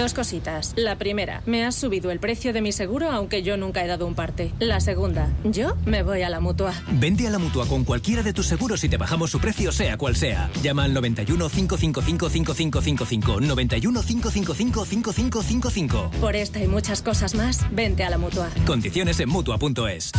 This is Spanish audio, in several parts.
Dos cositas. La primera, me has subido el precio de mi seguro aunque yo nunca he dado un parte. La segunda, yo me voy a la mutua. Vende a la mutua con cualquiera de tus seguros y te bajamos su precio, sea cual sea. Llama al 91 555 5555. 91 555 5555. Por esta y muchas cosas más, vente a la mutua. Condiciones en mutua.es.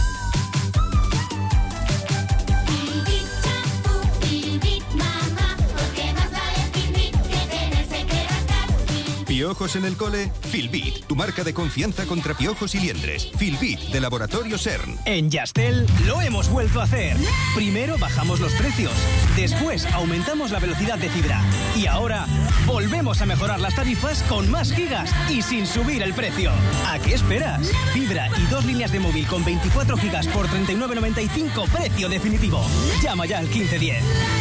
¿Piojos en el cole? Filbit, tu marca de confianza contra piojos y liendres. Filbit, de Laboratorio CERN. En Yastel lo hemos vuelto a hacer. Primero bajamos los precios, después aumentamos la velocidad de fibra y ahora volvemos a mejorar las tarifas con más gigas y sin subir el precio. ¿A qué esperas? Fibra y dos líneas de móvil con 24 gigas por 39.95 precio definitivo. Llama ya al 1510.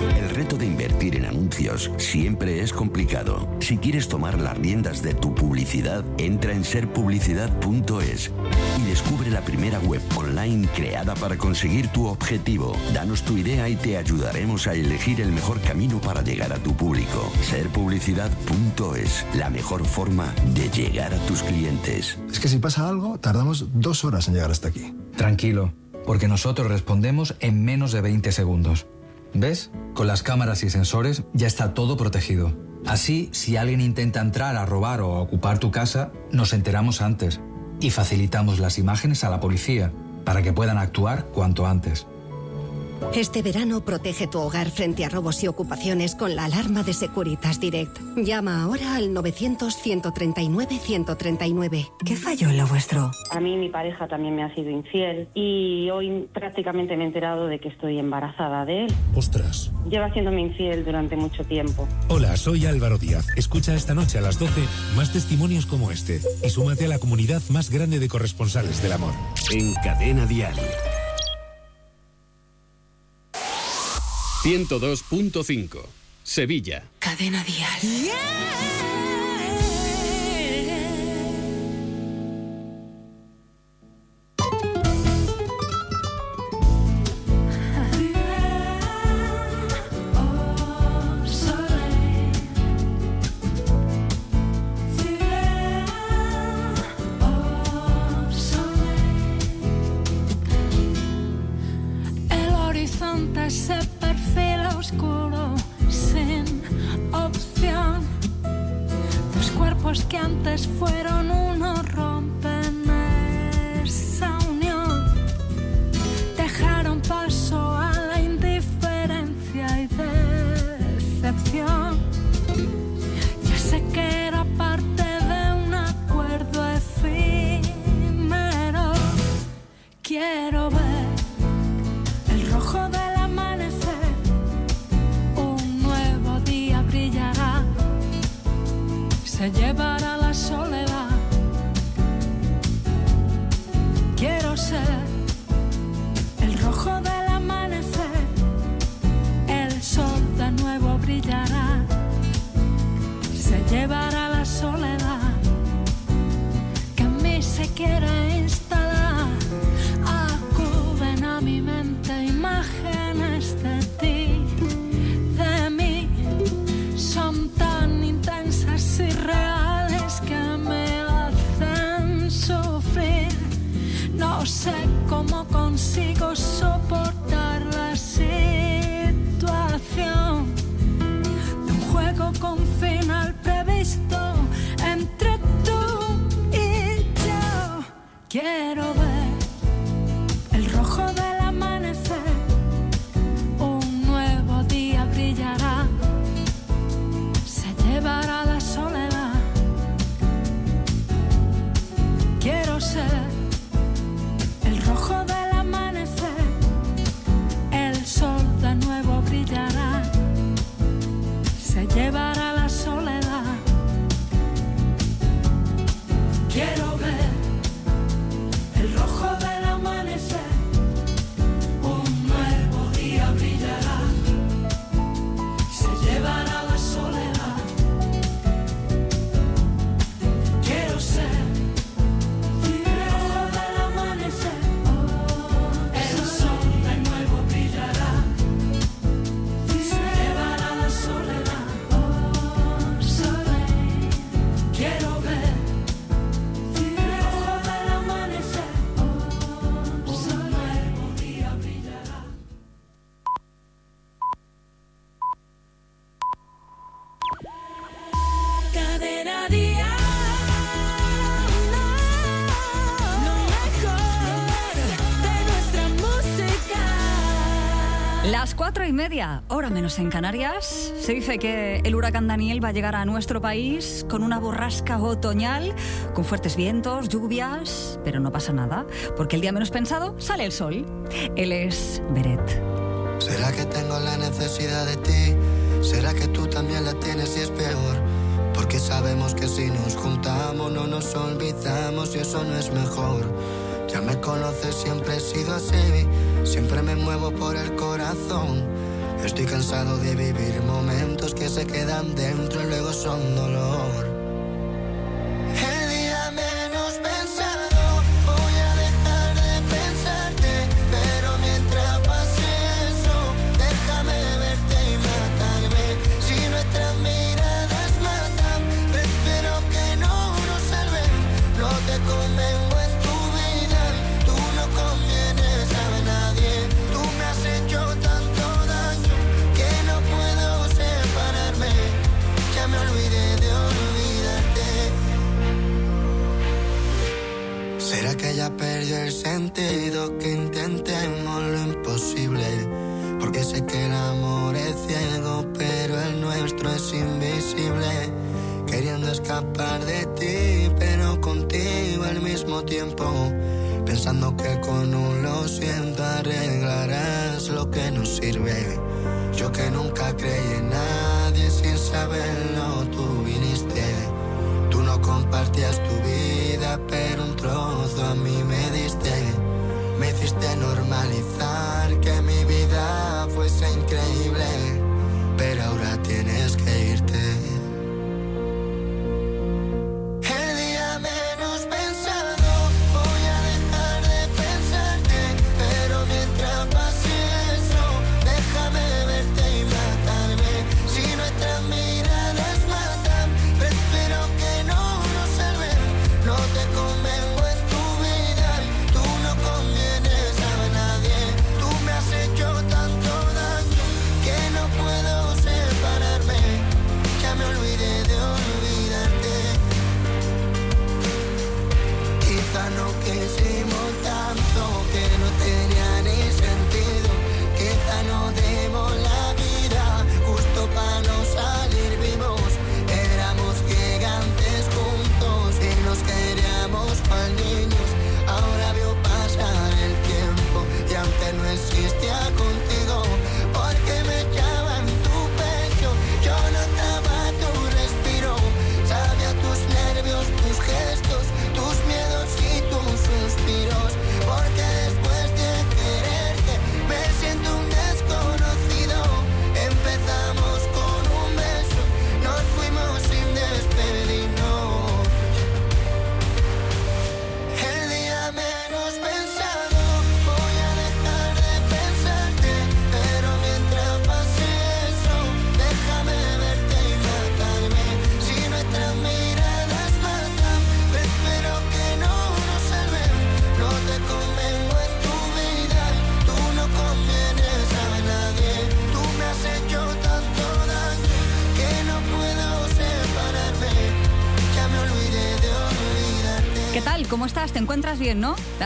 El reto de invertir en anuncios siempre es complicado. Si quieres tomar las riendas de tu publicidad, entra en serpublicidad.es y descubre la primera web online creada para conseguir tu objetivo. Danos tu idea y te ayudaremos a elegir el mejor camino para llegar a tu público. Serpublicidad.es, la mejor forma de llegar a tus clientes. Es que si pasa algo, tardamos dos horas en llegar hasta aquí. Tranquilo, porque nosotros respondemos en menos de 20 segundos. ¿Ves? Con las cámaras y sensores ya está todo protegido. Así, si alguien intenta entrar a robar o a ocupar tu casa, nos enteramos antes y facilitamos las imágenes a la policía para que puedan actuar cuanto antes. Este verano protege tu hogar frente a robos y ocupaciones con la alarma de Securitas Direct. Llama ahora al 900-139-139. ¿Qué falló en lo vuestro? A mí mi pareja también me ha sido infiel y hoy prácticamente me he enterado de que estoy embarazada de él. Ostras. Lleva haciéndome infiel durante mucho tiempo. Hola, soy Álvaro Díaz. Escucha esta noche a las 12 más testimonios como este y súmate a la comunidad más grande de corresponsales del amor. En Cadena Dial. 102.5. Sevilla. Cadena Dial. El y media, hora menos en Canarias. Se dice que el huracán Daniel va a llegar a nuestro país con una borrasca otoñal, con fuertes vientos, lluvias, pero no pasa nada, porque el día menos pensado sale el sol. Él es Beret. ¿Será que tengo la necesidad de ti? ¿Será que tú también la tienes y es peor? Porque sabemos que si nos juntamos no nos olvidamos y eso no es mejor. Ya me conoces, siempre he sido así, siempre me muevo por el corazón. Estoy cansado de vivir momentos que se quedan dentro y luego son dolor. cambias tu vida, pero un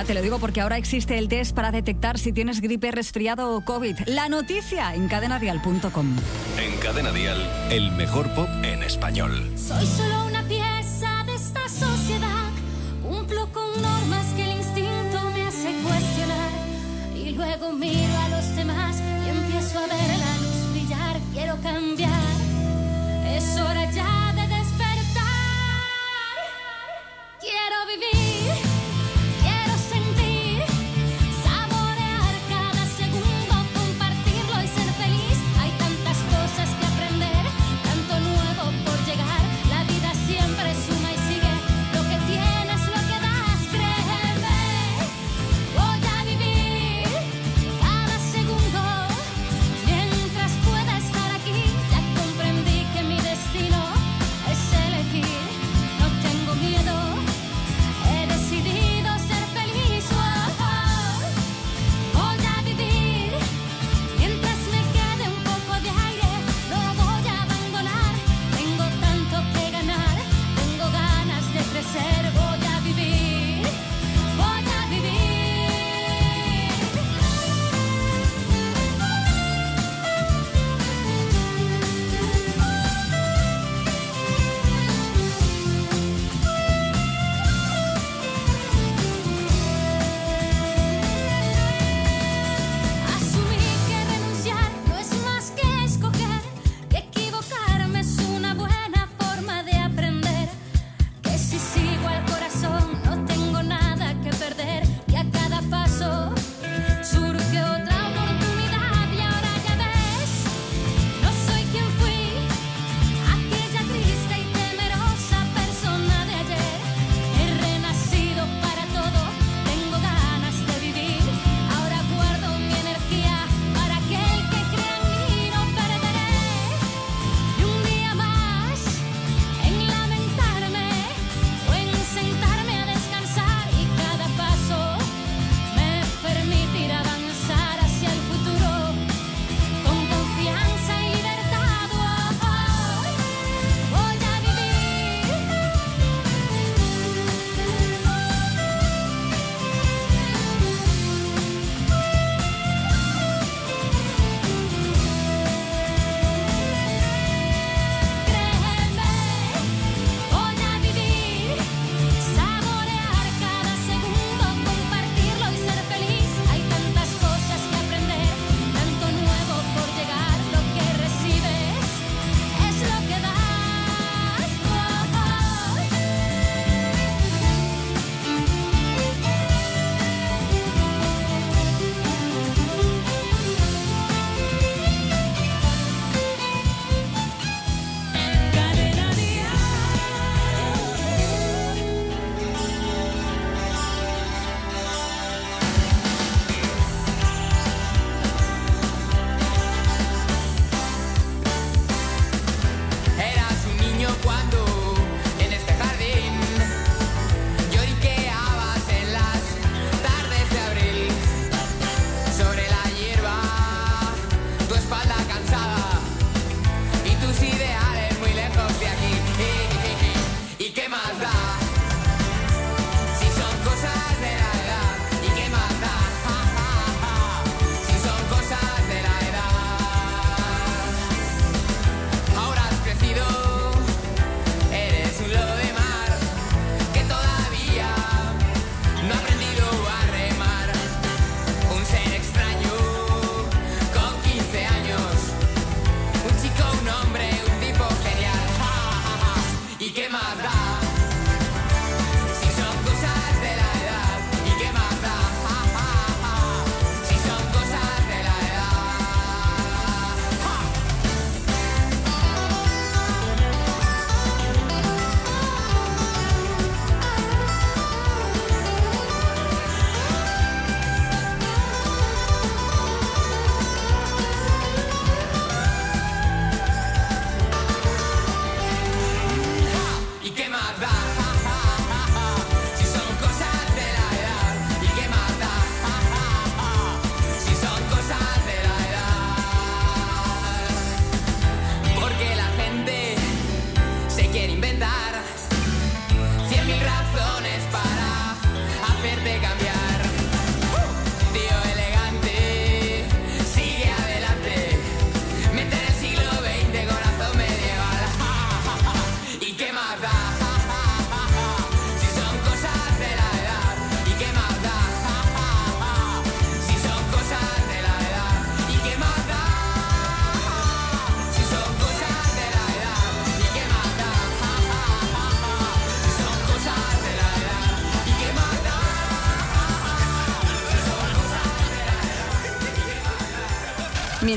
Te lo digo porque ahora existe el test para detectar si tienes gripe, resfriado o COVID. La noticia en cadenadial.com. En Cadena Dial, el mejor pop en español. Soy solo una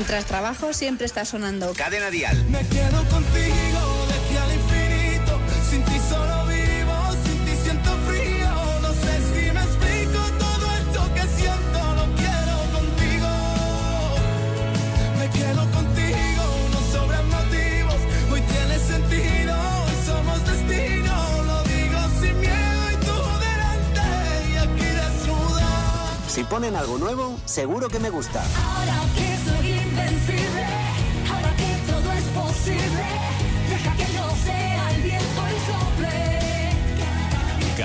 Mientras trabajo siempre está sonando. Cadena Dial. Me quedo contigo de aquí al infinito. Sin ti solo vivo, sin ti siento frío. No sé si me explico todo esto que siento. Lo quiero contigo. Me quedo contigo, no sobran motivos. Hoy tiene sentido, hoy somos destino. Lo digo sin miedo y tú delante y aquí desnuda. Si ponen algo nuevo, seguro que me gusta. Ahora que soy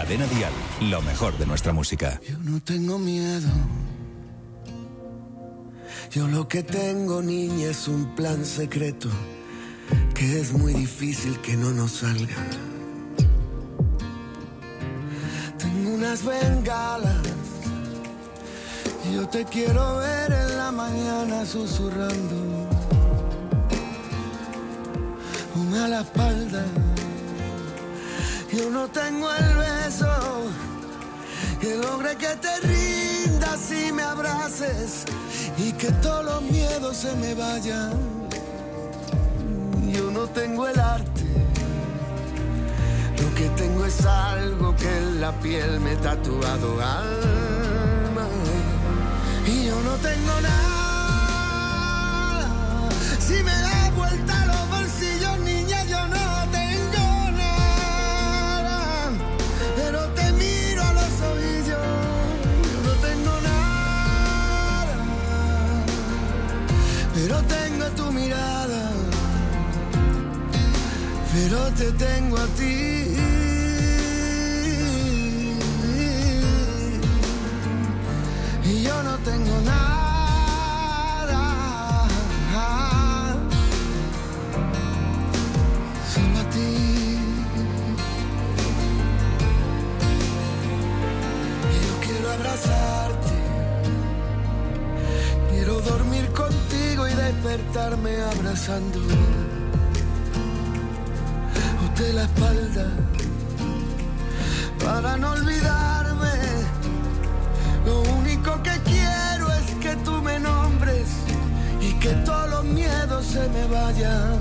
Cadena Dial, lo mejor de nuestra música. No tengo miedo. Yo lo que tengo, niña, es un plan secreto que es muy difícil que no nos salga. Tengo unas bengalas. Yo te quiero ver en la mañana susurrando. No tengo el beso que logre que te rindas y me abraces y que todos los miedos se me vayan. Yo no tengo el arte, lo que tengo es algo que en la piel me he tatuado alma. Y yo no tengo nada, te tengo a ti. Y yo no tengo nada. A ti. Yo quiero abrazarte. Quiero dormir contigo y despertarme abrazando. La espalda. Para no olvidarme. Lo único que quiero es que tú me nombres y que todos los miedos se me vayan.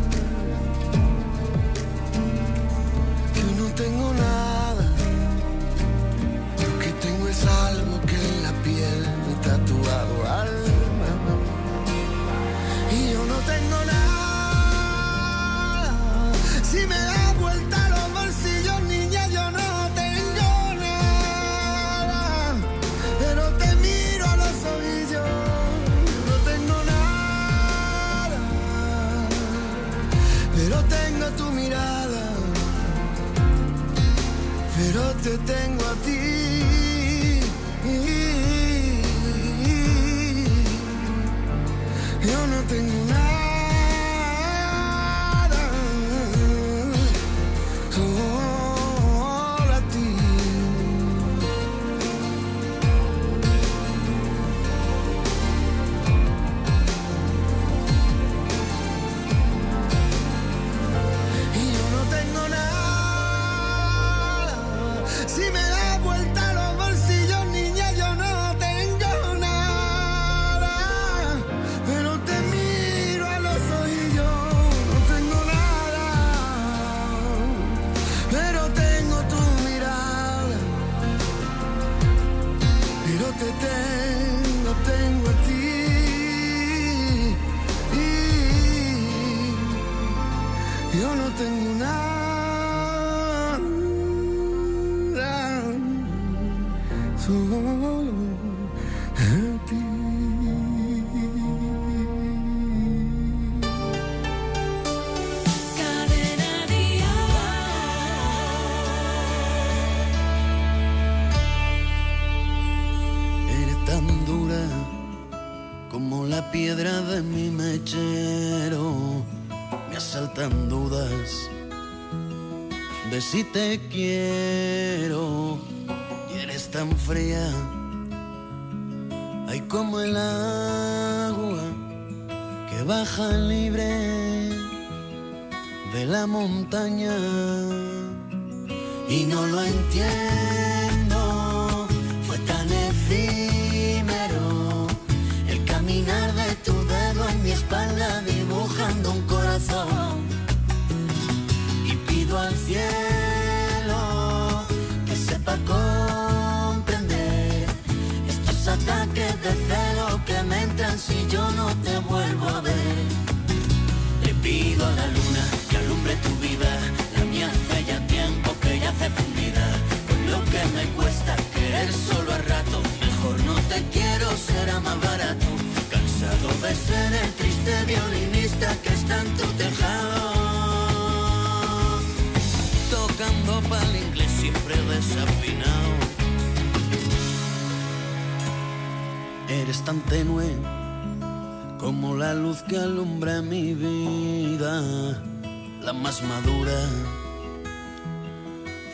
Yo no tengo nada,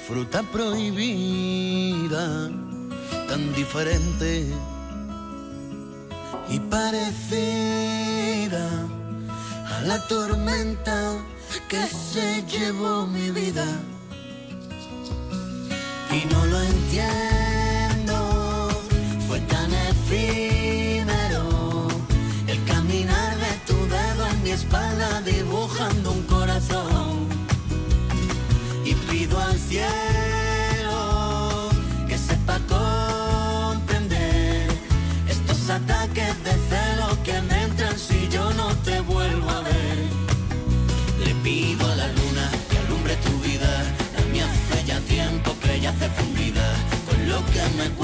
fruta prohibida, tan diferente y parecida a la tormenta que se llevó mi vida. Y no lo entiendo. moment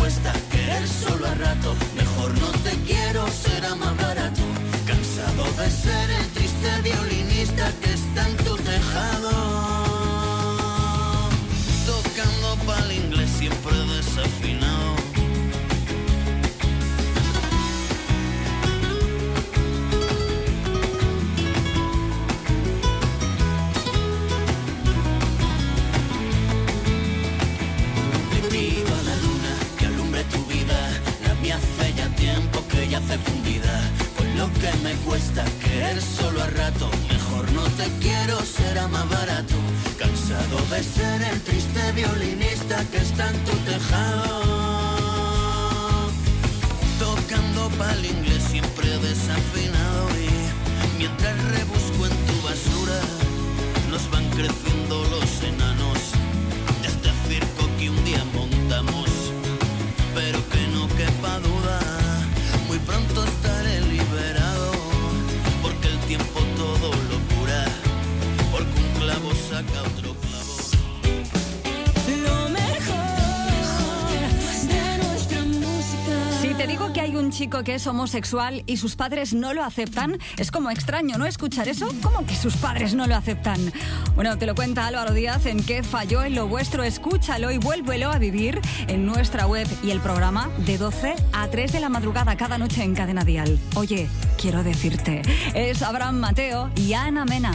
es homosexual y sus padres no lo aceptan. Es como extraño, ¿no? Escuchar eso. ¿Cómo que sus padres no lo aceptan? Bueno, te lo cuenta Álvaro Díaz en qué falló en lo vuestro. Escúchalo y vuélvelo a vivir en nuestra web y el programa de 12 a 3 de la madrugada cada noche en Cadena Dial. Oye, quiero decirte, es Abraham Mateo y Ana Mena.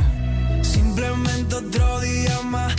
Simplemente otro día más,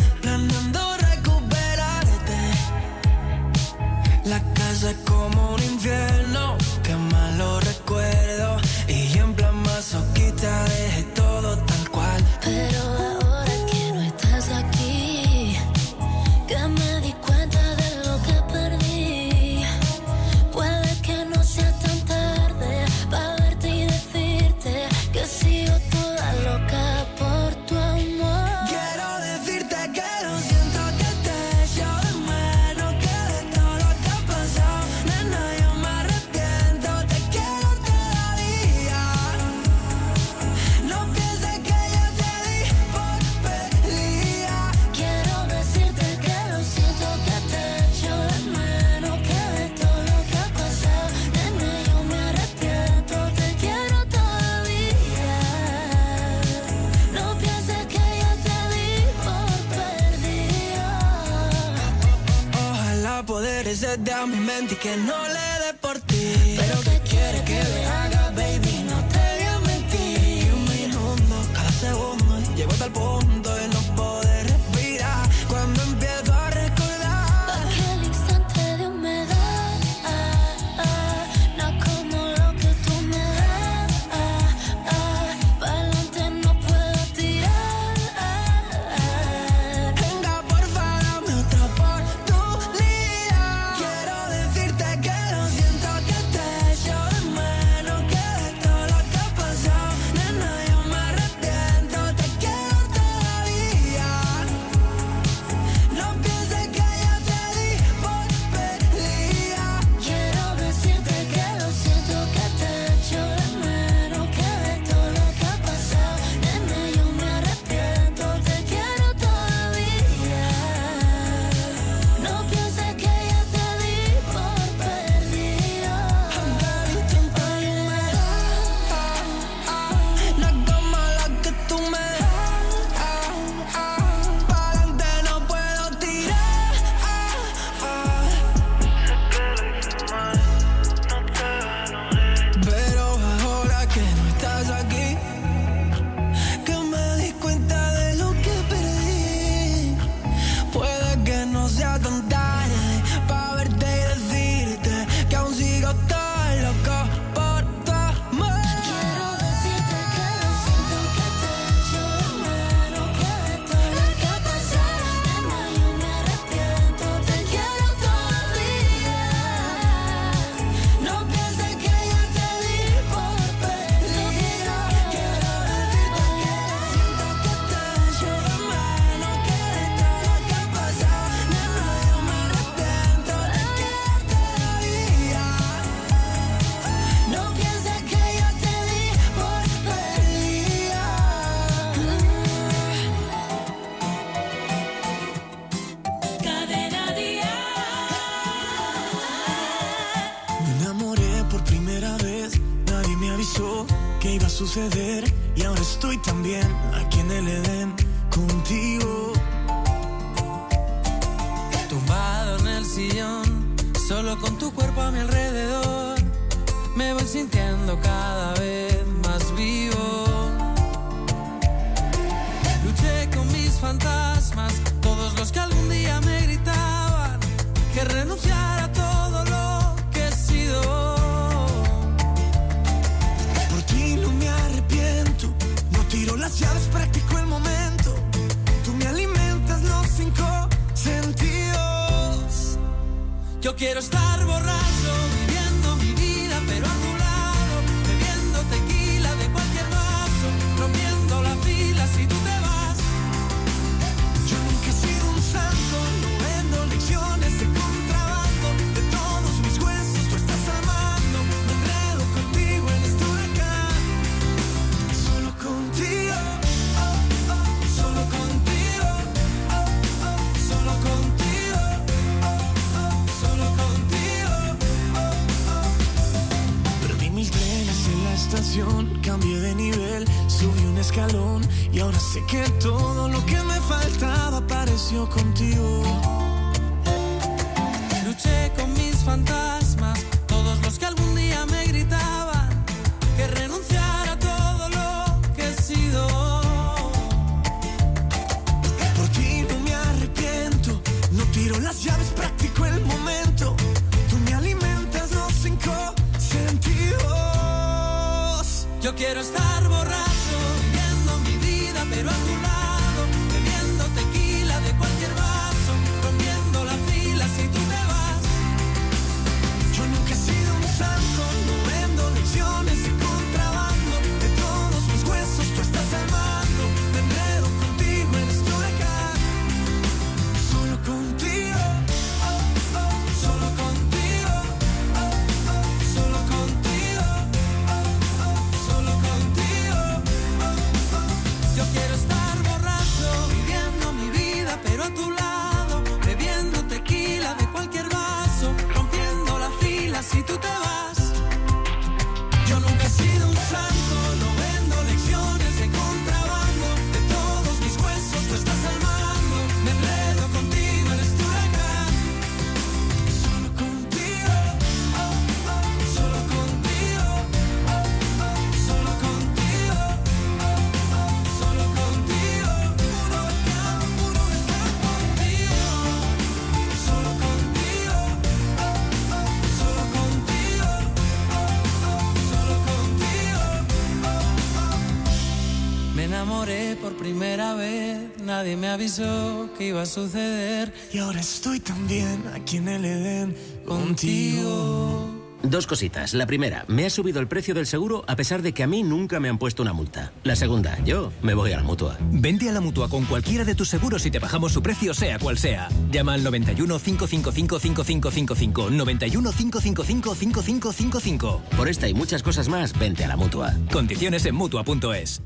nadie me avisó que iba a suceder. Y ahora estoy también aquí en el Edén contigo. Dos cositas. La primera, me ha subido el precio del seguro a pesar de que a mí nunca me han puesto una multa. La segunda, yo me voy a la mutua. Vente a la mutua con cualquiera de tus seguros y te bajamos su precio, sea cual sea. Llama al 91 555 5555. 91 555 5555. Por esta y muchas cosas más, vente a la mutua. Condiciones en mutua.es.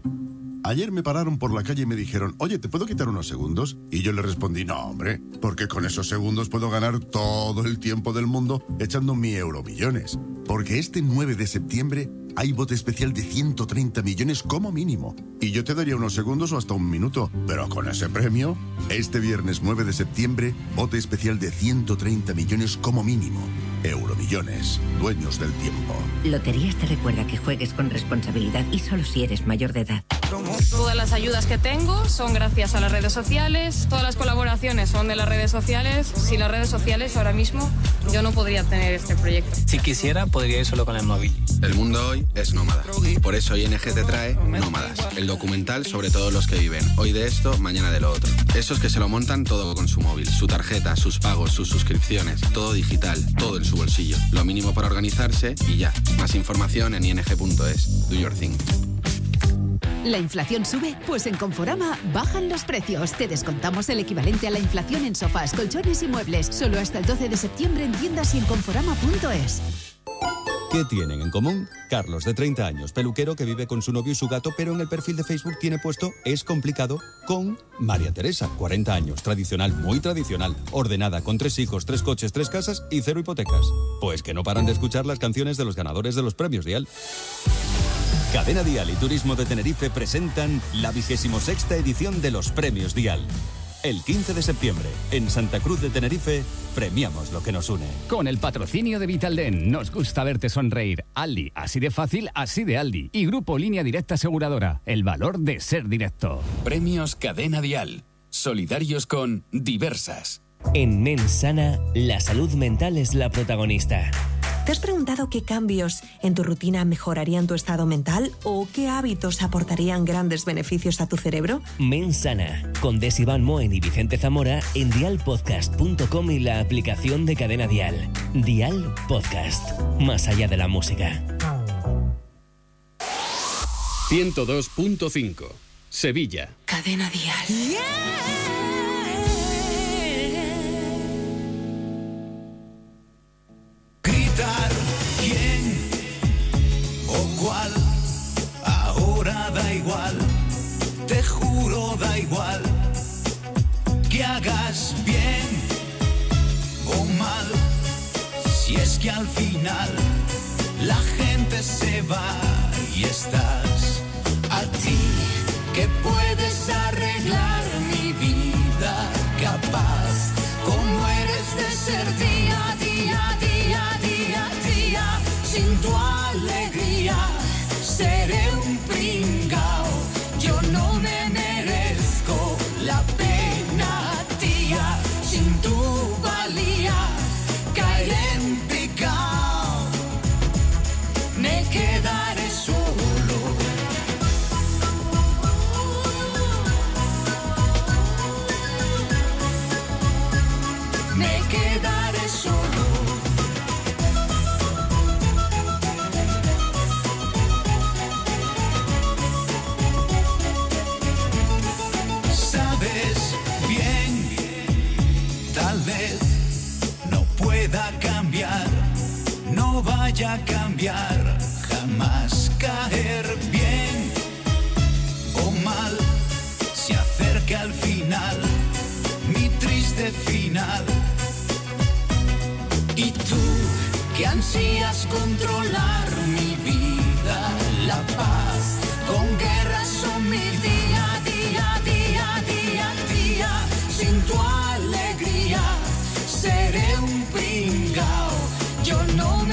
Ayer me pararon por la calle y me dijeron, oye, ¿te puedo quitar unos segundos? Y yo le respondí, no, hombre, porque con esos segundos puedo ganar todo el tiempo del mundo echando mi euromillones. Porque este 9 de septiembre hay bote especial de 130 millones como mínimo. Y yo te daría unos segundos o hasta un minuto. Pero con ese premio, este viernes 9 de septiembre, bote especial de 130 millones como mínimo. Euromillones, dueños del tiempo. Loterías te recuerda que juegues con responsabilidad y solo si eres mayor de edad. Las ayudas que tengo son gracias a las redes sociales, todas las colaboraciones son de las redes sociales. Sin las redes sociales ahora mismo yo no podría tener este proyecto. Si quisiera, podría ir solo con el móvil. El mundo hoy es nómada. Por eso ING te trae Nómadas, el documental sobre todos los que viven hoy de esto, mañana de lo otro. Esos que se lo montan todo con su móvil, su tarjeta, sus pagos, sus suscripciones, todo digital, todo en su bolsillo. Lo mínimo para organizarse y ya. Más información en ing.es. Do your thing. ¿La inflación sube? Pues en Conforama bajan los precios. Te descontamos el equivalente a la inflación en sofás, colchones y muebles. Solo hasta el 12 de septiembre en tiendas y en conforama.es. ¿Qué tienen en común? Carlos, de 30 años, peluquero que vive con su novio y su gato, pero en el perfil de Facebook tiene puesto es complicado con María Teresa, 40 años, tradicional, muy tradicional, ordenada, con tres hijos, tres coches, tres casas y cero hipotecas. Pues que no paran de escuchar las canciones de los ganadores de los premios Dial. Cadena Dial y Turismo de Tenerife presentan la 26 edición de los Premios Dial. El 15 de septiembre, en Santa Cruz de Tenerife, premiamos lo que nos une. Con el patrocinio de Vitalden, nos gusta verte sonreír. Aldi, así de fácil, así de Aldi. Y Grupo Línea Directa Aseguradora, el valor de ser directo. Premios Cadena Dial. Solidarios con Diversas. En Mensana, la salud mental es la protagonista. ¿Te has preguntado qué cambios en tu rutina mejorarían tu estado mental o qué hábitos aportarían grandes beneficios a tu cerebro? Mensana, con Iván Moen y Vicente Zamora en dialpodcast.com y la aplicación de Cadena Dial. Dial Podcast, más allá de la música. 102.5. Sevilla. Cadena Dial. Gritar da igual, que hagas bien o mal, si es que al final la gente se va y estás a ti que puedes arreglar mi vida capaz como eres de ser día día día día día sin tu vaya a cambiar, jamás caer bien o mal, se acerca al final mi triste final. Y tú que ansías controlar mi vida, la paz, con guerras son mi día, día, día, día, día, sin tu alegría seré un pringao, yo no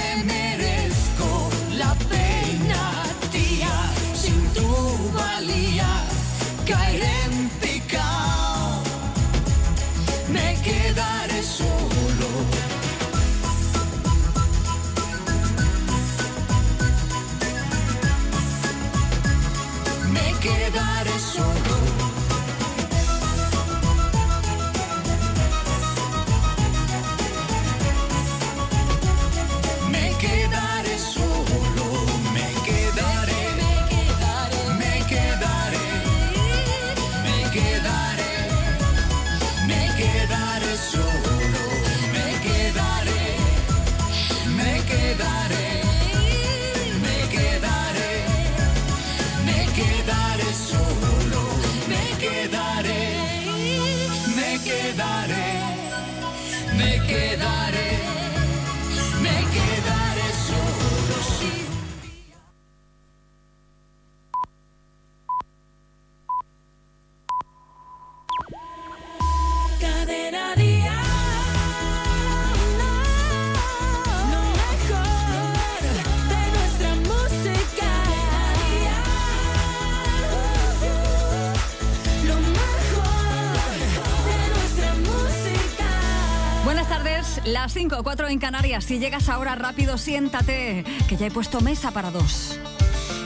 las 5 o 4 en Canarias. Si llegas ahora rápido, siéntate, que ya he puesto mesa para dos.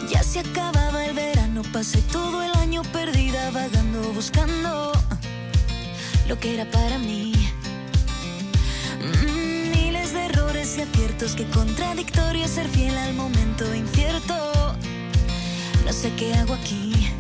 Ya se acababa el verano, pasé todo el año perdida vagando buscando lo que era para mí. Mm, miles de errores y aciertos, que contradictorio ser fiel al momento incierto. No sé qué hago aquí.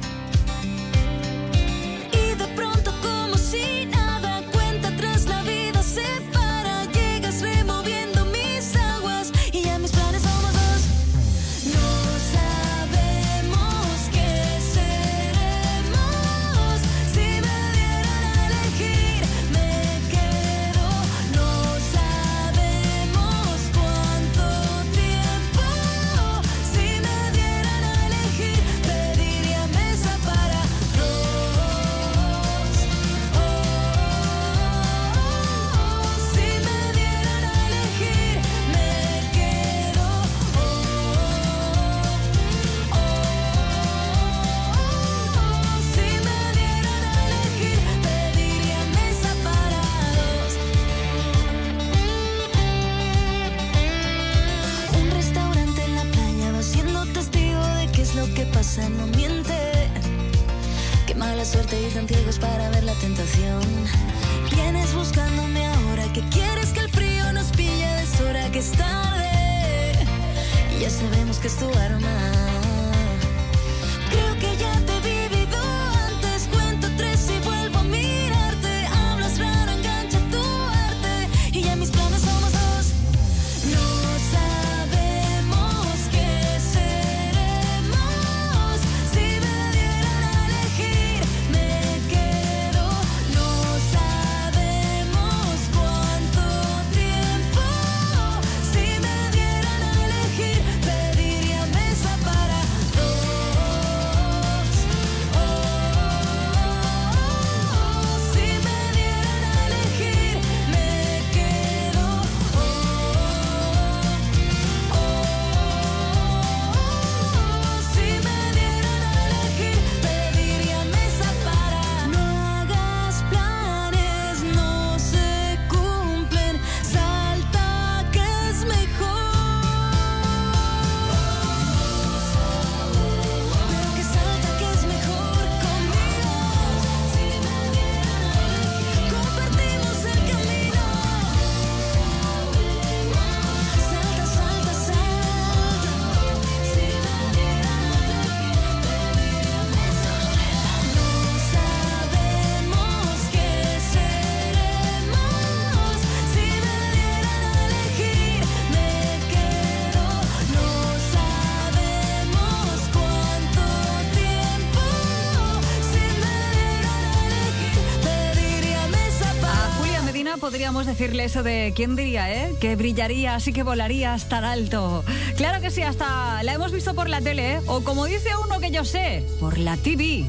Decirle eso de quién diría, ¿eh? Que brillaría, así que volaría hasta el alto. Claro que sí, hasta la hemos visto por la tele, ¿eh? O como dice uno que yo sé, por la TV.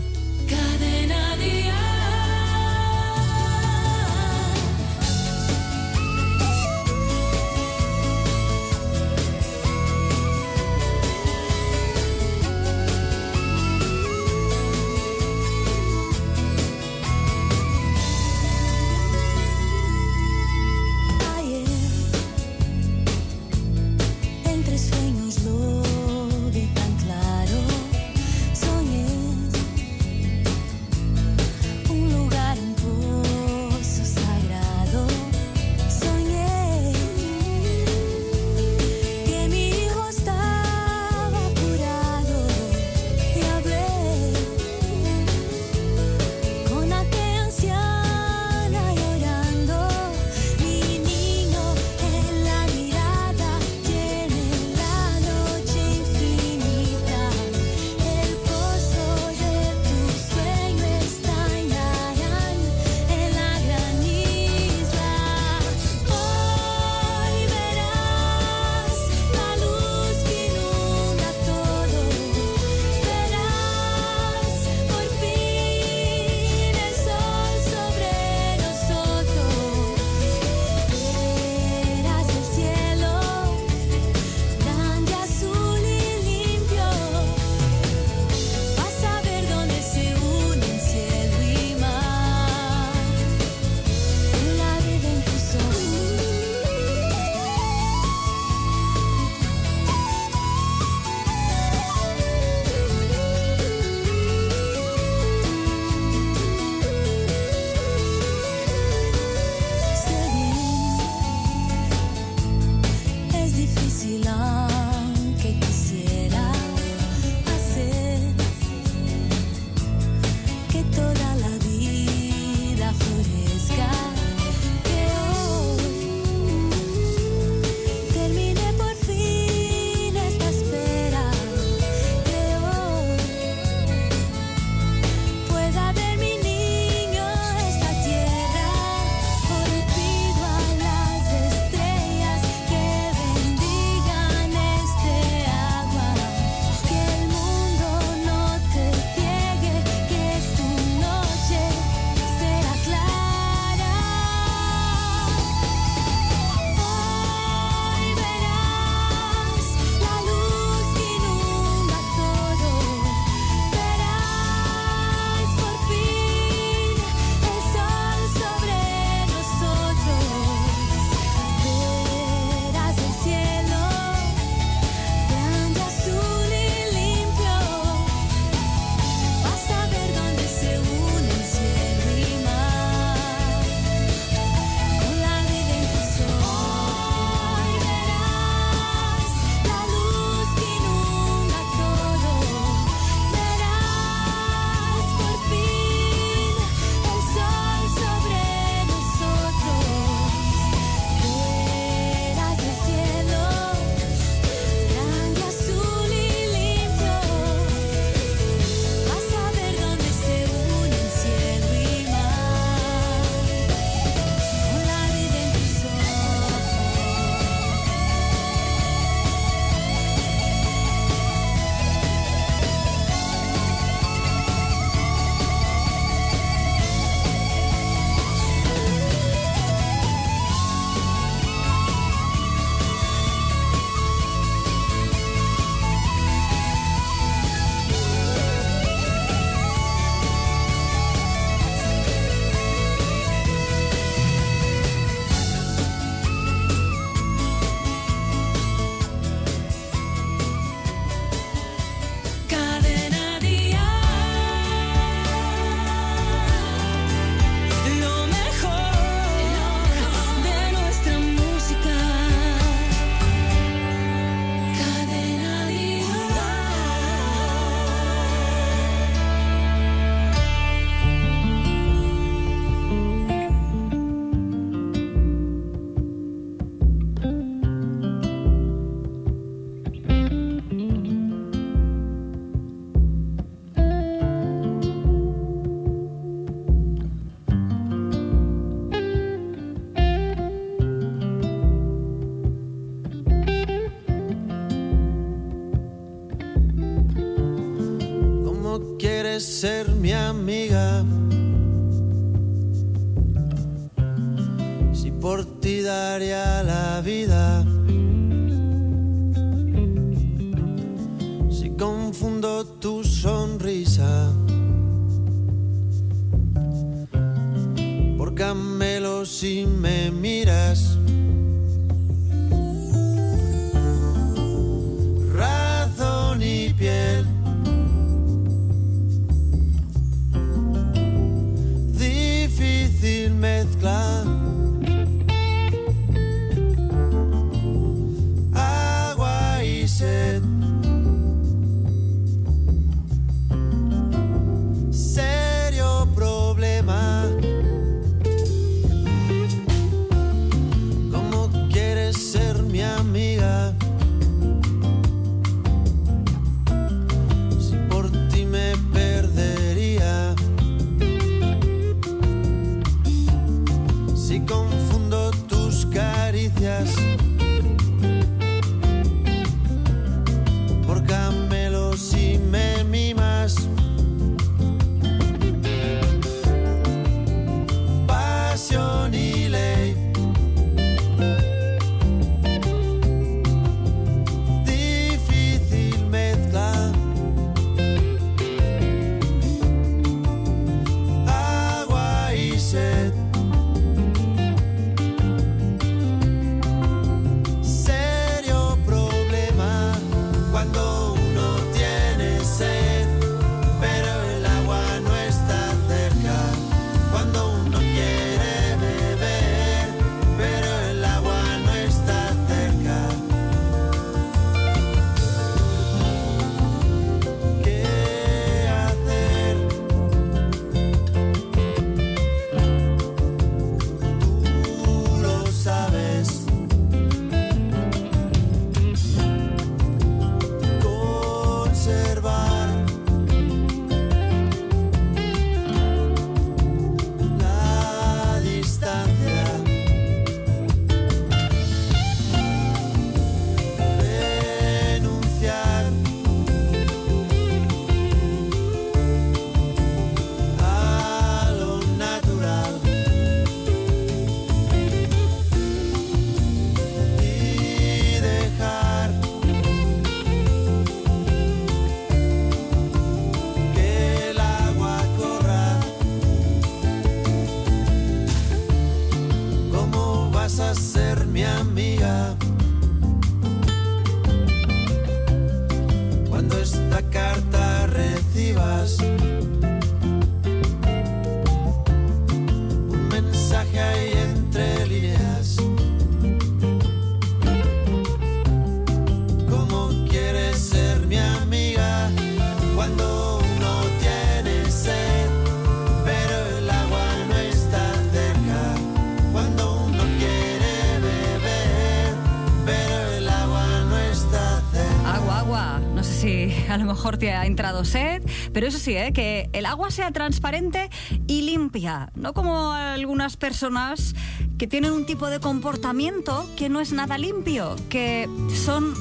sed, pero eso sí, ¿eh? que el agua sea transparente y limpia, no como algunas personas que tienen un tipo de comportamiento que no es nada limpio, que son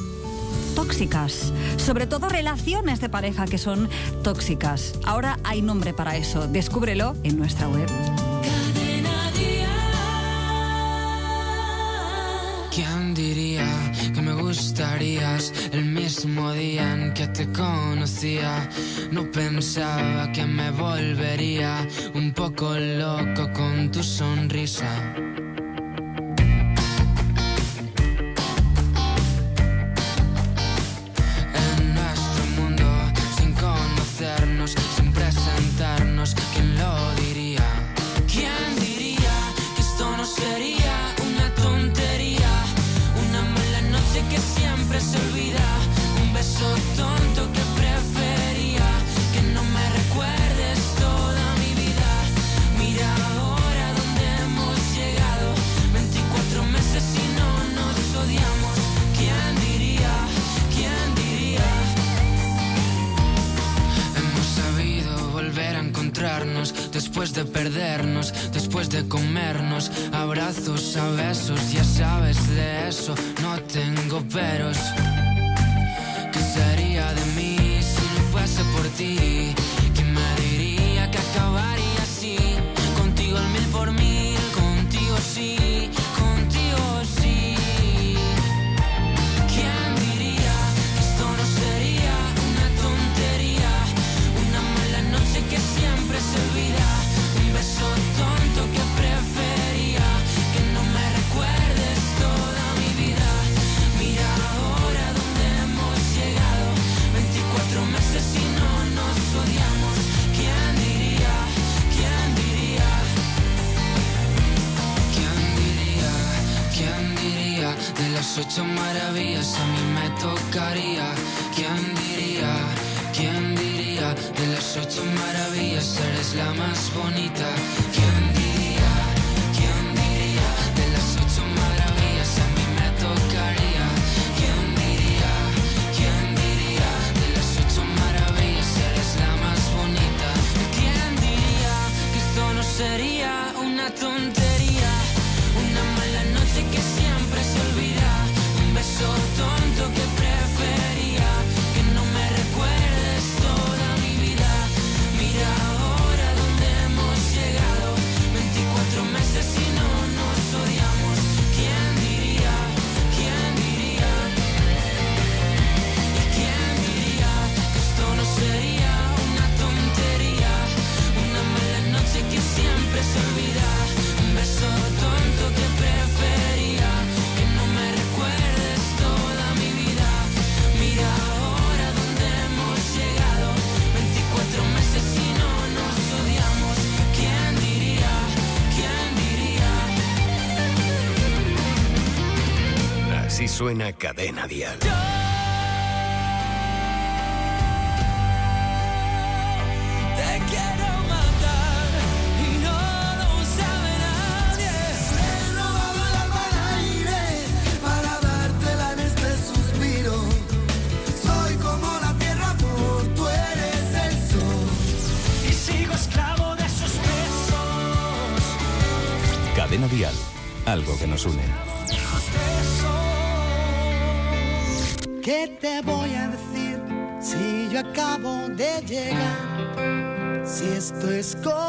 tóxicas, sobre todo relaciones de pareja que son tóxicas. Ahora hay nombre para eso, descúbrelo en nuestra web. ¿Quién diría que me gustarías el el mismo día en que te conocía, no pensaba que me volvería un poco loco con tu sonrisa. cadena dial. te voy a decir si yo acabo de llegar? Si esto es cosa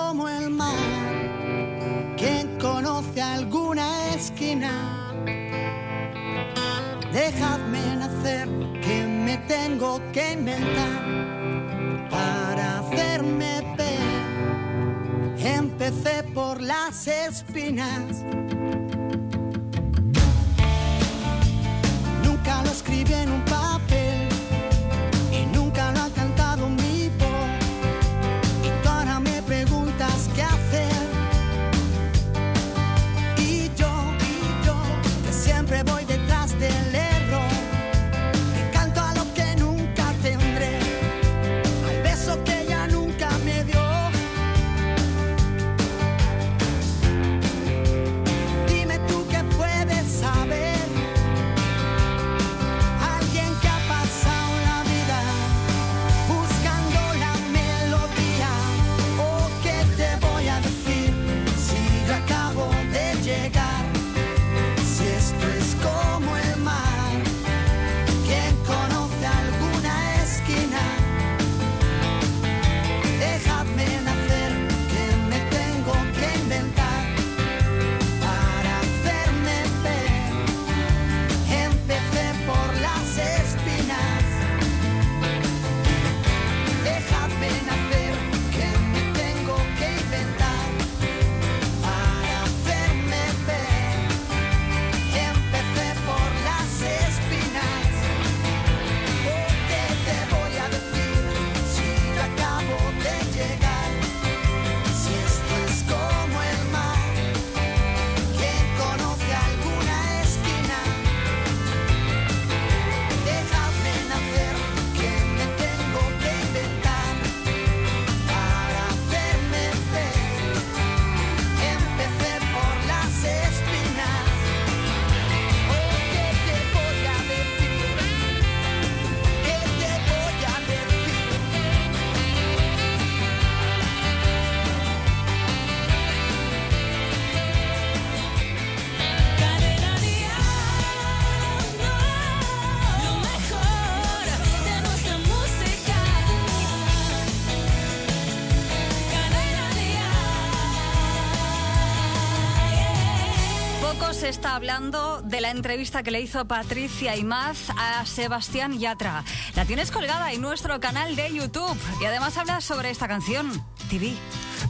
está hablando de la entrevista que le hizo Patricia Imaz a Sebastián Yatra. La tienes colgada en nuestro canal de YouTube y además habla sobre esta canción, TV.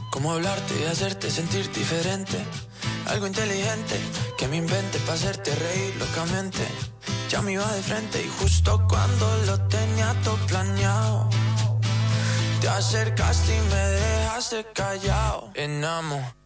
¿Cómo hablarte y hacerte sentir diferente? Algo inteligente que me invente para hacerte reír locamente. Ya me iba de frente y justo cuando lo tenía todo planeado. Te acercaste y me dejaste callado. Enamo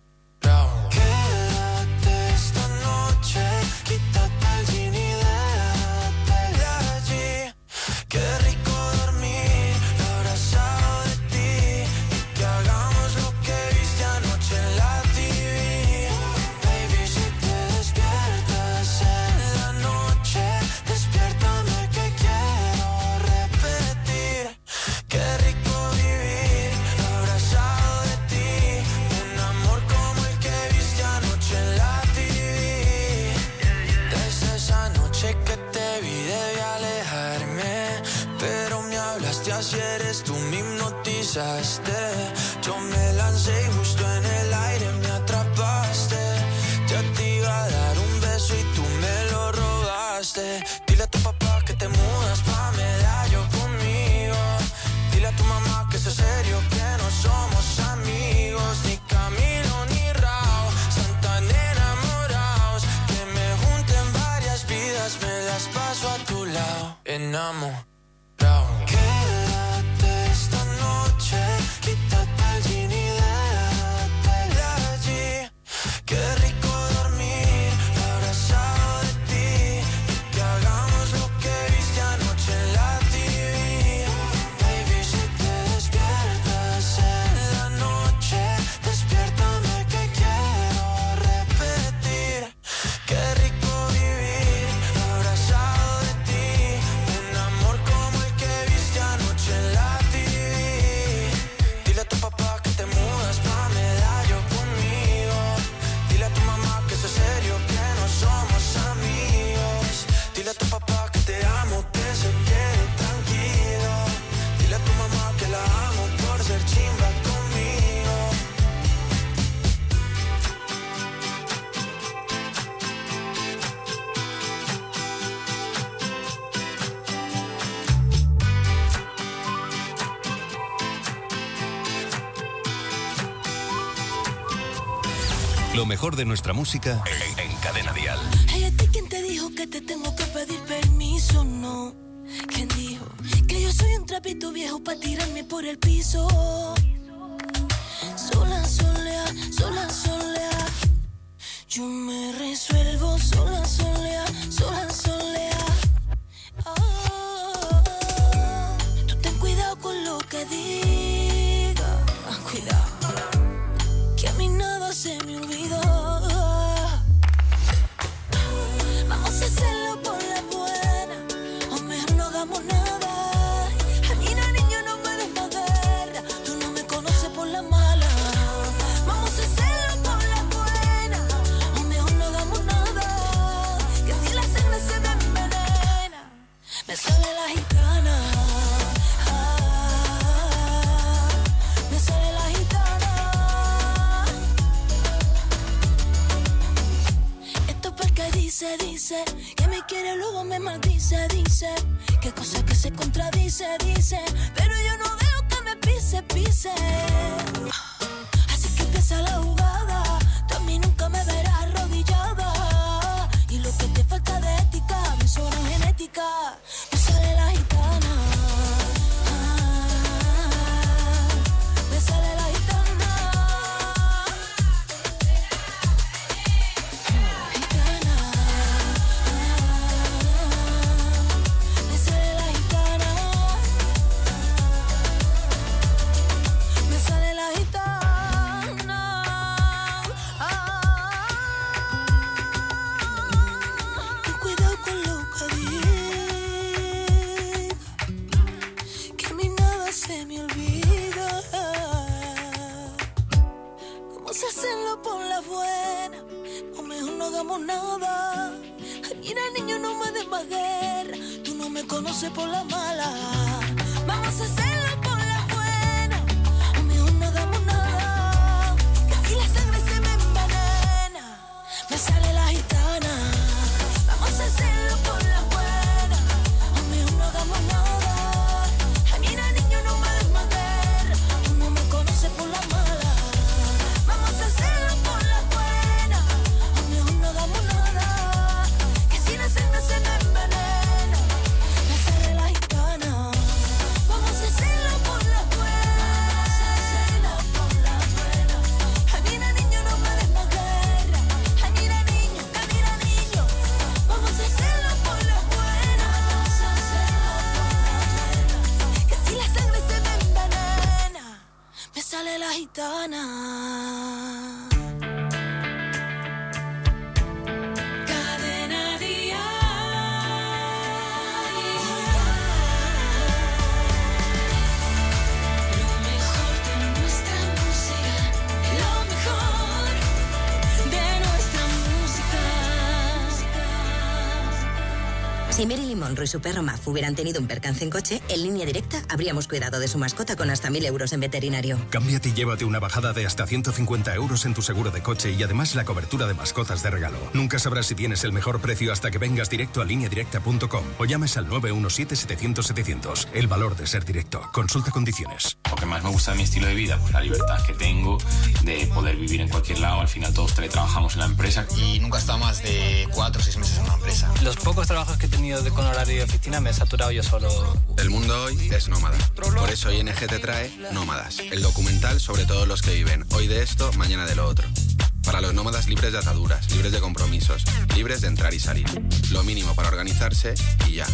mejor de nuestra música en, en Cadena Dial. Hey, ¿a ti quién te dijo que te tengo que pedir permiso? No. ¿Quién dijo que yo soy un trapito viejo para tirarme por el piso? Sola, solea, sola, solea. Yo me re Y su perro Muff hubieran tenido un percance en coche, en línea directa habríamos cuidado de su mascota con hasta 1.000 euros en veterinario. Cámbiate y llévate una bajada de hasta 150 euros en tu seguro de coche y además la cobertura de mascotas de regalo. Nunca sabrás si tienes el mejor precio hasta que vengas directo a lineadirecta.com o llames al 917-700-700. El valor de ser directo. Consulta condiciones. Más me gusta de mi estilo de vida, pues la libertad que tengo de poder vivir en cualquier lado. Al final todos teletrabajamos en la empresa. Y nunca he estado más de 4 o 6 meses en una empresa. Los pocos trabajos que he tenido de- con horario de oficina me he saturado yo solo. El mundo hoy es nómada. Por eso ING te trae Nómadas, el documental sobre todos los que viven hoy de esto, mañana de lo otro. Para los nómadas libres de ataduras, libres de compromisos, libres de entrar y salir. Lo mínimo para organizarse y ya.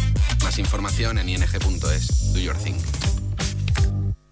Más información en ing.es. Do your thing.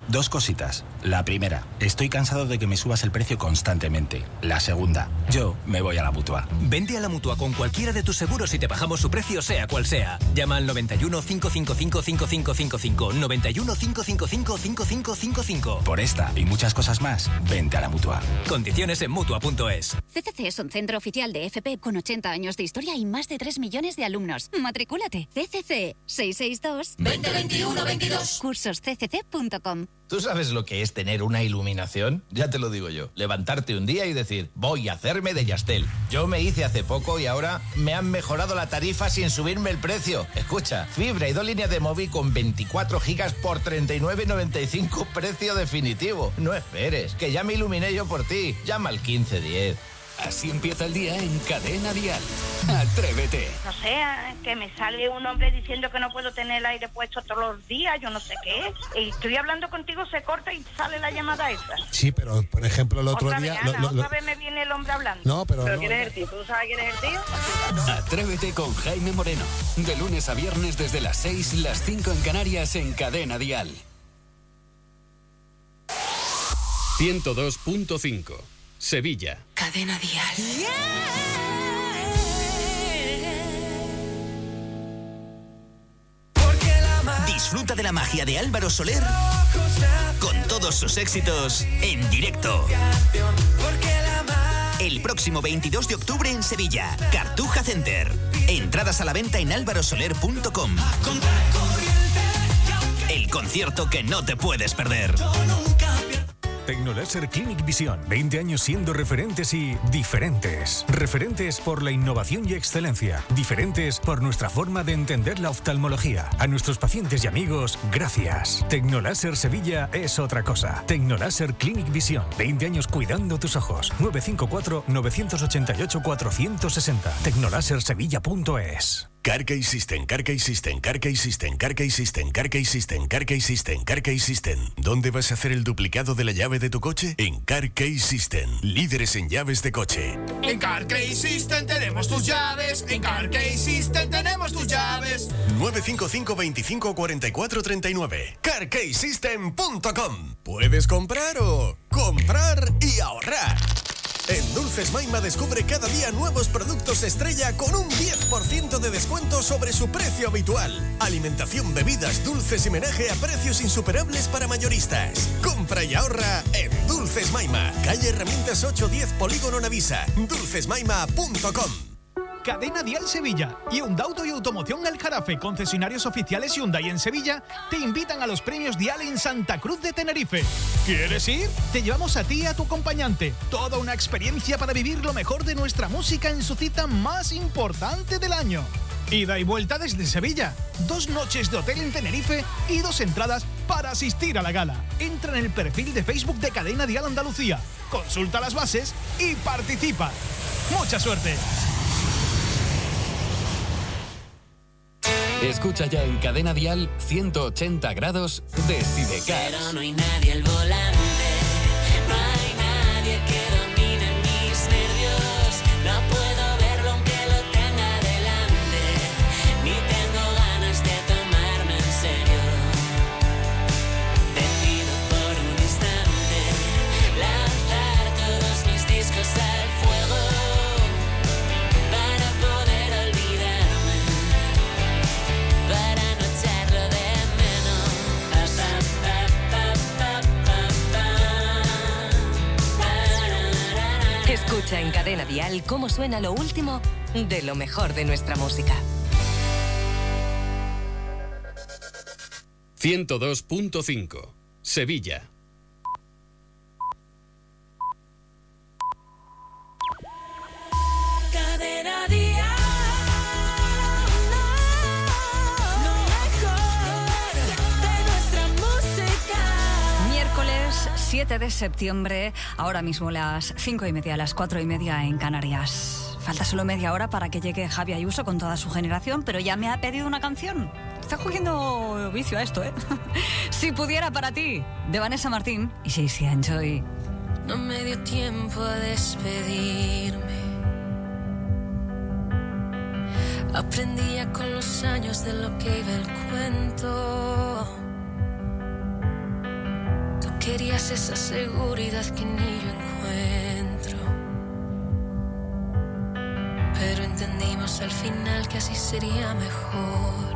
Dos cositas. La primera, estoy cansado de que me subas el precio constantemente. La segunda, yo me voy a la mutua. Vente a la mutua con cualquiera de tus seguros y te bajamos su precio, sea cual sea. Llama al 91 555 5555. 91 555 5555. Por esta y muchas cosas más, vente a la mutua. Condiciones en mutua.es. CCC es un centro oficial de FP con 80 años de historia y más de 3 millones de alumnos. Matricúlate. CCC 662 2021 22. cursosccc.com. ¿Tú sabes lo que es tener una iluminación? Ya te lo digo yo. Levantarte un día y decir, voy a hacerme de Yastel. Yo me hice hace poco y ahora me han mejorado la tarifa sin subirme el precio. Escucha, fibra y dos líneas de móvil con 24 gigas por 39.95 precio definitivo. No esperes, que ya me iluminé yo por ti. Llama al 1510. Así empieza el día en Cadena Dial. Atrévete. No sé, que me sale un hombre diciendo que no puedo tener el aire puesto todos los días, yo no sé qué. Y estoy hablando contigo, se corta y sale la llamada esa. Sí, pero por ejemplo el otro otra día... vez, Ana, lo- lo- otra vez me viene el hombre hablando. No, pero ¿Pero no. quién es el tío? ¿Tú sabes quién es el tío? Atrévete con Jaime Moreno. De lunes a viernes desde las 6, las 5 en Canarias en Cadena Dial. 102.5. Sevilla. Cadena Dial. Disfruta de la magia de Álvaro Soler con todos sus éxitos en directo. El próximo 22 de octubre en Sevilla, Cartuja Center. Entradas a la venta en álvarosoler.com. El concierto que no te puedes perder. Tecnoláser Clinic Visión. 20 años siendo referentes y diferentes. Referentes por la innovación y excelencia. Diferentes por nuestra forma de entender la oftalmología. A nuestros pacientes y amigos, gracias. Tecnoláser Sevilla es otra cosa. Tecnoláser Clinic Visión. 20 años cuidando tus ojos. 954-988-460. Tecnolásersevilla.es. Carkey System, Carkey System, Carkey System, Carkey System, Carkey System, Carkey System, Carkey System. ¿Dónde vas a hacer el duplicado de la llave de tu coche? En Carkey System, líderes en llaves de coche. En Carkey System tenemos tus llaves. En Carkey System tenemos tus llaves. 955 25 44 39 CarkeySystem.com Puedes comprar o comprar y ahorrar. En Dulces Maima descubre cada día nuevos productos estrella con un 10% de descuento sobre su precio habitual. Alimentación, bebidas, dulces y menaje a precios insuperables para mayoristas. Compra y ahorra en Dulces Maima. Calle Herramientas 810 Polígono Navisa. Dulcesmaima.com Cadena Dial Sevilla y Undauto y Automoción El Jarafe, concesionarios oficiales Hyundai en Sevilla, te invitan a los premios Dial en Santa Cruz de Tenerife. ¿Quieres ir? Te llevamos a ti y a tu acompañante. Toda una experiencia para vivir lo mejor de nuestra música en su cita más importante del año. Ida y vuelta desde Sevilla. Dos noches de hotel en Tenerife y dos entradas para asistir a la gala. Entra en el perfil de Facebook de Cadena Dial Andalucía. Consulta las bases y participa. ¡Mucha suerte! Escucha ya en Cadena Dial 180 grados de Sidecar. Pero no hay nadie al volante, En Cadena Dial cómo suena lo último de lo mejor de nuestra música. 102.5 Sevilla. Cadena Dial. 7 de septiembre, ahora mismo las 5 y media, las 4 y media en Canarias. Falta solo media hora para que llegue Javi Ayuso con toda su generación, pero ya me ha pedido una canción. Está cogiendo vicio a esto, ¿eh? si pudiera para ti, de Vanessa Martín y Jaycee Enjoy. No me dio tiempo a despedirme. Aprendía con los años de lo que iba el cuento querías esa seguridad que ni yo encuentro. Pero entendimos al final que así sería mejor.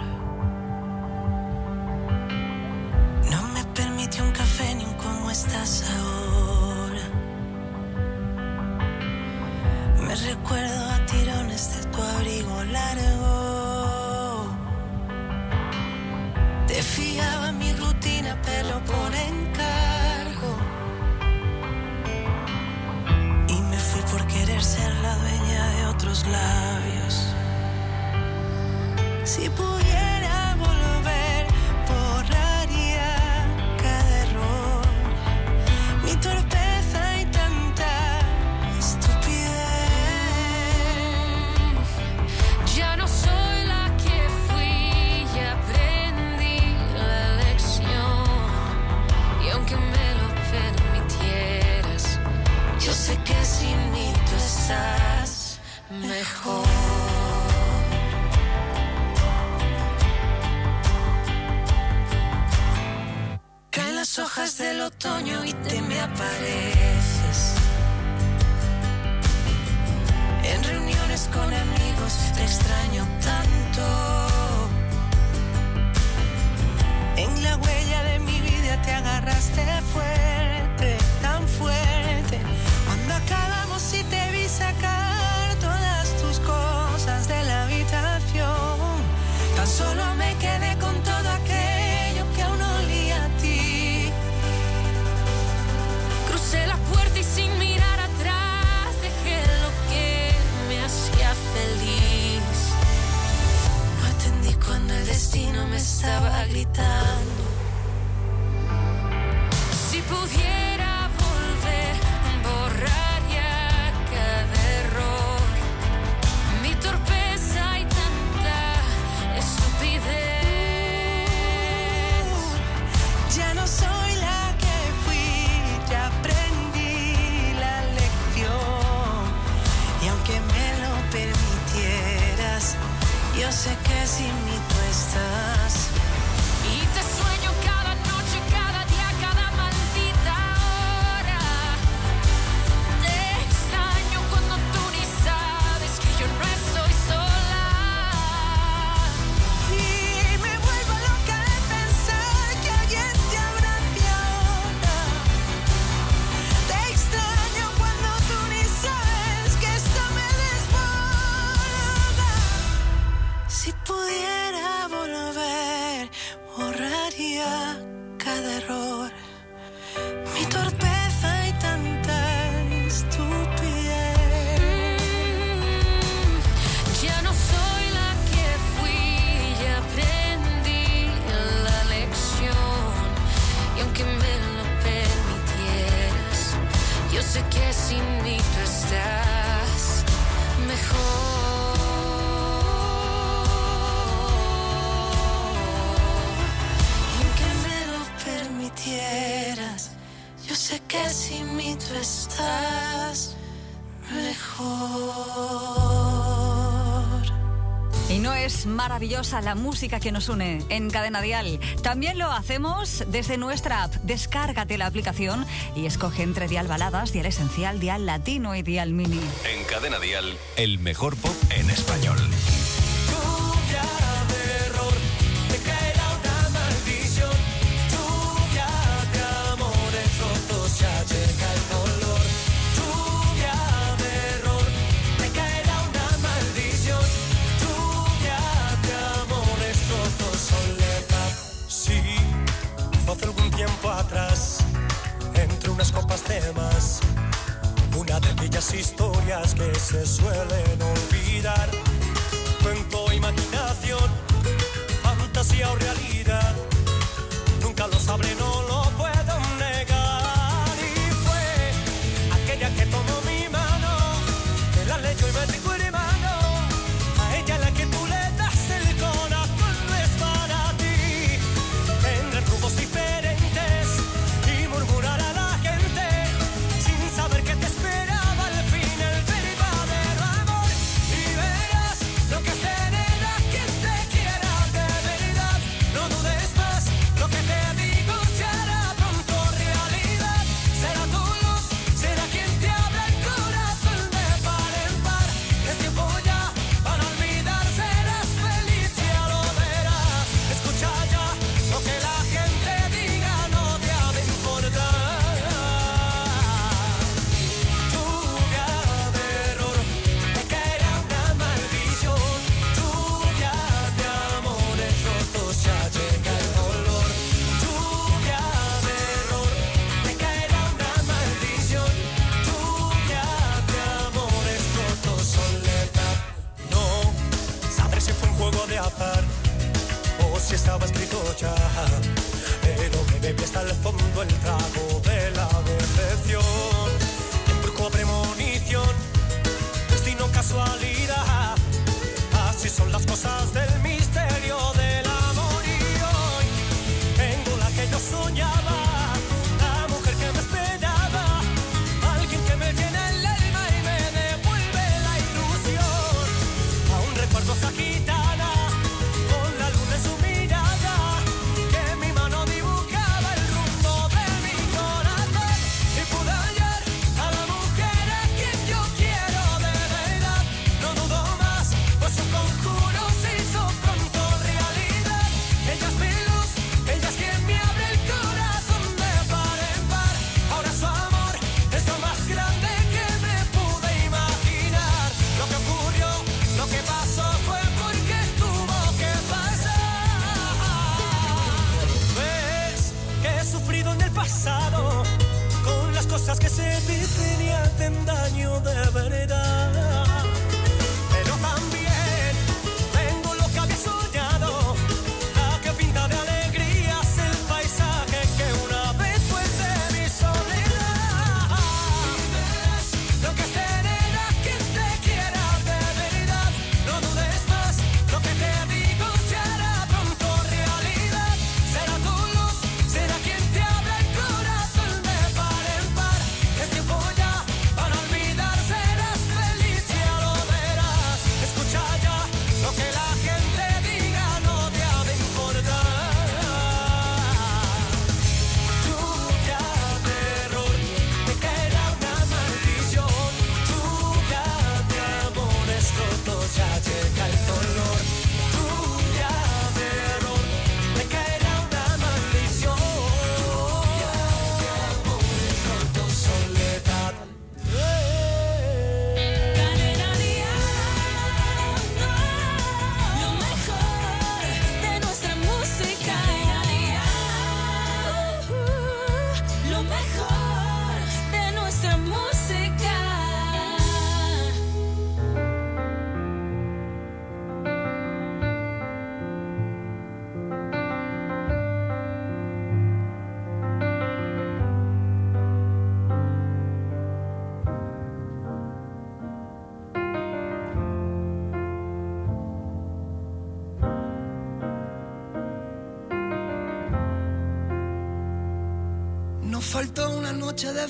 maravillosa, la música que nos une en Cadena Dial. También lo hacemos desde nuestra app. Descárgate la aplicación y escoge entre Dial Baladas, Dial Esencial, Dial Latino y Dial Mini. En Cadena Dial, el mejor pop en español.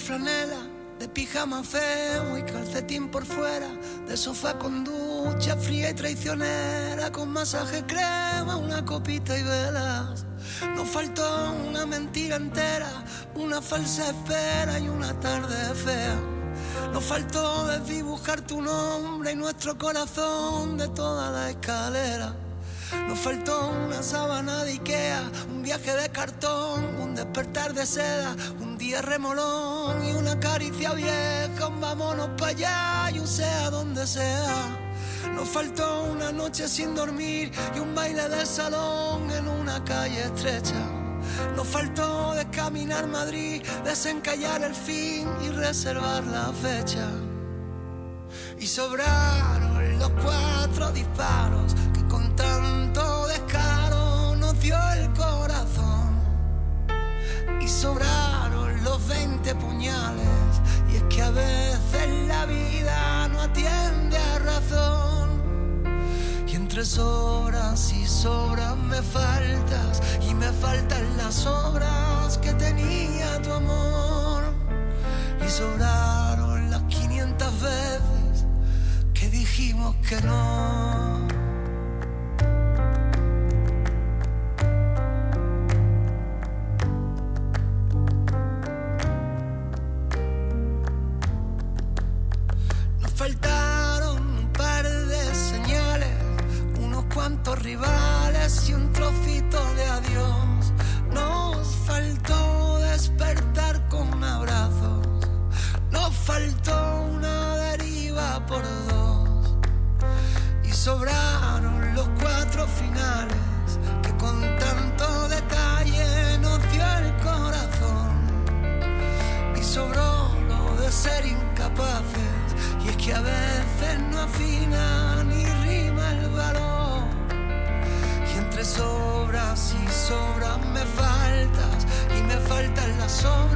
franela, de pijama feo y calcetín por fuera, de sofá con ducha fría y traicionera, con masaje crema, una copita y velas. Nos faltó una mentira entera, una falsa espera y una tarde fea. Nos faltó desdibujar tu nombre y nuestro corazón de toda la escalera. Nos faltó una sábana de Ikea, un viaje de cartón, un despertar de seda, un día remolón y una caricia vieja, vámonos para allá, yo sea donde sea. Nos faltó una noche sin dormir y un baile de salón en una calle estrecha. Nos faltó descaminar Madrid, desencallar el fin y reservar la fecha. Y sobraron los cuatro disparos rivales y un trocito sobras, me faltas y me faltan las sombras.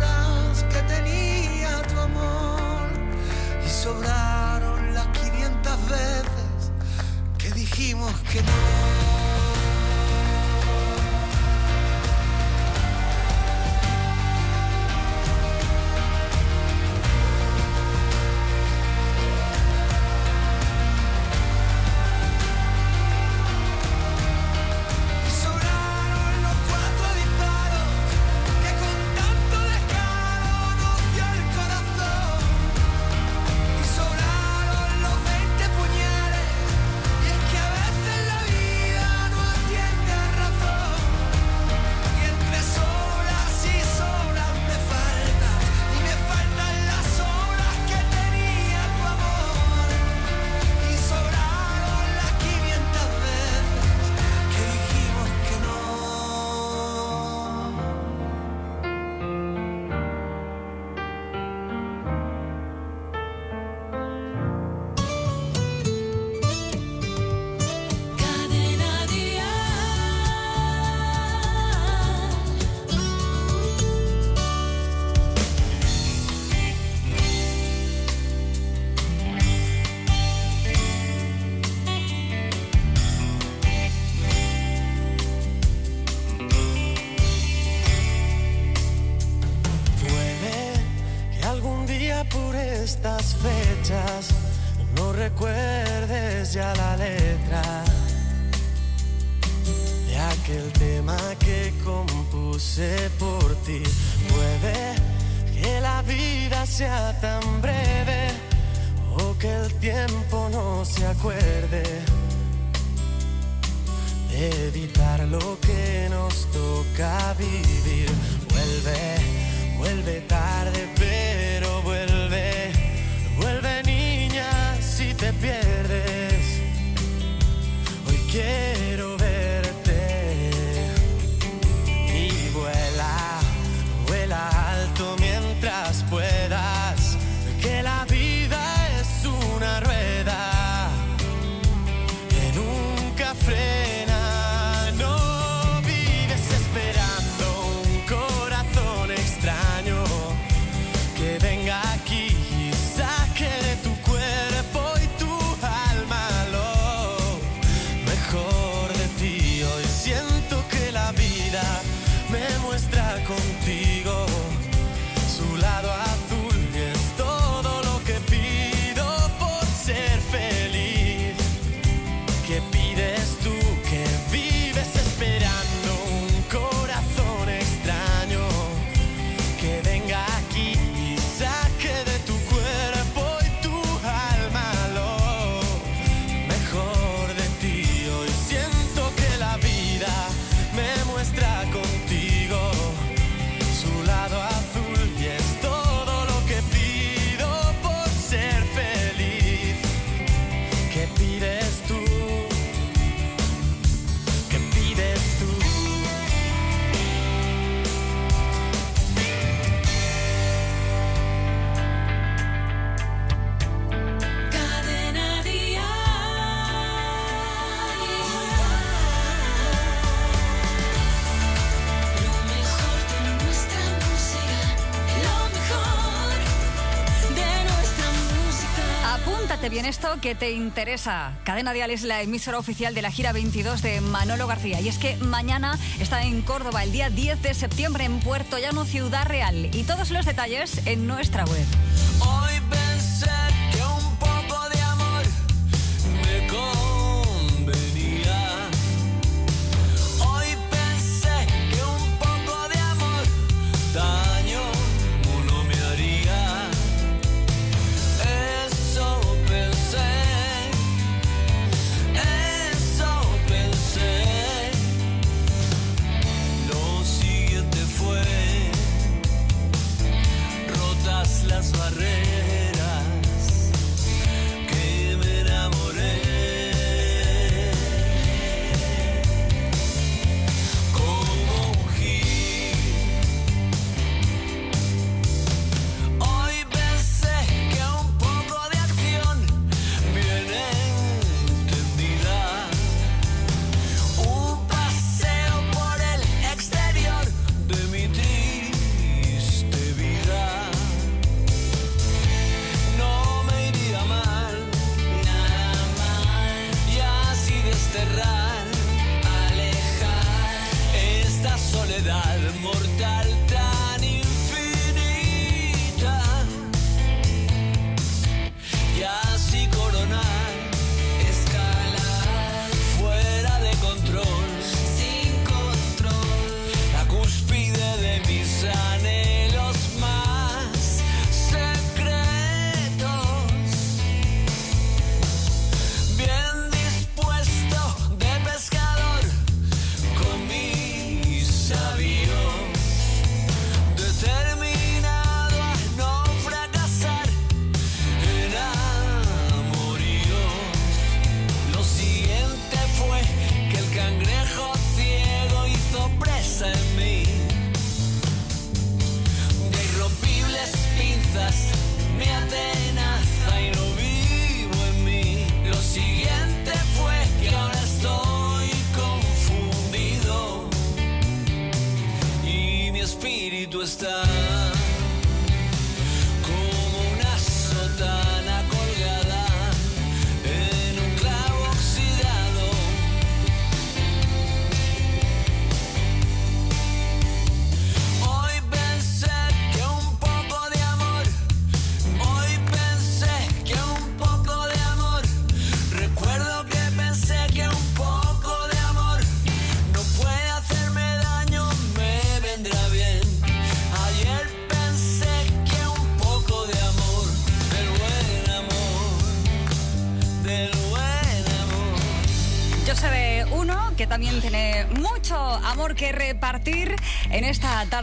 Que te interesa. Cadena Dial es la emisora oficial de la gira 22 de Manolo García. Y es que mañana está en Córdoba, el día 10 de septiembre en Puerto Llano, Ciudad Real. Y todos los detalles en nuestra web.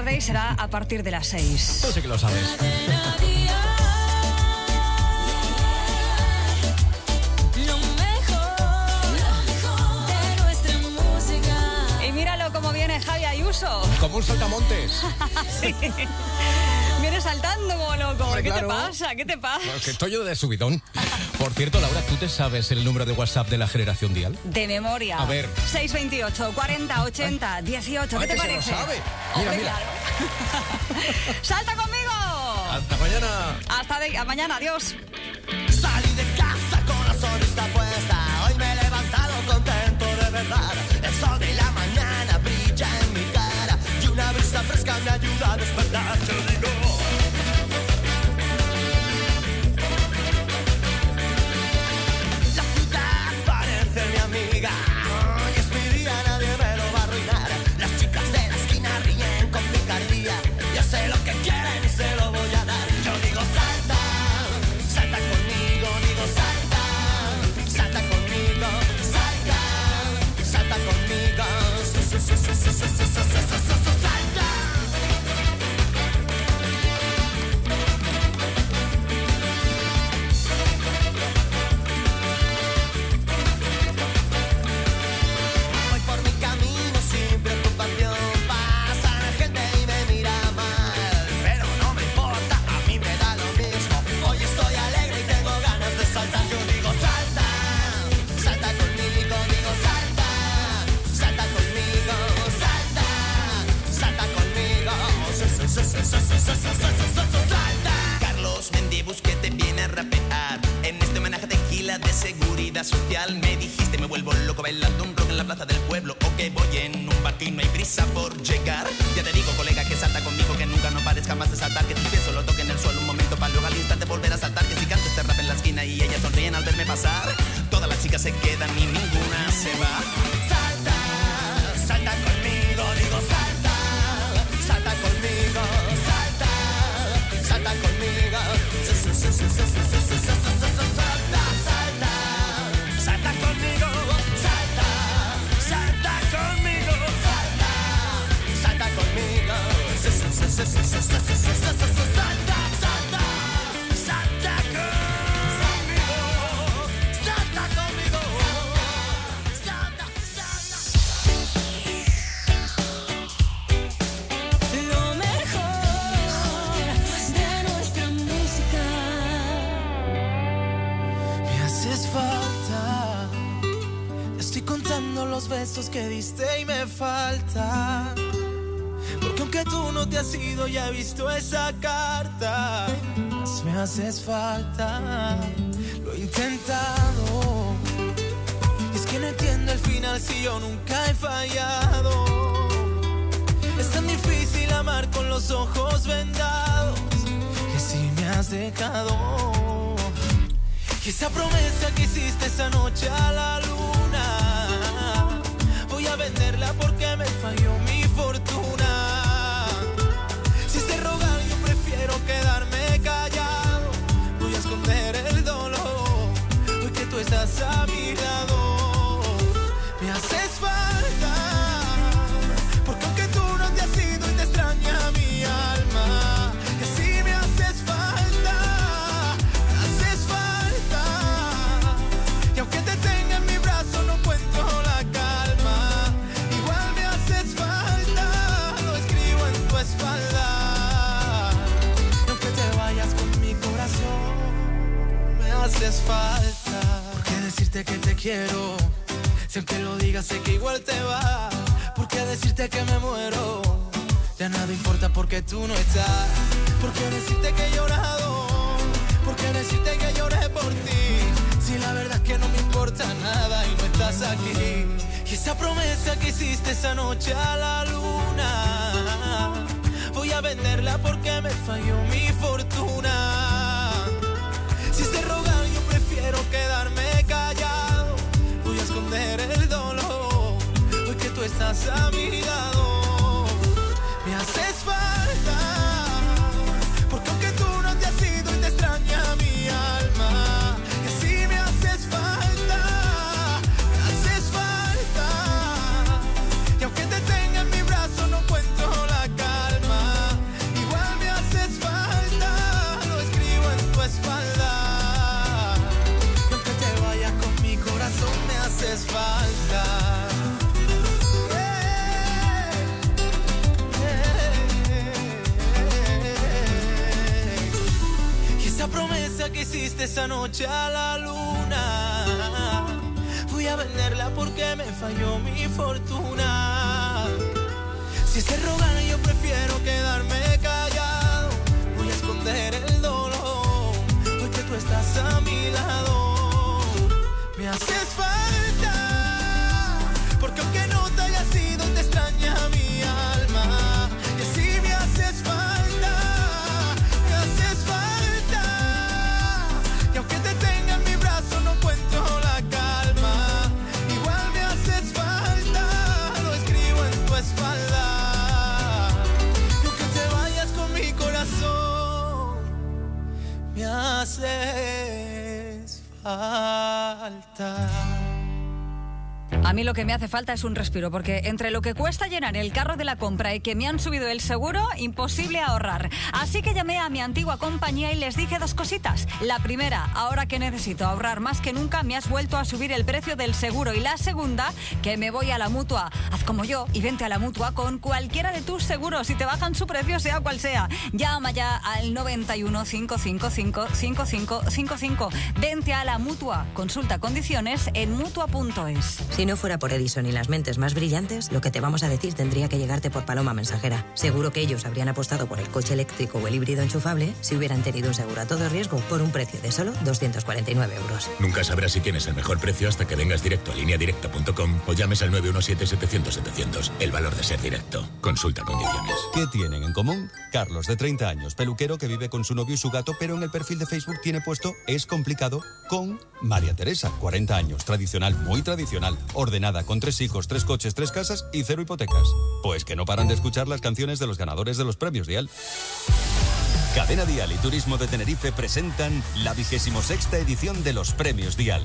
Tarde y será a partir de las 6. Tú sí que lo sabes. Y míralo cómo viene Javi Ayuso. Como un saltamontes. Sí. Viene saltando como loco. Hombre, ¿Qué claro. te pasa? ¿Qué te pasa? Porque estoy yo de subidón. Por cierto, Laura, ¿tú te sabes el número de WhatsApp de la generación Dial? De memoria. A ver. 628 40 80 18. ¿Qué Ay, te que se lo parece? sabe. Mira, mira. ¡Salta conmigo! Hasta mañana. Hasta de- a mañana, adiós. Salí de casa con la sonrisa puesta. Hoy me he levantado contento de verdad. El sol de la mañana brilla en mi cara. Y una brisa fresca me ayuda a despertar. Lo digo. ni ninguna se va. Salta, salta conmigo, digo salta, salta conmigo, salta, salta conmigo. Salta, salta, salta conmigo, salta, salta conmigo, salta, salta conmigo. Que diste y me falta. Porque aunque tú no te has ido, ya he visto esa carta. Más me haces falta. Lo he intentado. Y es que no entiendo el final si yo nunca he fallado. Es tan difícil amar con los ojos vendados que si me has dejado. Y esa promesa que hiciste esa noche a la luna, Và. Quiero? Si aunque lo digas, sé que igual te va. ¿Por qué decirte que me muero? Ya nada importa porque tú no estás. ¿Por qué decirte que he llorado? ¿Por qué decirte que lloré por ti? Si la verdad es que no me importa nada y no estás aquí. Y esa promesa que hiciste esa noche a la luna, voy a venderla porque me falló mi fortuna. has amigado. Hiciste esa noche a la luna, voy a venderla porque me falló mi fortuna. Si se rogan, yo prefiero quedarme A mí lo que me hace falta es un respiro, porque entre lo que cuesta llenar el carro de la compra y que me han subido el seguro, imposible ahorrar. Así que llamé a mi antigua compañía y les dije dos cositas. La primera, ahora que necesito ahorrar más que nunca, me has vuelto a subir el precio del seguro. Y la segunda, que me voy a la mutua. Haz como yo y vente a la mutua con cualquiera de tus seguros y te bajan su precio, sea cual sea. Llama ya al 91 555 5555. Vente a la mutua. Consulta condiciones en mutua.es. Si no fuera por Edison y las mentes más brillantes, lo que te vamos a decir tendría que llegarte por paloma mensajera. Seguro que ellos habrían apostado por el coche eléctrico o el híbrido enchufable si hubieran tenido un seguro a todo riesgo por un precio de solo 249 euros. Nunca sabrás si tienes el mejor precio hasta que vengas directo a lineadirecta.com o llames al 917-700-700. El valor de ser directo. Consulta condiciones. ¿Qué tienen en común? Carlos, de 30 años, peluquero que vive con su novio y su gato, pero en el perfil de Facebook tiene puesto es complicado con María Teresa, 40 años, tradicional, muy tradicional, ordenada, con tres hijos, tres coches, tres casas y cero hipotecas. Pues que no paran de escuchar las canciones de los ganadores de los premios Dial. Cadena Dial y Turismo de Tenerife presentan la vigésimo sexta edición de los premios Dial.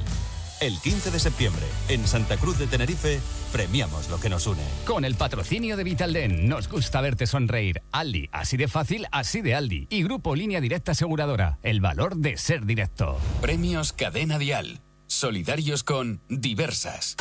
El 15 de septiembre, en Santa Cruz de Tenerife, premiamos lo que nos une. Con el patrocinio de Vitalden, nos gusta verte sonreír. Aldi, así de fácil, así de Aldi. Y Grupo Línea Directa Aseguradora, el valor de ser directo. Premios Cadena Dial. Solidarios con Diversas.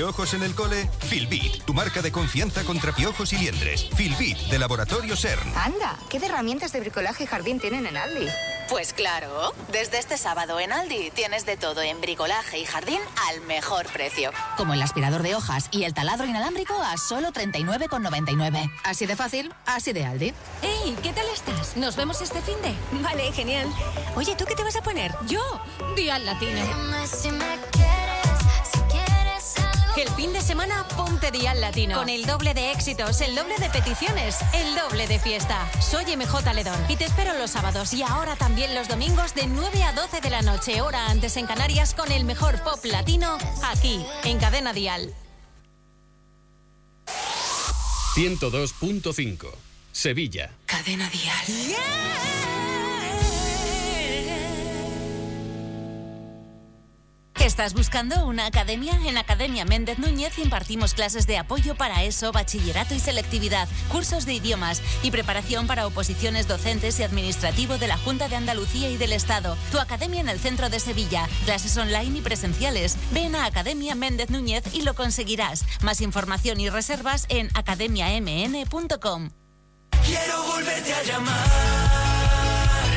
¿Piojos en el cole? Filbit, tu marca de confianza contra piojos y liendres. Filbit, de Laboratorio CERN. Anda, ¿qué de herramientas de bricolaje y jardín tienen en Aldi? Pues claro, desde este sábado en Aldi tienes de todo en bricolaje y jardín al mejor precio. Como el aspirador de hojas y el taladro inalámbrico a solo 39,99. Así de fácil, así de Aldi. ¡Ey! ¿Qué tal estás? ¿Nos vemos este fin de? Vale, genial. Oye, ¿tú qué te vas a poner? Yo, Dial Latino. El fin de semana ponte Dial Latino. Con el doble de éxitos, el doble de peticiones, el doble de fiesta. Soy MJ Ledón y te espero los sábados y ahora también los domingos de 9 a 12 de la noche, hora antes en Canarias, con el mejor pop latino, aquí, en Cadena Dial. 102.5. Sevilla. Cadena Dial. ¿Estás buscando una academia? En Academia Méndez Núñez impartimos clases de apoyo para ESO, bachillerato y selectividad, cursos de idiomas y preparación para oposiciones docentes y administrativo de la Junta de Andalucía y del Estado. Tu academia en el centro de Sevilla, clases online y presenciales. Ven a Academia Méndez Núñez y lo conseguirás. Más información y reservas en academiamn.com. Quiero volverte a llamar.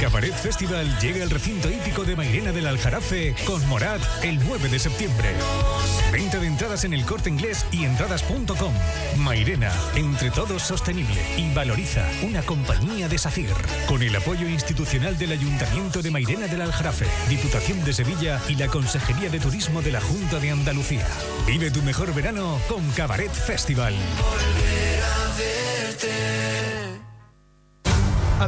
Cabaret Festival llega al recinto hípico de Mairena del Aljarafe con Morat el 9 de septiembre. Venta de entradas en el corte inglés y entradas.com. Mairena, entre todos sostenible y valoriza una compañía de SACIR. Con el apoyo institucional del Ayuntamiento de Mairena del Aljarafe, Diputación de Sevilla y la Consejería de Turismo de la Junta de Andalucía. Vive tu mejor verano con Cabaret Festival. ¿A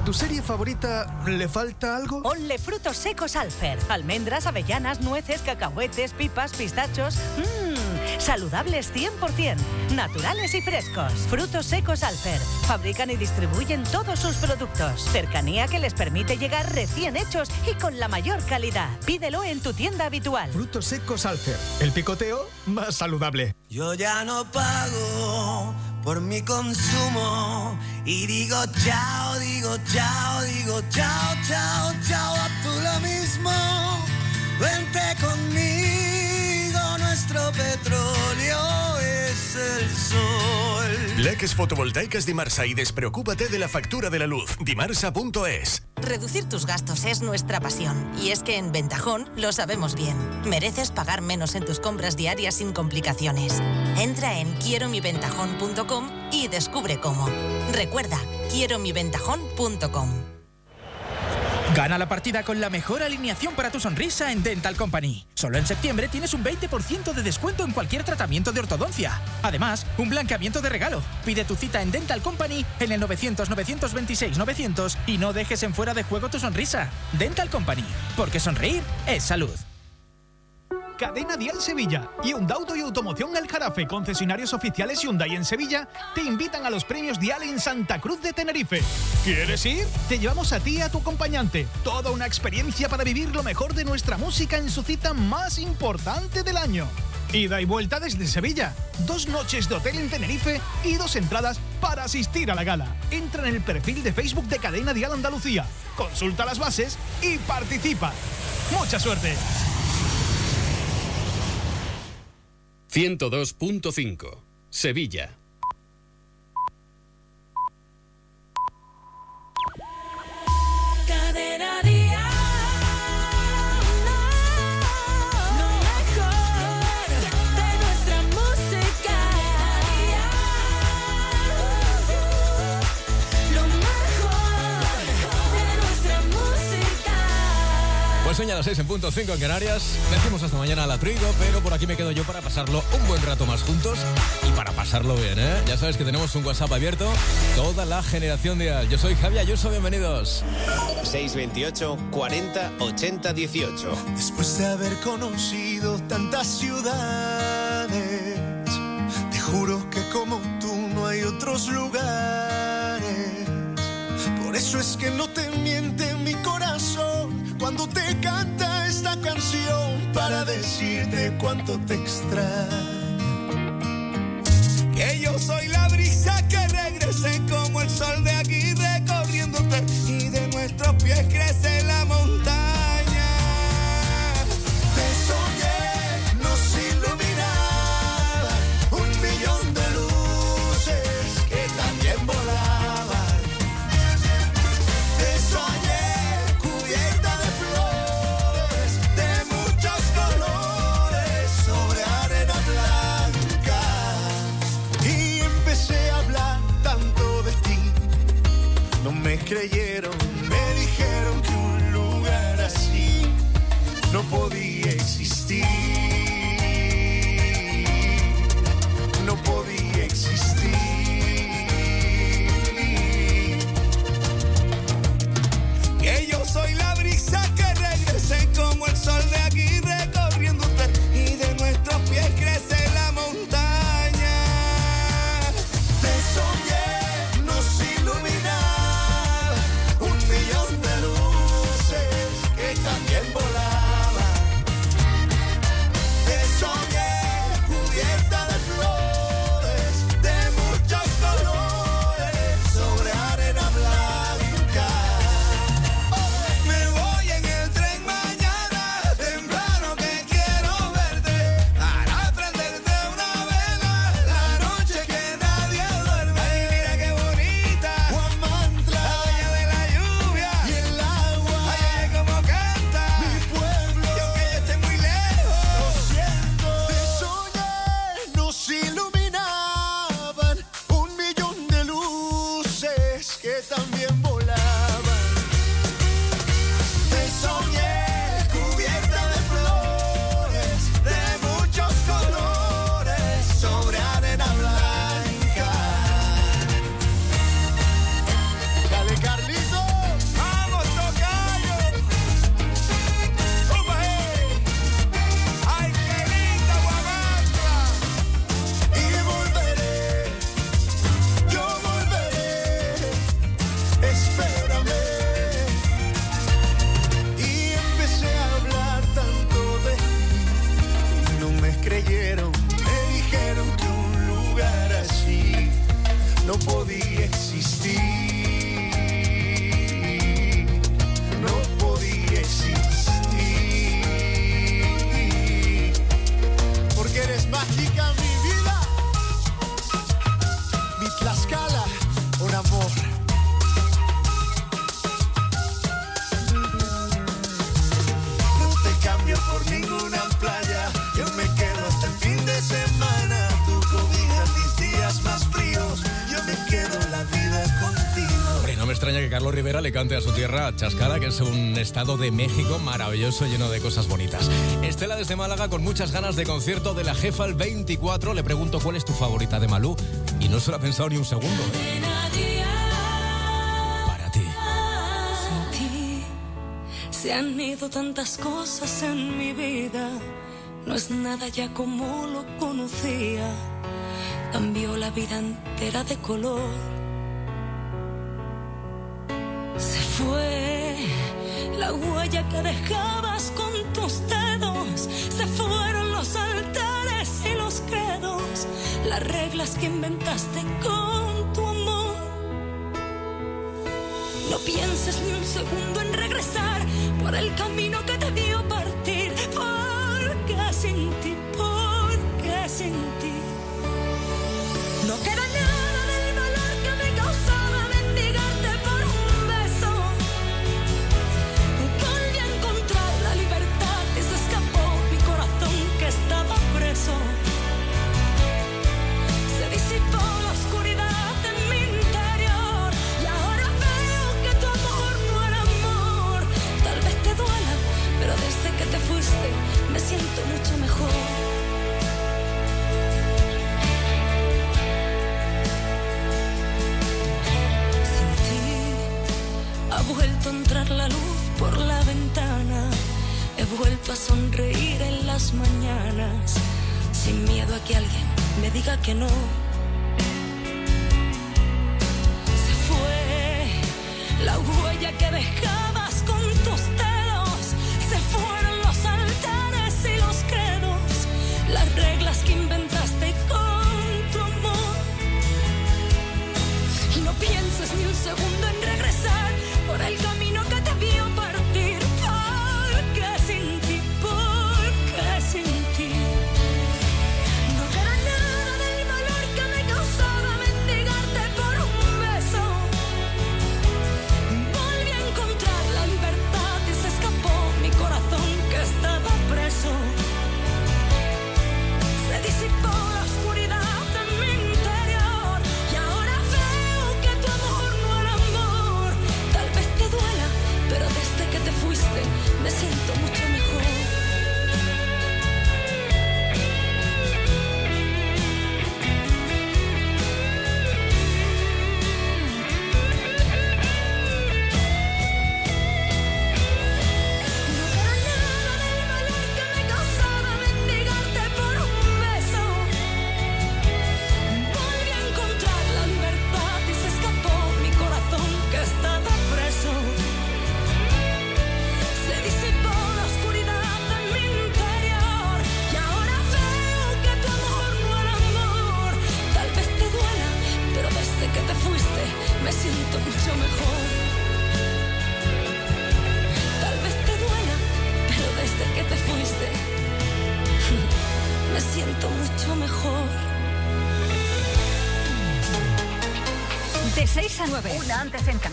tu serie favorita le falta algo? Ponle frutos secos Alfer. Almendras, avellanas, nueces, cacahuetes, pipas, pistachos. Mmm, saludables 100%, naturales y frescos. Frutos secos Alfer. Fabrican y distribuyen todos sus productos. Cercanía que les permite llegar recién hechos y con la mayor calidad. Pídelo en tu tienda habitual. Frutos secos Alfer. El picoteo más saludable. Yo ya no pago por mi consumo y digo chao, digo chao, digo chao, chao, chao, a tú lo mismo. Vente conmigo, nuestro petróleo el sol. Leques fotovoltaicas Dimarsa y despreocúpate de la factura de la luz. Dimarsa.es. Reducir tus gastos es nuestra pasión. Y es que en Ventajón lo sabemos bien. Mereces pagar menos en tus compras diarias sin complicaciones. Entra en quieromiventajón.com y descubre cómo. Recuerda, quieromiventajón.com. Gana la partida con la mejor alineación para tu sonrisa en Dental Company. Solo en septiembre tienes un 20% de descuento en cualquier tratamiento de ortodoncia. Además, un blanqueamiento de regalo. Pide tu cita en Dental Company en el 900-926-900 y no dejes en fuera de juego tu sonrisa. Dental Company, porque sonreír es salud. Cadena Dial Sevilla y Undauto y Automoción El Jarafe, concesionarios oficiales Hyundai en Sevilla, te invitan a los premios Dial en Santa Cruz de Tenerife. ¿Quieres ir? Te llevamos a ti y a tu acompañante. Toda una experiencia para vivir lo mejor de nuestra música en su cita más importante del año. Ida y vuelta desde Sevilla. Dos noches de hotel en Tenerife y dos entradas para asistir a la gala. Entra en el perfil de Facebook de Cadena Dial Andalucía. Consulta las bases y participa. ¡Mucha suerte! 102.5. Sevilla. Las 6 en punto 5 en Canarias. Decimos hasta mañana a la trigo, pero por aquí me quedo yo para pasarlo un buen rato más juntos y para pasarlo bien, ¿eh? Ya sabes que tenemos un WhatsApp abierto, toda la generación de Yo soy Javier Ayuso, bienvenidos. 628 40 80 18. Después de haber conocido tantas ciudades, te juro que como tú no hay otros lugares. Por eso es que no te miente mi corazón cuando te canta esta canción para decirte cuánto te extraño. Que yo soy la brisa que regrese como el sol de aquí Chascala, que es un estado de México maravilloso, lleno de cosas bonitas. Estela desde Málaga con muchas ganas de concierto de la Jefa el 24. Le pregunto cuál es tu favorita de Malú y no se lo ha pensado ni un segundo. Para ti. Sin se han ido tantas cosas en mi vida. No es nada ya como lo conocía. Cambió la vida entera de color.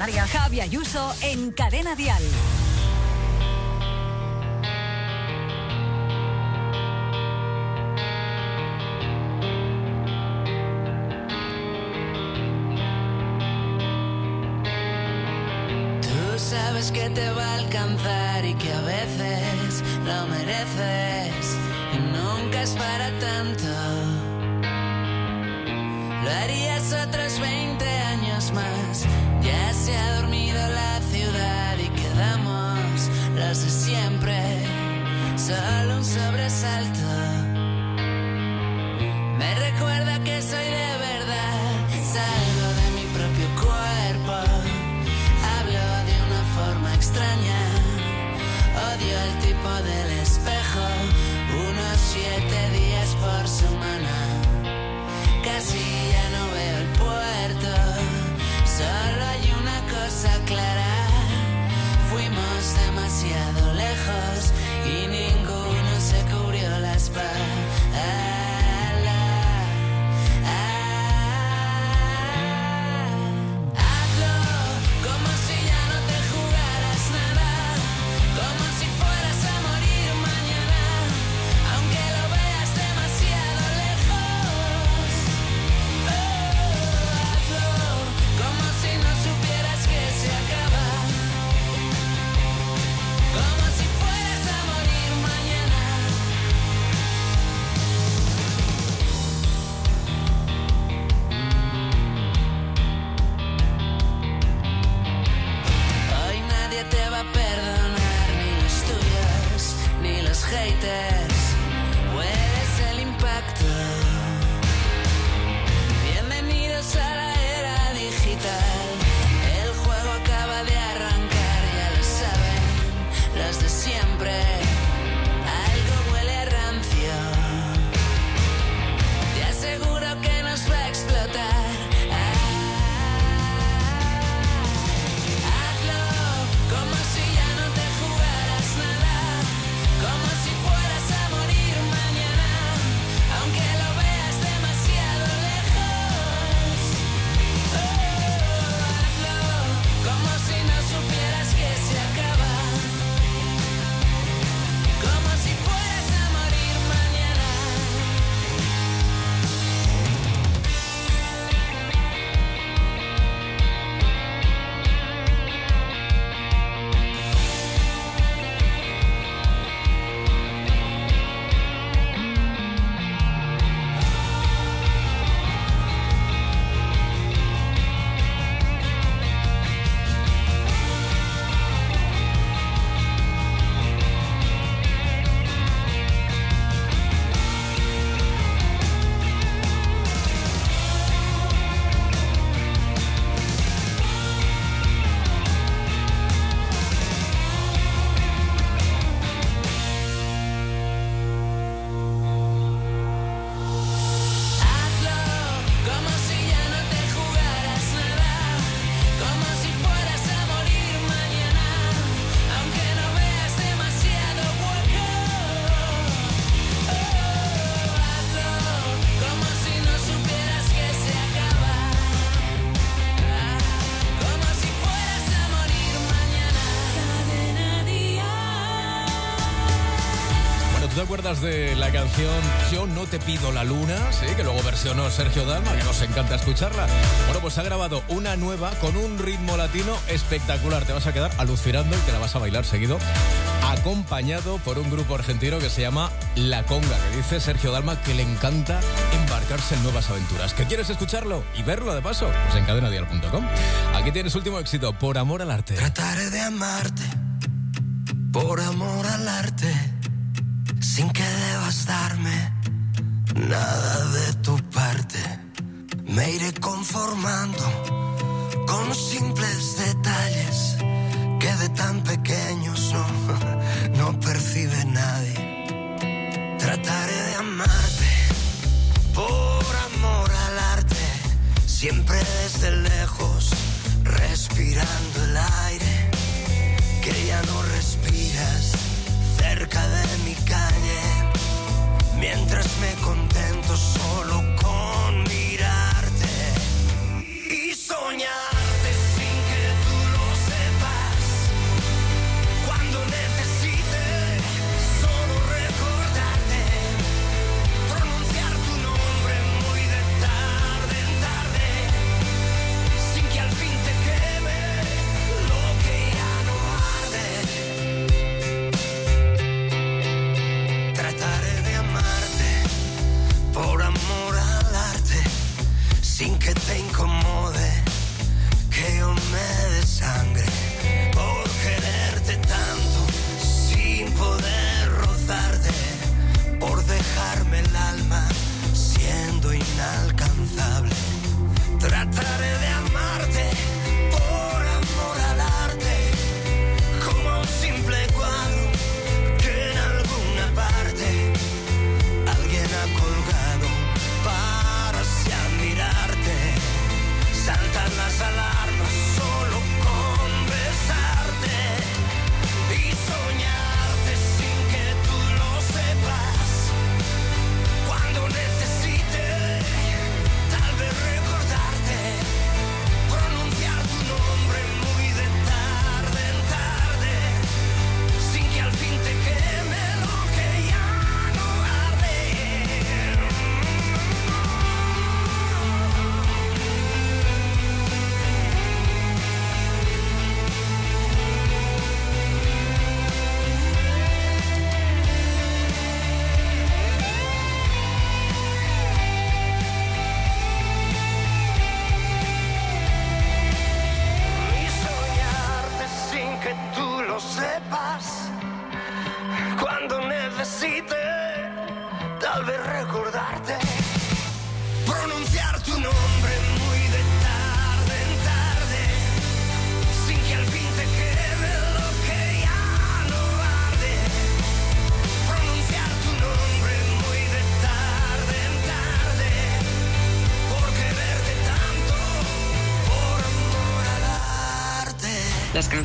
Canarias. Javi Ayuso en Cadena Dial. De la canción Yo no te pido la luna? Sí, que luego versionó Sergio Dalma, que nos encanta escucharla. Bueno, pues ha grabado una nueva con un ritmo latino espectacular. Te vas a quedar alucinando y te la vas a bailar seguido, acompañado por un grupo argentino que se llama La Conga, que dice Sergio Dalma que le encanta embarcarse en nuevas aventuras. ¿Que quieres escucharlo y verlo de paso? Pues en cadenadial.com. Aquí tienes último éxito, por amor al arte. Trataré de amarte por amor al arte, nada de tu parte. Me iré conformando con simples detalles que de tan pequeños no, no percibe nadie. Trataré de amarte por amor al arte, siempre desde lejos, respirando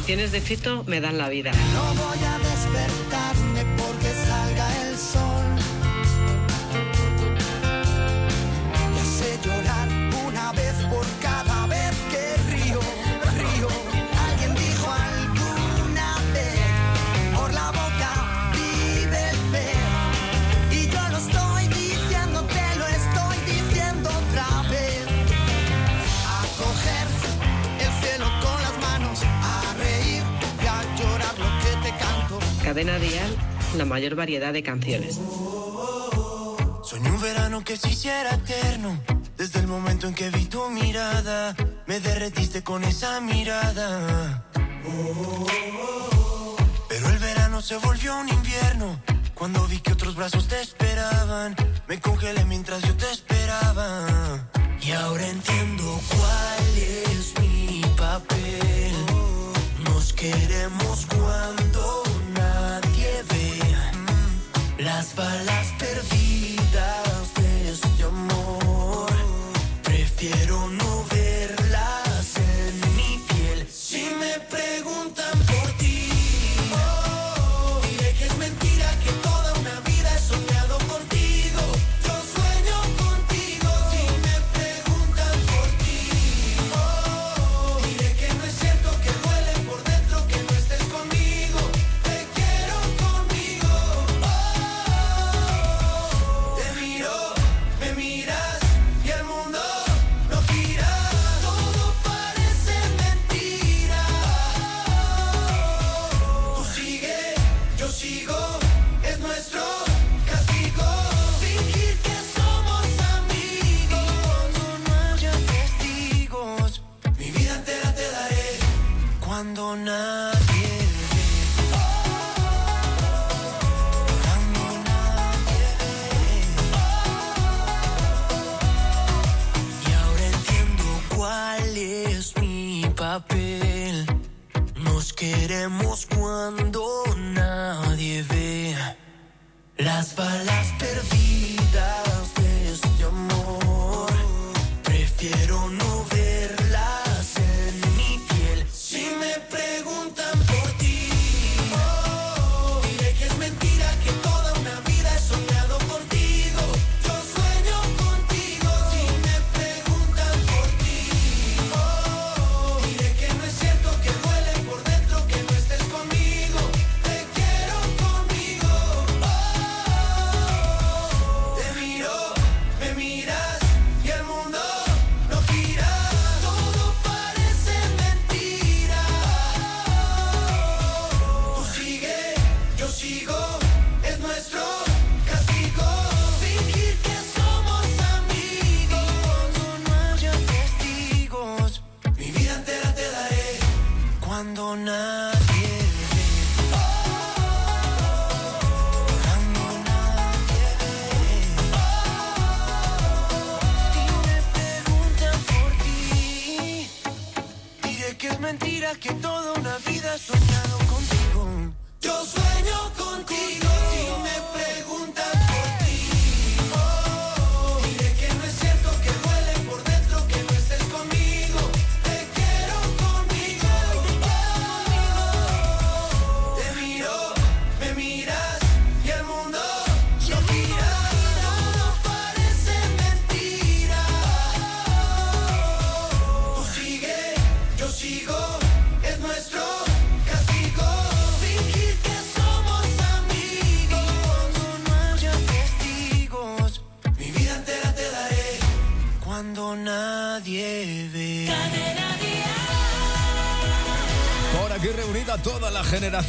Las canciones de Fito me dan la vida. Mayor variedad de canciones. Soñé un verano que se hiciera eterno. Desde el momento en que vi tu mirada, me derretiste con esa mirada. Pero el verano se volvió un invierno. Cuando vi que otros brazos te esperaban, me congelé mientras yo te esperaba. Y ahora entiendo cuál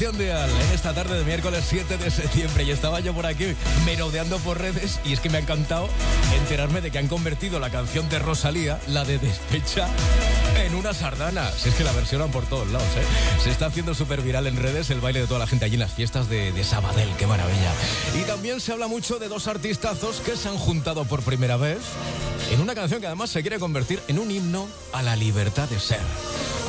en esta tarde de miércoles 7 de septiembre. Y estaba yo por aquí merodeando por redes y es que me ha encantado enterarme de que han convertido la canción de Rosalía, la de Despecha, en una sardana. Si es que la versionan por todos lados, ¿eh? Se está haciendo súper viral en redes el baile de toda la gente allí en las fiestas de, de Sabadell. ¡Qué maravilla! Y también se habla mucho de dos artistazos que se han juntado por primera vez en una canción que además se quiere convertir en un himno a la libertad de ser,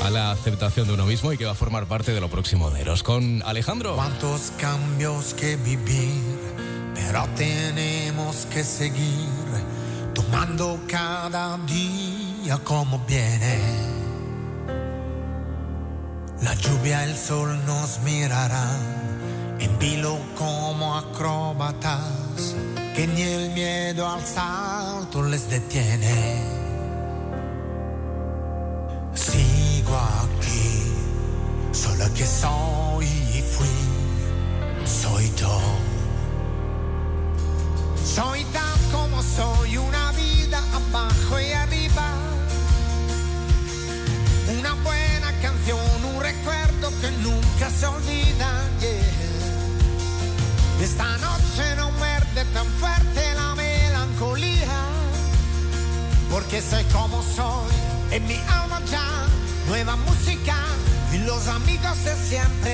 a la aceptación de uno mismo y que va a formar parte de lo próximo de Eros. Con Alejandro. Cuántos cambios que vivir, pero tenemos que seguir tomando cada día como viene. La lluvia, el sol nos mirarán en vilo como acróbatas, que ni el miedo al salto les detiene. Siempre.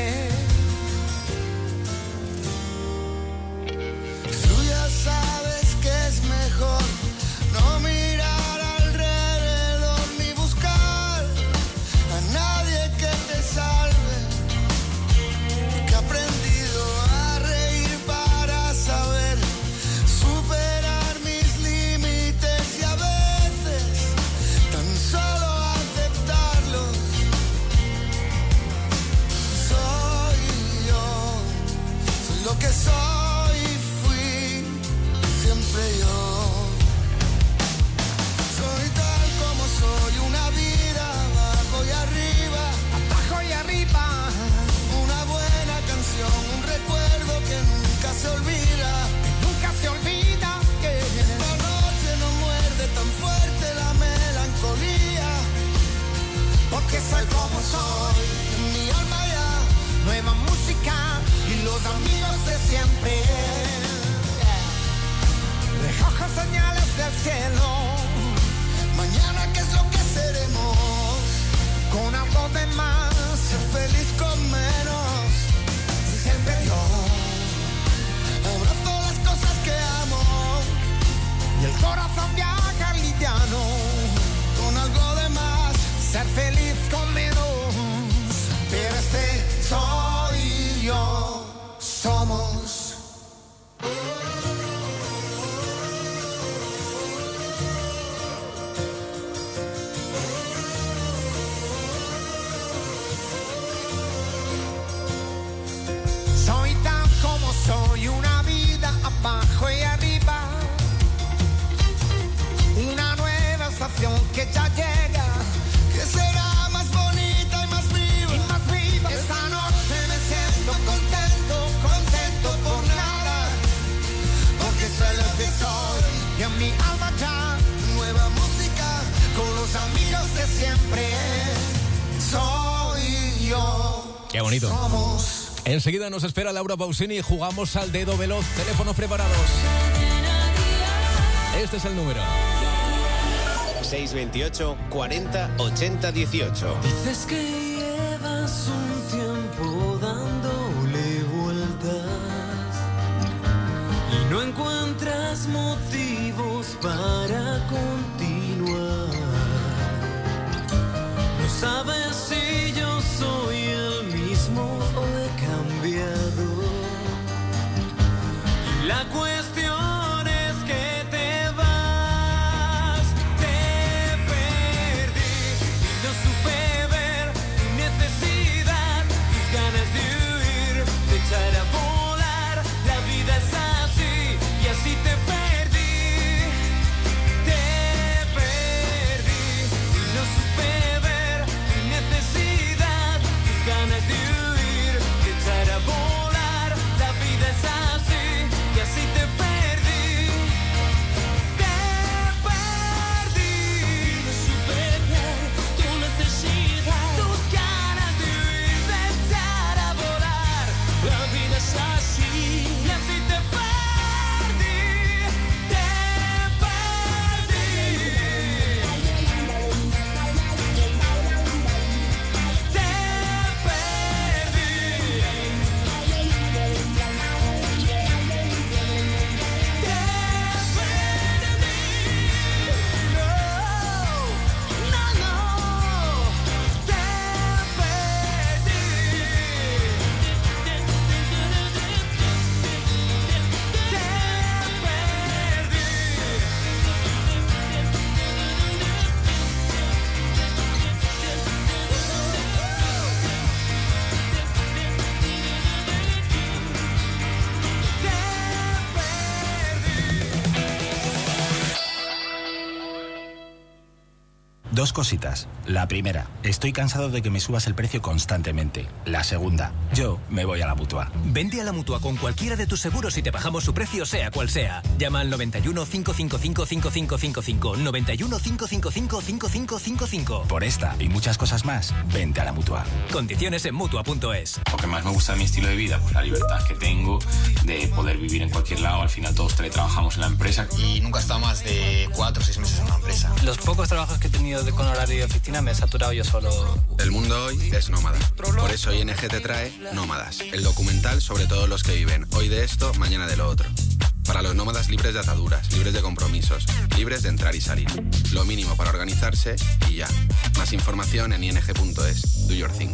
Enseguida nos espera Laura Pausini y jugamos al dedo veloz. Teléfonos preparados. Este es el número. 628 40 80 18. Dices que Dos cositas. La primera, estoy cansado de que me subas el precio constantemente. La segunda, yo me voy a la mutua. Vente a la mutua con cualquiera de tus seguros y te bajamos su precio, sea cual sea. Llama al 91 555 5555. 91 555 5555. Por esta y muchas cosas más, vente a la mutua. Condiciones en mutua.es. Lo que más me gusta de mi estilo de vida, pues la libertad que tengo de poder vivir en cualquier lado. Al final todos teletrabajamos en la empresa. Y nunca estado más de cuatro o seis meses en una empresa. Los pocos trabajos que he tenido de, con horario de oficina me he saturado yo solo. El mundo hoy es nómada. Por eso ING te trae Nómadas, el documental sobre todos los que viven hoy de esto, mañana de lo otro. Para los nómadas libres de ataduras, libres de compromisos, libres de entrar y salir. Lo mínimo para organizarse y ya. Más información en ing.es. Do your thing.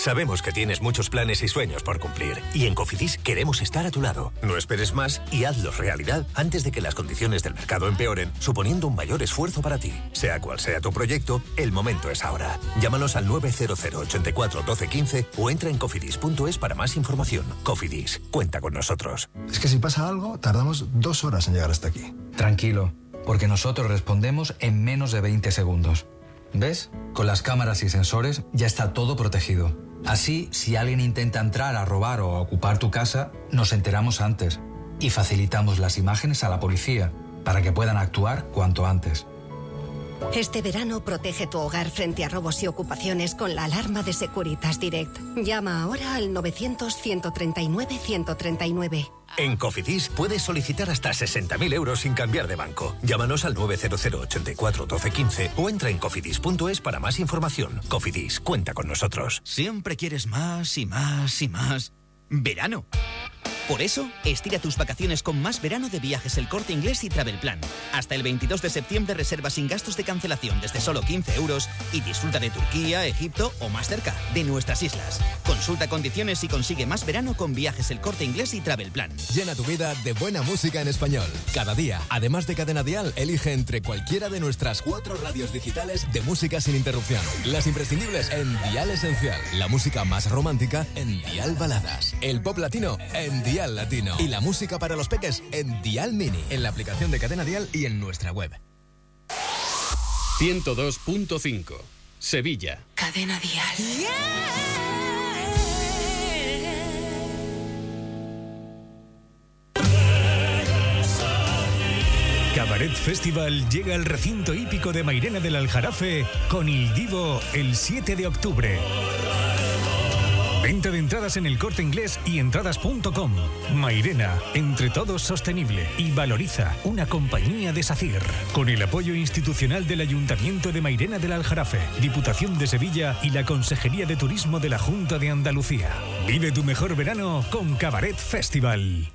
Sabemos que tienes muchos planes y sueños por cumplir y en Cofidis queremos estar a tu lado. No esperes más y hazlos realidad antes de que las condiciones del mercado empeoren, suponiendo un mayor esfuerzo para ti. Sea cual sea tu proyecto, el momento es ahora. Llámanos al 900 84 12 15 o entra en cofidis.es para más información. Cofidis, cuenta con nosotros. Es que si pasa algo, tardamos dos horas en llegar hasta aquí. Tranquilo, porque nosotros respondemos en menos de 20 segundos. ¿Ves? Con las cámaras y sensores ya está todo protegido. Así, si alguien intenta entrar a robar o ocupar tu casa, nos enteramos antes y facilitamos las imágenes a la policía para que puedan actuar cuanto antes. Este verano protege tu hogar frente a robos y ocupaciones con la alarma de Securitas Direct. Llama ahora al 900-139-139. En Cofidis puedes solicitar hasta 60.000 euros sin cambiar de banco. Llámanos al 900 84 12 15 o entra en cofidis.es para más información. Cofidis, cuenta con nosotros. Siempre quieres más y más y más. Verano. Por eso, estira tus vacaciones con más verano de viajes El Corte Inglés y Travel Plan. Hasta el 22 de septiembre reserva sin gastos de cancelación desde solo 15 euros y disfruta de Turquía, Egipto o más cerca, de nuestras islas. Consulta condiciones y consigue más verano con viajes El Corte Inglés y Travel Plan. Llena tu vida de buena música en español. Cada día, además de Cadena Dial, elige entre cualquiera de nuestras cuatro radios digitales de música sin interrupción. Las imprescindibles en Dial Esencial. La música más romántica en Dial Baladas. El pop latino en Dial Latino. Y la música para los peques en Dial Mini. En la aplicación de Cadena Dial y en nuestra web. 102.5 Sevilla. Cadena Dial. Cabaret Festival llega al recinto hípico de Mairena del Aljarafe con Il Divo el 7 de octubre. Venta de entradas en el corte inglés y entradas.com. Mairena, entre todos sostenible y valoriza una compañía de SACIR. Con el apoyo institucional del Ayuntamiento de Mairena del Aljarafe, Diputación de Sevilla y la Consejería de Turismo de la Junta de Andalucía. Vive tu mejor verano con Cabaret Festival.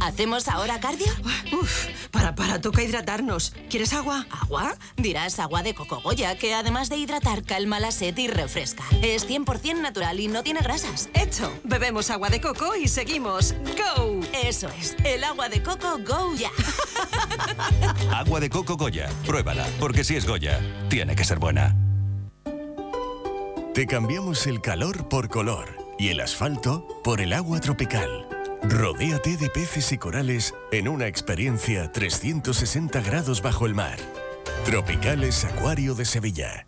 ¿Hacemos ahora cardio? Uf, para, para, toca hidratarnos. ¿Quieres agua? ¿Agua? Dirás agua de coco Goya, que además de hidratar, calma la sed y refresca. Es 100% natural y no tiene grasas. Hecho. Bebemos agua de coco y seguimos. ¡Go! Eso es. El agua de coco Go ya. Agua de coco Goya. Pruébala, porque si es Goya, tiene que ser buena. Te cambiamos el calor por color y el asfalto por el agua tropical. Rodéate de peces y corales en una experiencia 360 grados bajo el mar. Tropicales Acuario de Sevilla.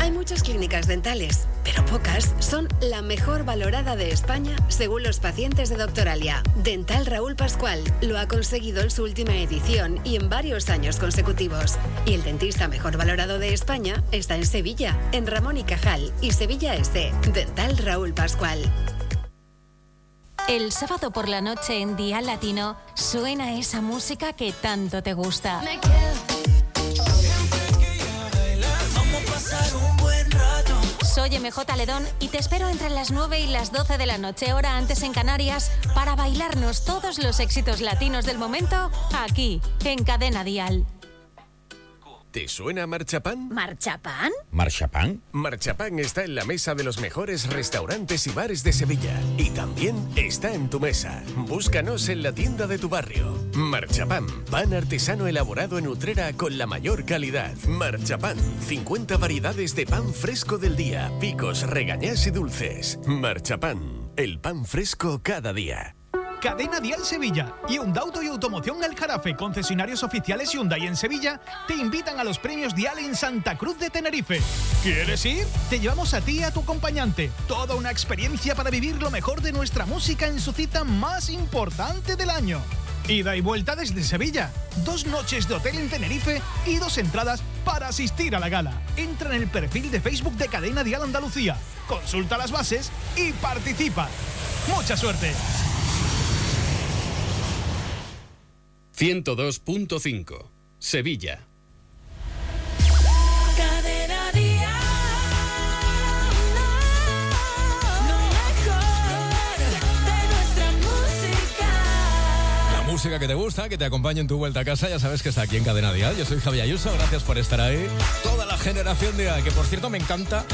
Hay muchas clínicas dentales, pero pocas son la mejor valorada de España según los pacientes de Doctoralia. Dental Raúl Pascual lo ha conseguido en su última edición y en varios años consecutivos. Y el dentista mejor valorado de España está en Sevilla, en Ramón y Cajal y Sevilla Este. Dental Raúl Pascual. El sábado por la noche en Día Latino suena esa música que tanto te gusta. Vamos a pasar un buen rato. Soy MJ Ledón y te espero entre las 9 y las 12 de la noche, hora antes en Canarias, para bailarnos todos los éxitos latinos del momento aquí, en Cadena Dial. ¿Te suena Marchapán? ¿Marchapán? ¿Marchapán? Marchapán está en la mesa de los mejores restaurantes y bares de Sevilla. Y también está en tu mesa. Búscanos en la tienda de tu barrio. Marchapán, pan artesano elaborado en Utrera con la mayor calidad. Marchapán, 50 variedades de pan fresco del día, picos, regañás y dulces. Marchapán, el pan fresco cada día. Cadena Dial Sevilla y Auto y Automoción El Jarafe, concesionarios oficiales Hyundai en Sevilla, te invitan a los premios Dial en Santa Cruz de Tenerife. ¿Quieres ir? Te llevamos a ti y a tu acompañante. Toda una experiencia para vivir lo mejor de nuestra música en su cita más importante del año. Ida y vuelta desde Sevilla. Dos noches de hotel en Tenerife y dos entradas para asistir a la gala. Entra en el perfil de Facebook de Cadena Dial Andalucía. Consulta las bases y participa. ¡Mucha suerte! 102.5. Sevilla. Que te gusta, que te acompañe en tu vuelta a casa, ya sabes que está aquí en Cadena Dial. Yo soy Javi Ayuso, gracias por estar ahí. Toda la generación de A, que por cierto me encanta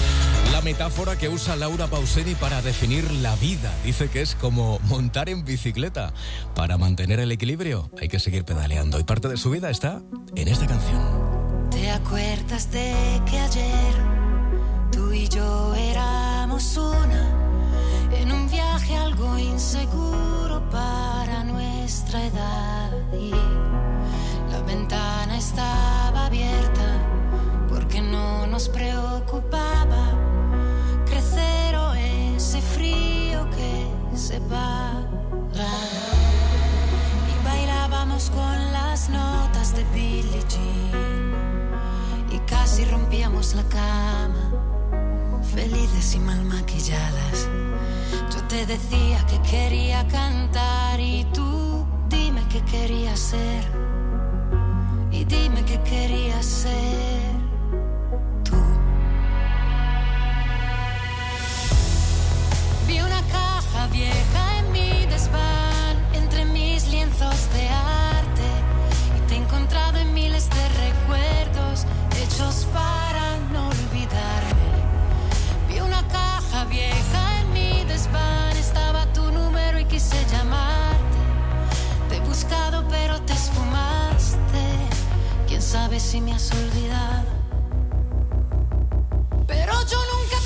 la metáfora que usa Laura Pauseni para definir la vida. Dice que es como montar en bicicleta. Para mantener el equilibrio hay que seguir pedaleando y parte de su vida está en esta canción. ¿Te acuerdas de que ayer tú y yo éramos una en un viaje algo inseguro para nuestra edad? Y la ventana estaba abierta porque no nos preocupaba crecer ese frío que separa. Y bailábamos con las notas de Billie Jean y casi rompíamos la cama, felices y mal maquilladas. Yo te decía que quería cantar y tú dime qué querías ser. Y dime qué querías ser. Vi una caja vieja en mi desván, entre mis lienzos de arte. Y te he encontrado en miles de recuerdos, hechos para no olvidarme. Vi una caja vieja en mi desván, estaba tu número y quise llamarte. Pero te esfumaste. Quién sabe si me has olvidado. Pero yo nunca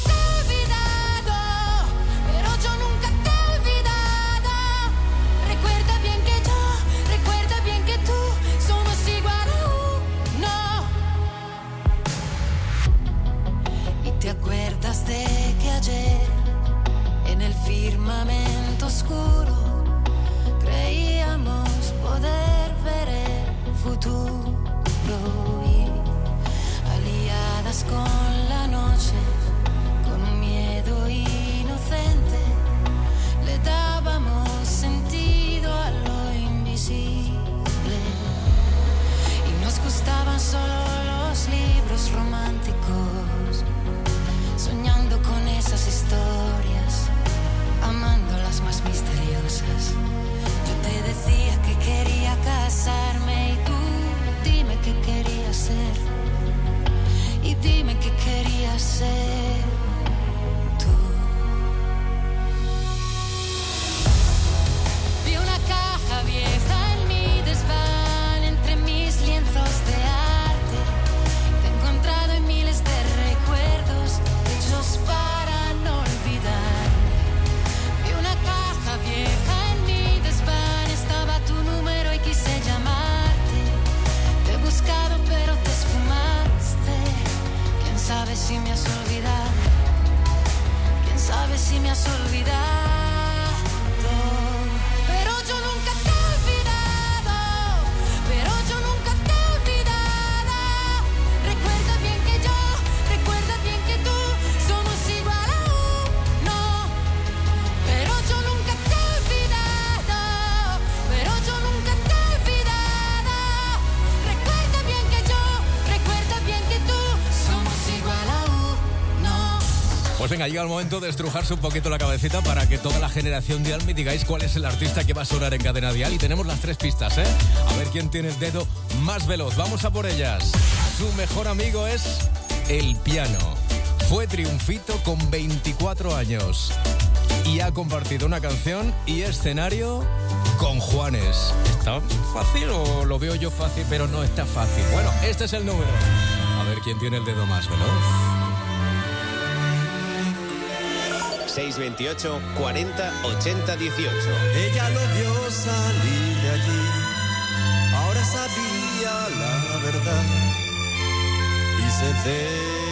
Con la noche, con un miedo inocente. Le dábamos sentido a lo invisible. Y nos gustaban solo los libros románticos. Soñando con esas historias, amándolas más misteriosas. Yo te decía que quería casarme y tú dime que querías ser dime que querías ser tú. Vi una caja vieja. si me has olvidado. Quién sabe si me has olvidado. Venga, llega el momento de estrujarse un poquito la cabecita para que toda la generación dial me digáis cuál es el artista que va a sonar en cadena dial. Y tenemos las tres pistas, ¿eh? A ver quién tiene el dedo más veloz. Vamos a por ellas. Su mejor amigo es el piano. Fue triunfito con 24 años y ha compartido una canción y escenario con Juanes. ¿Está fácil o lo veo yo fácil, pero no está fácil? Bueno, este es el número. A ver quién tiene el dedo más veloz. 628 40 80 18. Ella lo vio salir de allí, ahora sabía la verdad y se dejó.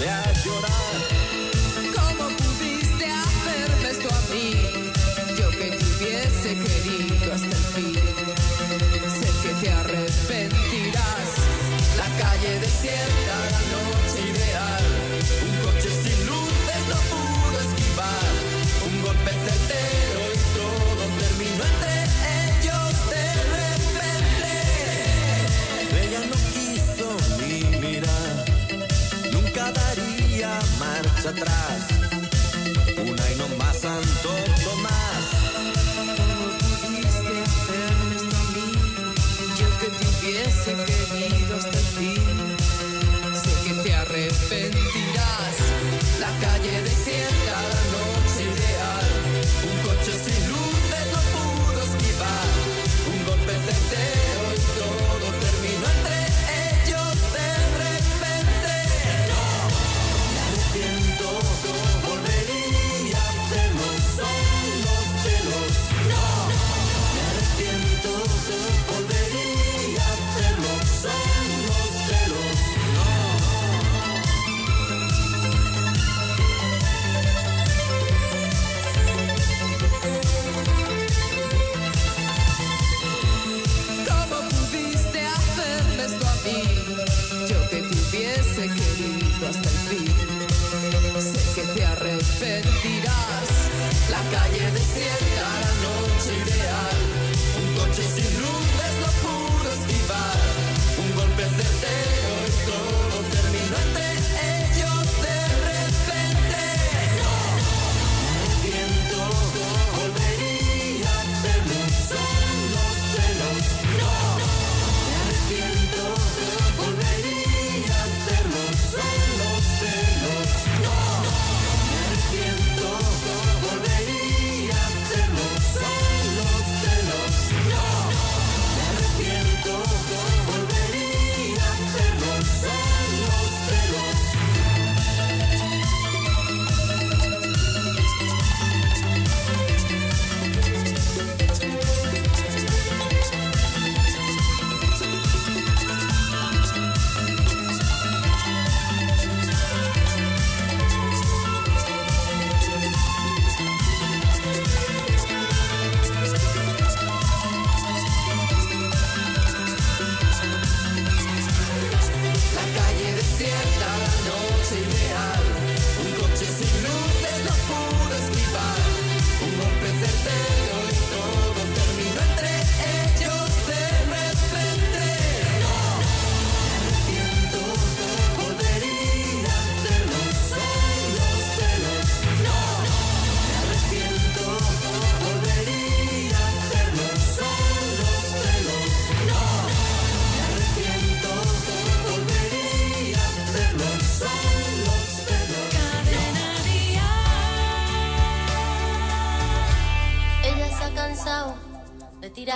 Yeah. atrás.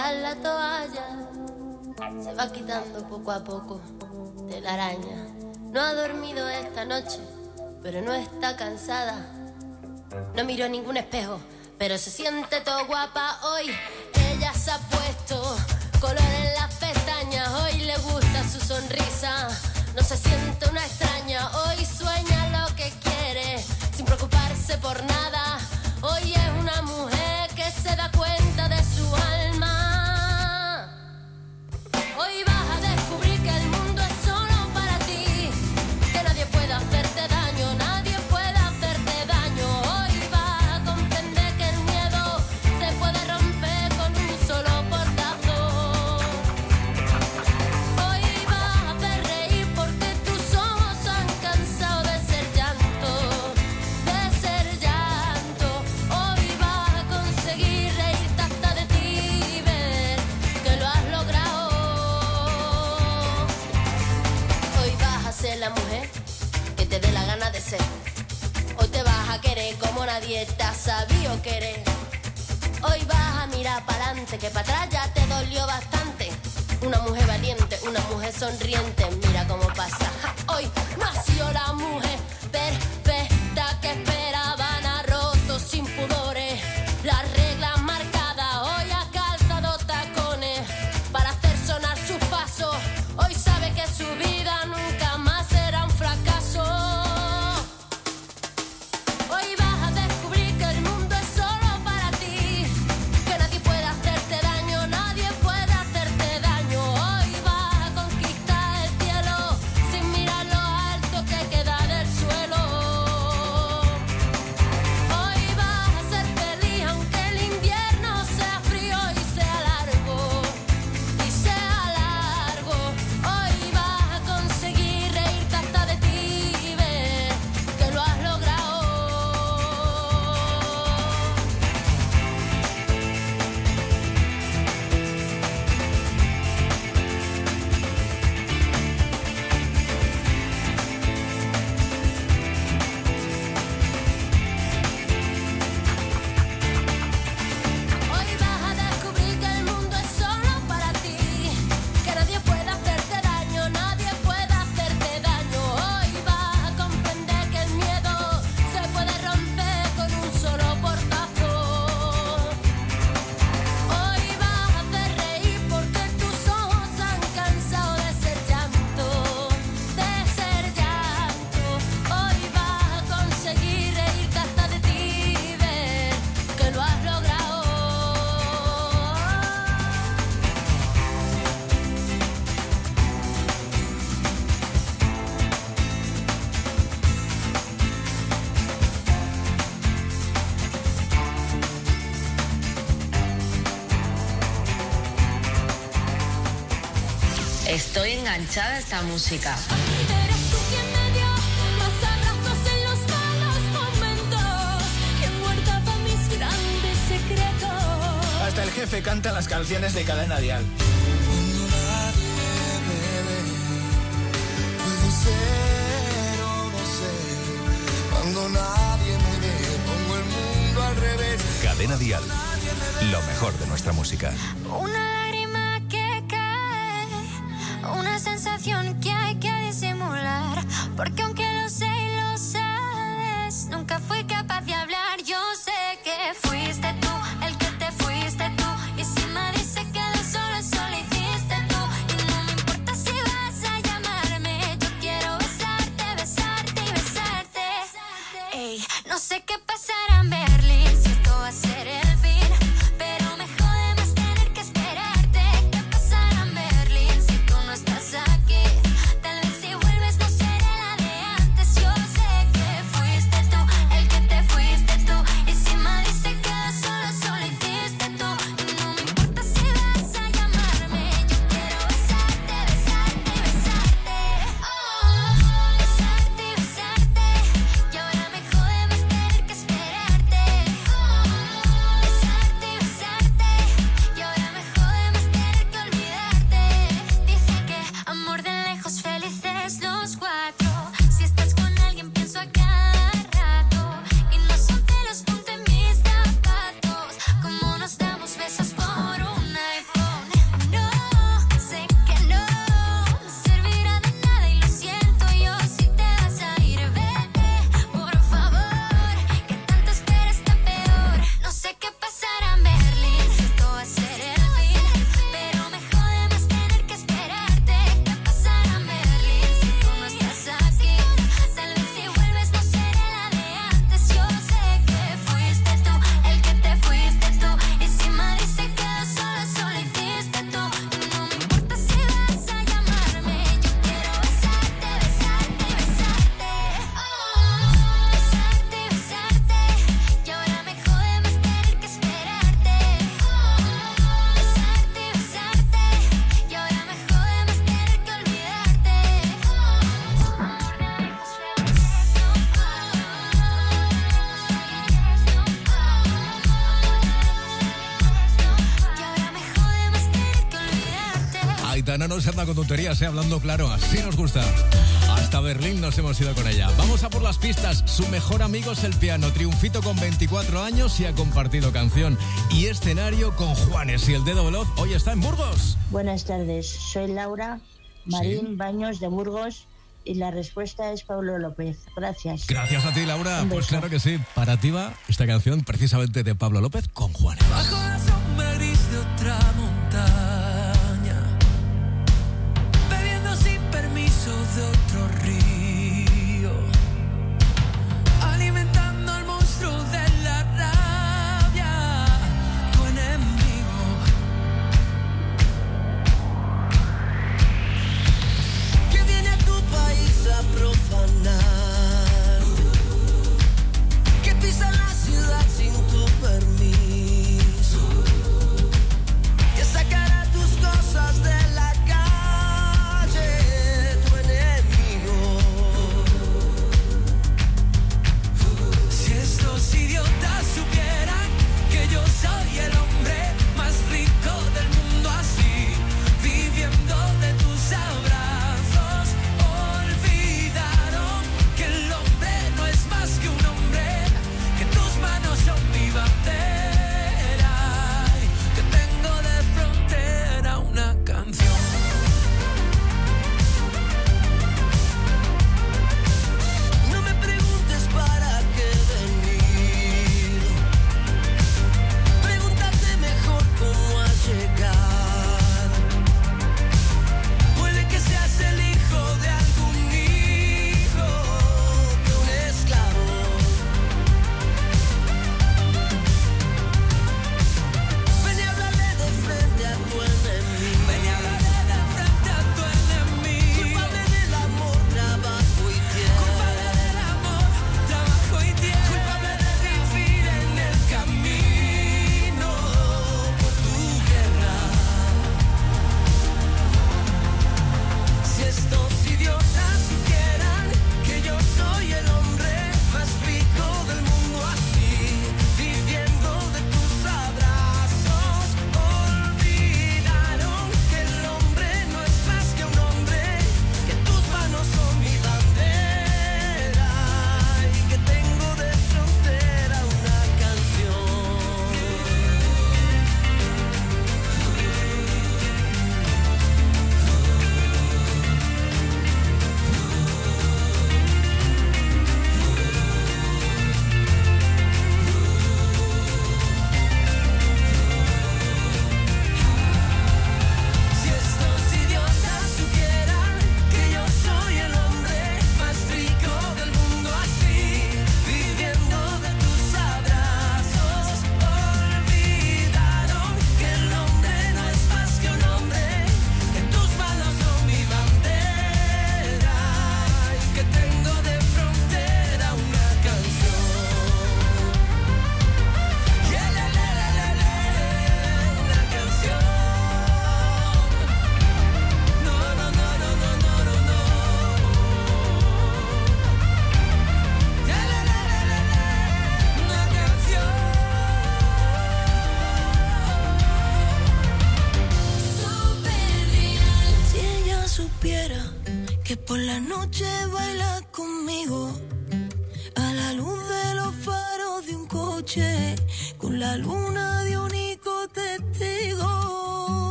la toalla. Se va quitando poco a poco de la araña. No ha dormido esta noche, pero no está cansada. No miró ningún espejo, pero se siente todo guapa hoy. Ella se ha puesto color en las pestañas, hoy le gusta su sonrisa. No se siente una extraña, hoy sabío querer. Hoy vas a mirar para adelante, que para atrás ya te dolió bastante. Una mujer valiente, una mujer sonriente, mira cómo pasa. Hoy nació la mujer. alta música. Hasta el jefe canta las canciones de Cadena Dial. El mundo al revés. Cadena Dial, lo mejor de nuestra música. tonterías, ¿eh? hablando claro, así nos gusta. Hasta Berlín nos hemos ido con ella. Vamos a por las pistas. Su mejor amigo es el piano. Triunfito con 24 años y ha compartido canción y escenario con Juanes. Y el dedo veloz hoy está en Burgos. Buenas tardes, soy Laura Marín ¿Sí? Baños de Burgos. Y la respuesta es Pablo López. Gracias. Gracias a ti, Laura. Pues claro que sí. Para ti va esta canción precisamente de Pablo López.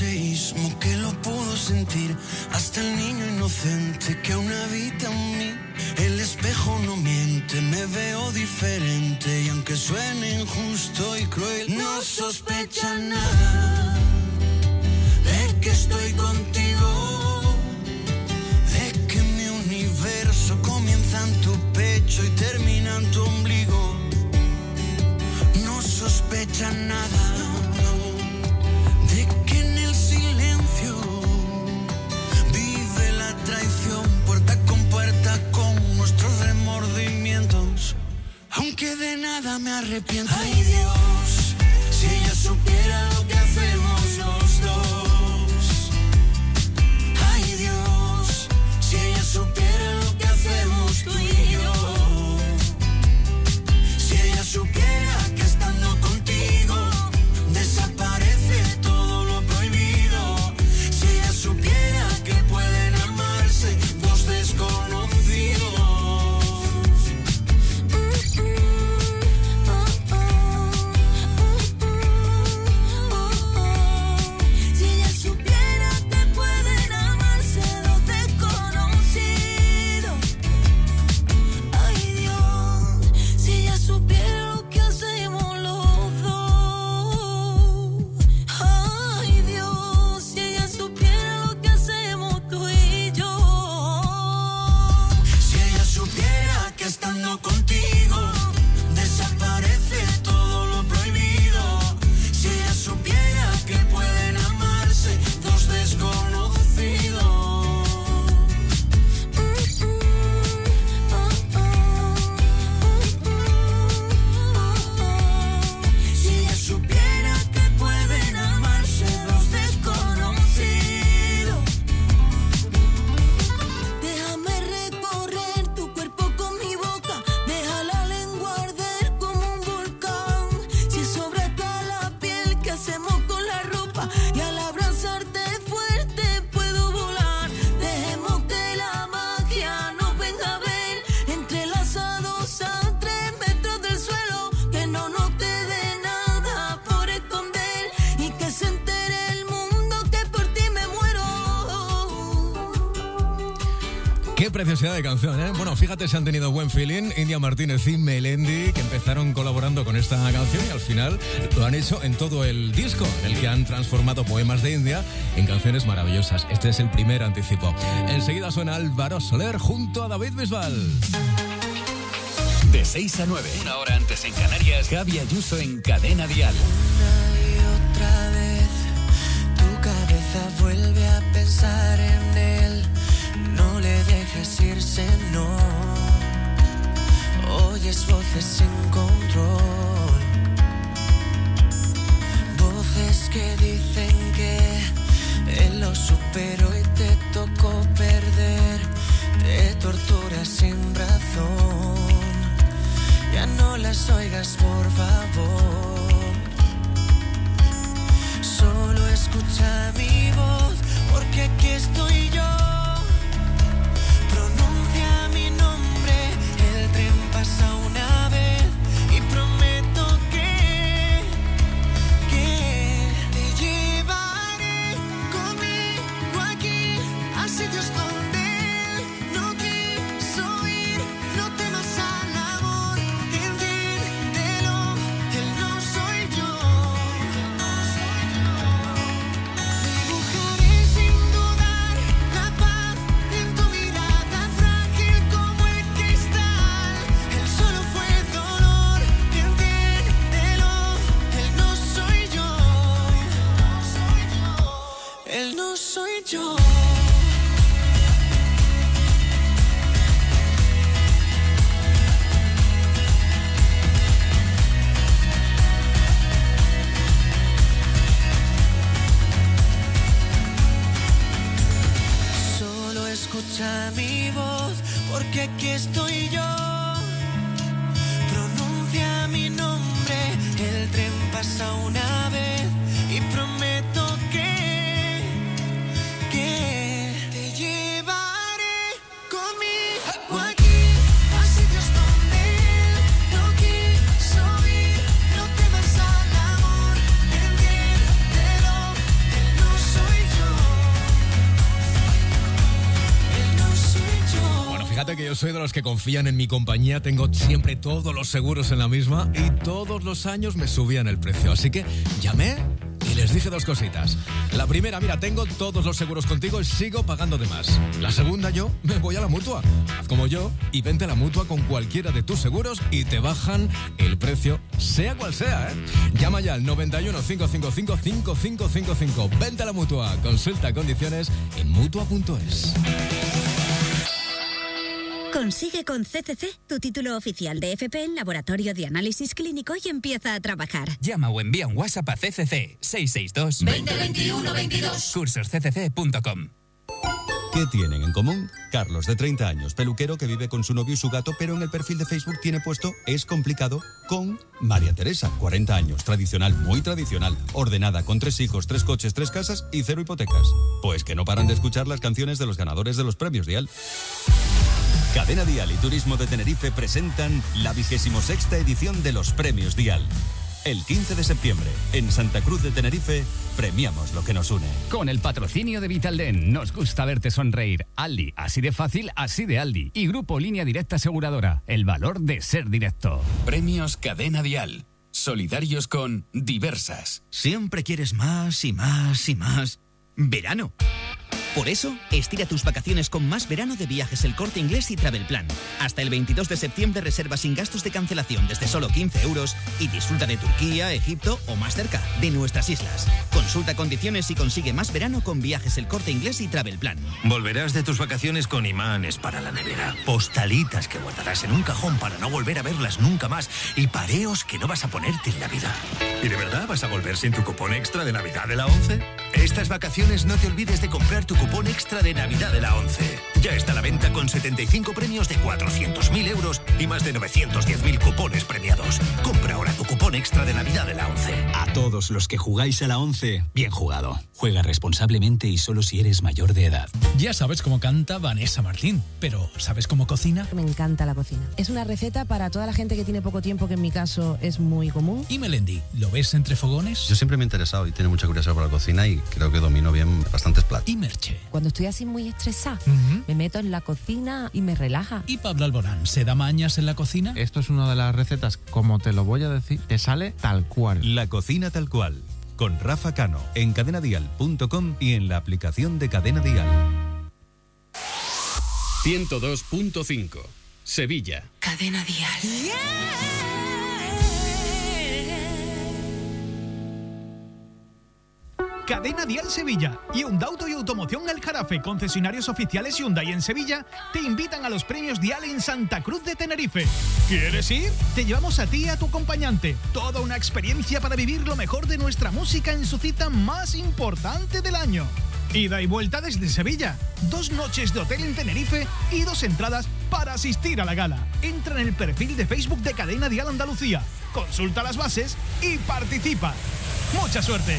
seísmo que lo pudo sentir hasta el niño inocente que aún habita en mí. El espejo no miente, me veo diferente y aunque suene injusto y cruel, no sospecha nada de que estoy contigo, de que mi universo comienza en tu pecho y termina en tu ombligo. No sospecha nada Aunque de nada me arrepiento. Ay Dios, si ella supiera lo que fíjate si han tenido buen feeling. India Martínez y Melendi, que empezaron colaborando con esta canción y al final lo han hecho en todo el disco, en el que han transformado poemas de India en canciones maravillosas. Este es el primer anticipo. Enseguida suena Álvaro Soler junto a David Bisbal. De 6 a 9, una hora antes en Canarias, Javi Ayuso en Cadena Dial. otra vez tu cabeza vuelve a pensar en él. No le dejes irse, no. Oyes voces sin control. Voces que dicen que él lo superó y te tocó perder. Te torturas sin razón. Ya no las oigas, por favor. Solo escucha mi voz, porque aquí estoy yo. Soy de los que confían en mi compañía, tengo siempre todos los seguros en la misma y todos los años me subían el precio. Así que llamé y les dije dos cositas. La primera, mira, tengo todos los seguros contigo y sigo pagando de más. La segunda, yo me voy a la mutua. Haz como yo y vente a la mutua con cualquiera de tus seguros y te bajan el precio, sea cual sea, ¿eh? Llama ya al 91 555 5555. Vente a la mutua. Consulta condiciones en mutua.es. Consigue con CCC tu título oficial de FP en Laboratorio de Análisis Clínico y empieza a trabajar. Llama o envía un WhatsApp a CCC 662 20 21 22. cursosccc.com. ¿Qué tienen en común? Carlos, de 30 años, peluquero que vive con su novio y su gato, pero en el perfil de Facebook tiene puesto Es complicado con María Teresa, 40 años, tradicional, muy tradicional, ordenada, con tres hijos, tres coches, tres casas y cero hipotecas. Pues que no paran de escuchar las canciones de los ganadores de los premios Dial. Cadena Dial y Turismo de Tenerife presentan la vigésimo sexta edición de los premios Dial. El 15 de septiembre, en Santa Cruz de Tenerife, premiamos lo que nos une. Con el patrocinio de Vitalden, nos gusta verte sonreír. Aldi, así de fácil, así de Aldi. Y Grupo Línea Directa Aseguradora, el valor de ser directo. Premios Cadena Dial. Solidarios con Diversas. Siempre quieres más y más y más. Verano. Por eso, estira tus vacaciones con más verano de viajes El Corte Inglés y Travel Plan. Hasta el 22 de septiembre reserva sin gastos de cancelación desde solo 15 euros y disfruta de Turquía, Egipto o más cerca, de nuestras islas. Consulta condiciones y consigue más verano con viajes El Corte Inglés y Travel Plan. Volverás de tus vacaciones con imanes para la nevera, postalitas que guardarás en un cajón para no volver a verlas nunca más y pareos que no vas a ponerte en la vida. ¿Y de verdad vas a volver sin tu cupón extra de Navidad de la 11? Estas vacaciones no te olvides de comprar tu cupón extra de Navidad de la 11. Ya está a la venta con 75 premios de 400.000 euros y más de 910.000 cupones premiados. Compra ahora tu cupón extra de Navidad de la 11. A todos los que jugáis a la 11, bien jugado. Juega responsablemente y solo si eres mayor de edad. Ya sabes cómo canta Vanessa Martín, pero ¿sabes cómo cocina? Me encanta la cocina. Es una receta para toda la gente que tiene poco tiempo, que en mi caso es muy común. ¿Y Melendi? ¿Lo ves entre fogones? Yo siempre me he interesado y tiene mucha curiosidad por la cocina y creo que domino bien bastantes platos. ¿Y Merche? Cuando estoy así muy estresada, me meto en la cocina y me relaja. ¿Y Pablo Alborán? ¿Se da mañas en la cocina? Esto es una de las recetas, como te lo voy a decir, te sale tal cual. La cocina tal cual. Con Rafa Cano en cadenadial.com y en la aplicación de Cadena Dial. 102.5. Sevilla. Cadena Dial. Cadena Dial Sevilla y Auto y Automoción El Jarafe, concesionarios oficiales Hyundai en Sevilla, te invitan a los premios Dial en Santa Cruz de Tenerife. ¿Quieres ir? Te llevamos a ti y a tu acompañante. Toda una experiencia para vivir lo mejor de nuestra música en su cita más importante del año. Ida y vuelta desde Sevilla. Dos noches de hotel en Tenerife y dos entradas para asistir a la gala. Entra en el perfil de Facebook de Cadena Dial Andalucía. Consulta las bases y participa. ¡Mucha suerte!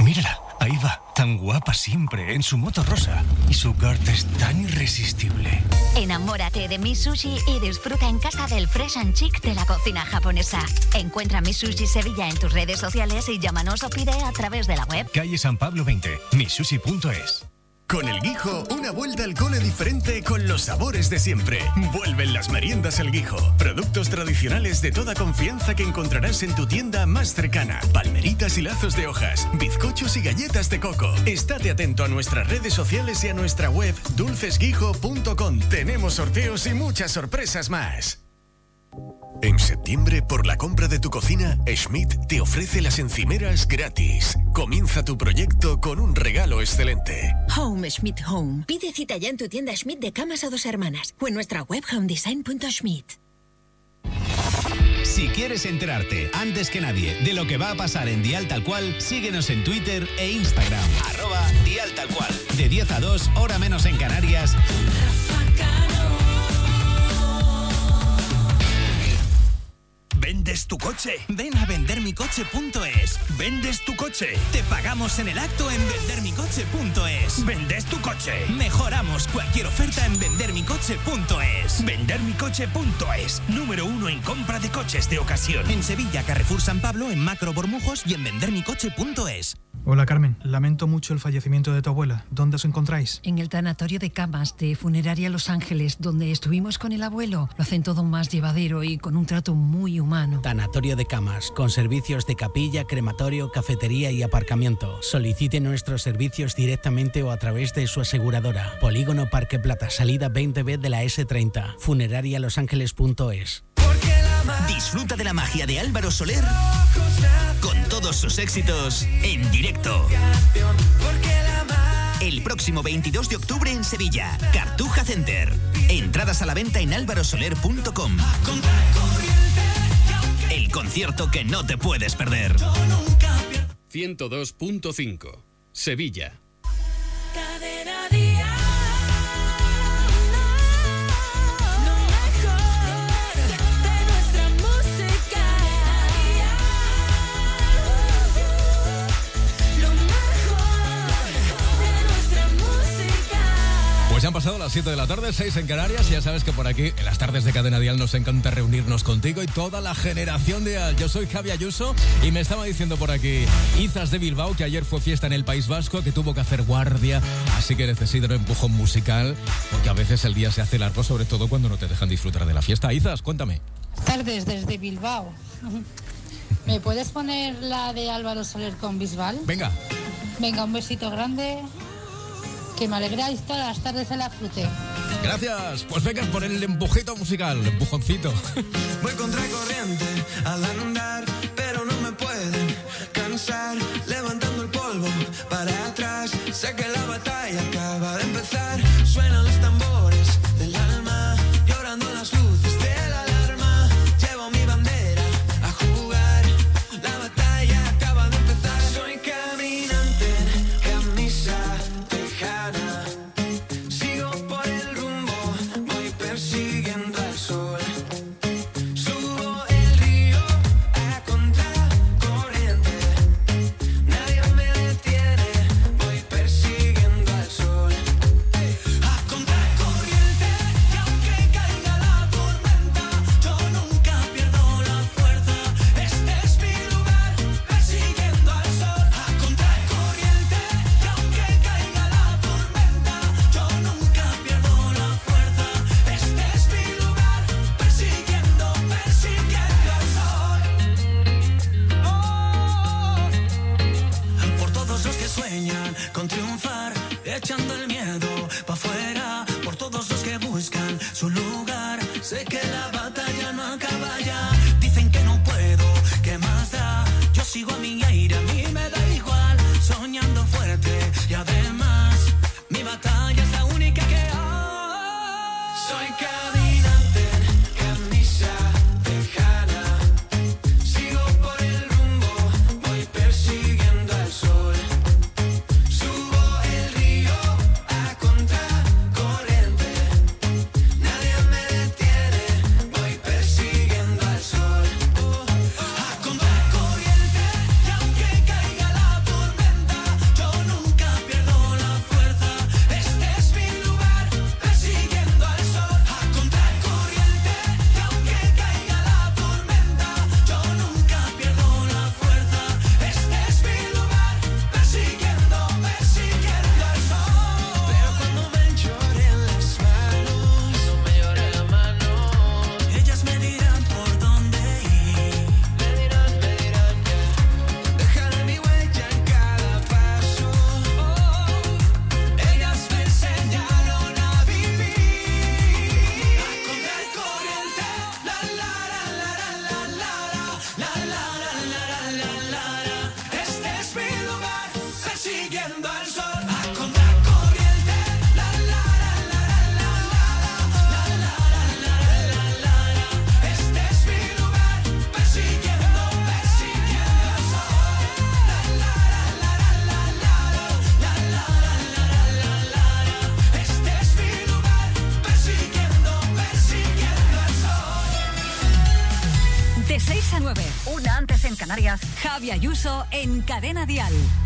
Mírala, ahí va, tan guapa siempre, en su moto rosa. Y su corte es tan irresistible. Enamórate de Mi Sushi y disfruta en casa del fresh and chic de la cocina japonesa. Encuentra Mi Sushi Sevilla en tus redes sociales y llámanos o pide a través de la web. Calle San Pablo 20, misushi.es. Con el Guijo, una vuelta al cole diferente con los sabores de siempre. Vuelven las meriendas El Guijo. Productos tradicionales de toda confianza que encontrarás en tu tienda más cercana. Palmeritas y lazos de hojas, bizcochos y galletas de coco. Estate atento a nuestras redes sociales y a nuestra web dulcesguijo.com. Tenemos sorteos y muchas sorpresas más. En septiembre, por la compra de tu cocina, Schmidt te ofrece las encimeras gratis. Comienza tu proyecto con un regalo excelente. Home Schmidt Home. Pide cita ya en tu tienda Schmidt de camas a dos hermanas o en nuestra web homedesign.schmidt. Si quieres enterarte antes que nadie de lo que va a pasar en Dial Tal Cual, síguenos en Twitter e Instagram. Arroba Dial Tal Cual. De 10 a 2, hora menos en Canarias. ¿Vendes tu coche? Ven a vendermicoche.es. ¿Vendes tu coche? Te pagamos en el acto en vendermicoche.es. ¿Vendes tu coche? Mejoramos cualquier oferta en vendermicoche.es. Vendermicoche.es. Número uno en compra de coches de ocasión. En Sevilla, Carrefour San Pablo, en Macro Bormujos y en vendermicoche.es. Hola Carmen, lamento mucho el fallecimiento de tu abuela. ¿Dónde os encontráis? En el tanatorio de camas de Funeraria Los Ángeles, donde estuvimos con el abuelo, lo hacen todo más llevadero y con un trato muy humano. Tanatorio de Camas, con servicios de capilla, crematorio, cafetería y aparcamiento. Solicite nuestros servicios directamente o a través de su aseguradora. Polígono Parque Plata, salida 20B de la S30. Funerarialosangeles.es. Disfruta de la magia de Álvaro Soler con todos sus éxitos en directo. El próximo 22 de octubre en Sevilla, Cartuja Center. Entradas a la venta en álvarosoler.com. El concierto que no te puedes perder. 102.5. Sevilla. Pues ya han pasado las 7 de la tarde, 6 en Canarias. y Ya sabes que por aquí, en las tardes de Cadena Dial, nos encanta reunirnos contigo y toda la generación Dial. Yo soy Javi Ayuso y me estaba diciendo por aquí Izas de Bilbao que ayer fue fiesta en el País Vasco, que tuvo que hacer guardia, así que necesita un empujón musical, porque a veces el día se hace largo, sobre todo cuando no te dejan disfrutar de la fiesta. Izas, cuéntame. Tardes desde Bilbao. ¿Me puedes poner la de Álvaro Soler con Bisbal? Venga. Venga, un besito grande. Que me alegráis todas las tardes de la frute. Gracias. Pues venga por el empujito musical, el empujoncito. Voy contra corriente al andar, pero no me pueden cansar. Levantando el polvo para atrás, sé que la batalla acaba de empezar. Suenan los tambores Mundial.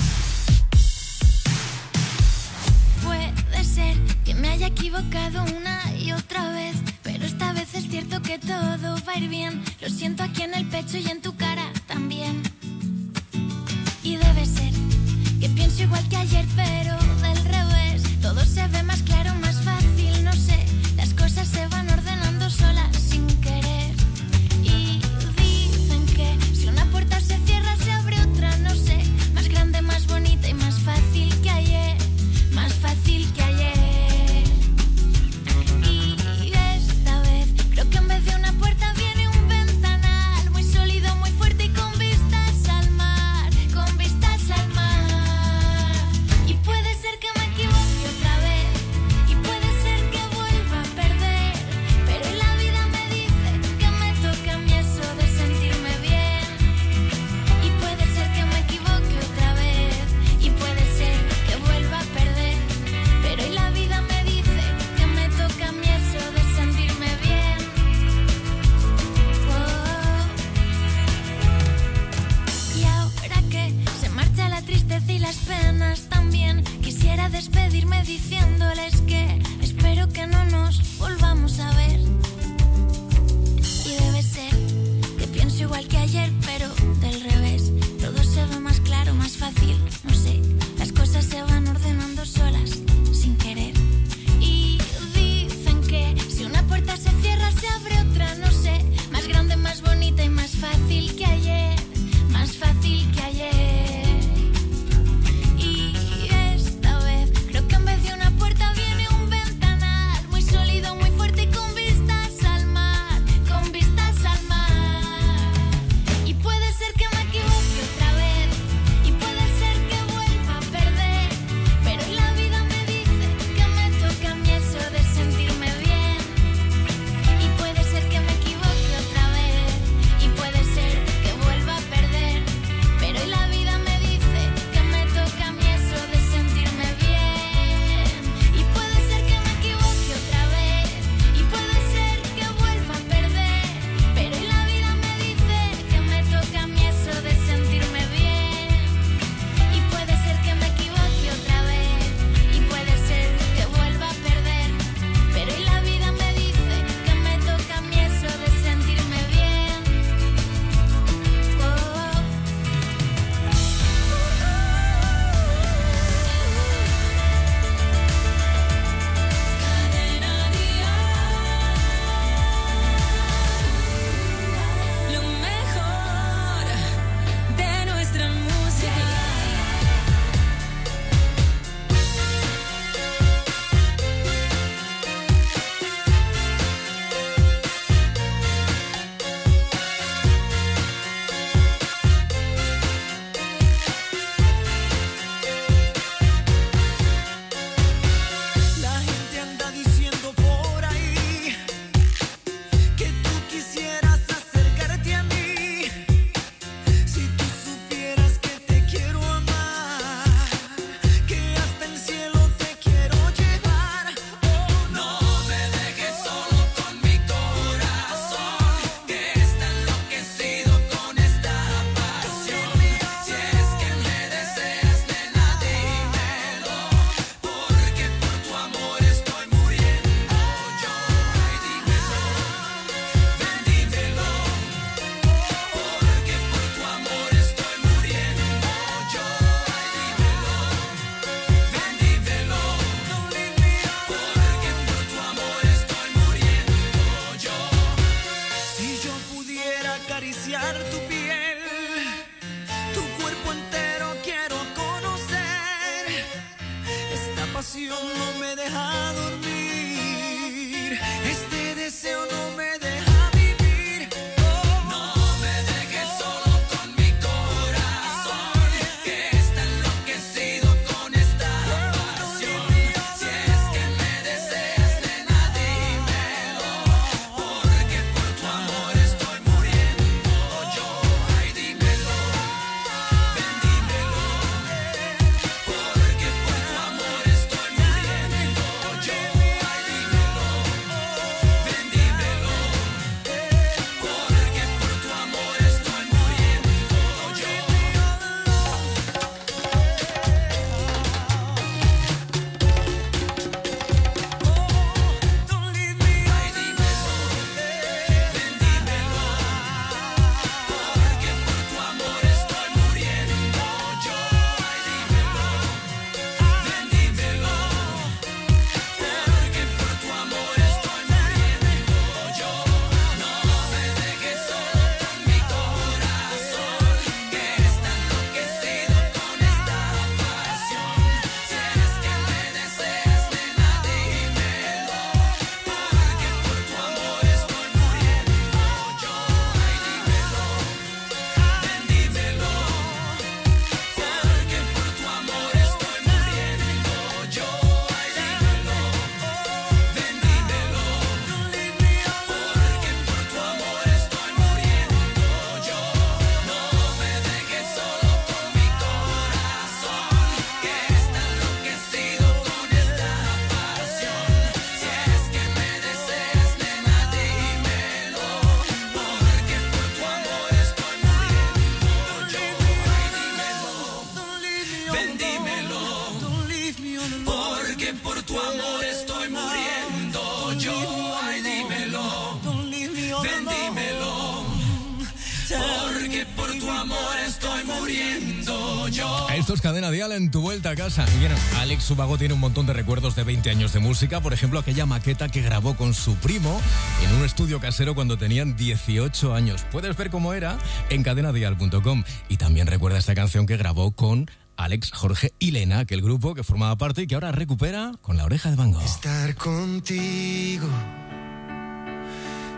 Casa. Y Alex Subago tiene un montón de recuerdos de 20 años de música. Por ejemplo, aquella maqueta que grabó con su primo en un estudio casero cuando tenían 18 años. Puedes ver cómo era en cadenadial.com. Y también recuerda esta canción que grabó con Alex, Jorge y Lena, aquel grupo que formaba parte y que ahora recupera con la oreja de Van Gogh. Estar contigo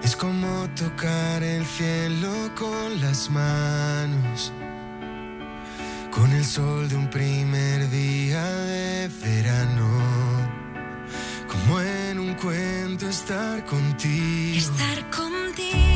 es como tocar el cielo con las manos, con el sol de un primer día de verano, como en un cuento estar contigo. Estar contigo,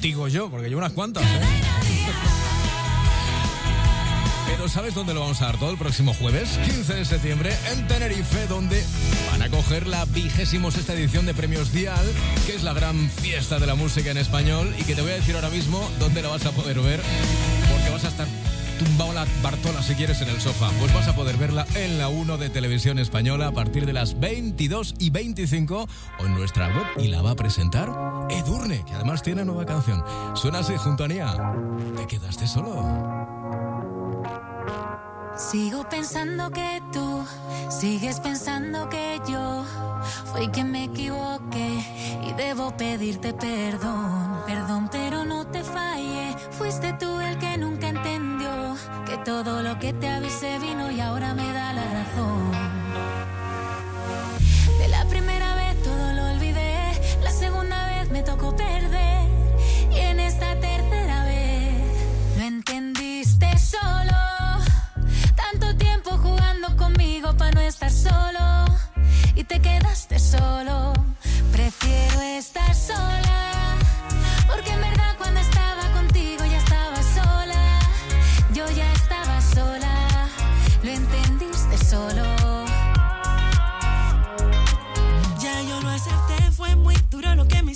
Digo yo, porque yo unas cuantas. ¿eh? Pero ¿sabes dónde lo vamos a dar todo el próximo jueves? 15 de septiembre en Tenerife, donde van a coger la vigésimo sexta edición de Premios Dial, que es la gran fiesta de la música en español y que te voy a decir ahora mismo dónde la vas a poder ver, porque vas a estar tumbaola Bartola si quieres en el sofá. Pues vas a poder verla en la 1 de Televisión Española a partir de las 22 y 25 o en nuestra web y la va a presentar Edurne, que además tiene nueva canción. Suena así junto a Nia. ¿Te quedaste solo? Sigo pensando que tú sigues pensando que yo fue que me equivoqué y debo pedirte perdón, perdón, pero no te falle. Fuiste tú el que todo lo que te avisé vino y ahora me da la razón. De la primera vez todo lo olvidé, la segunda vez me tocó perder y en esta tercera vez lo entendiste solo. Tanto tiempo jugando conmigo para no estar solo y te quedaste solo. Prefiero estar sola porque en verdad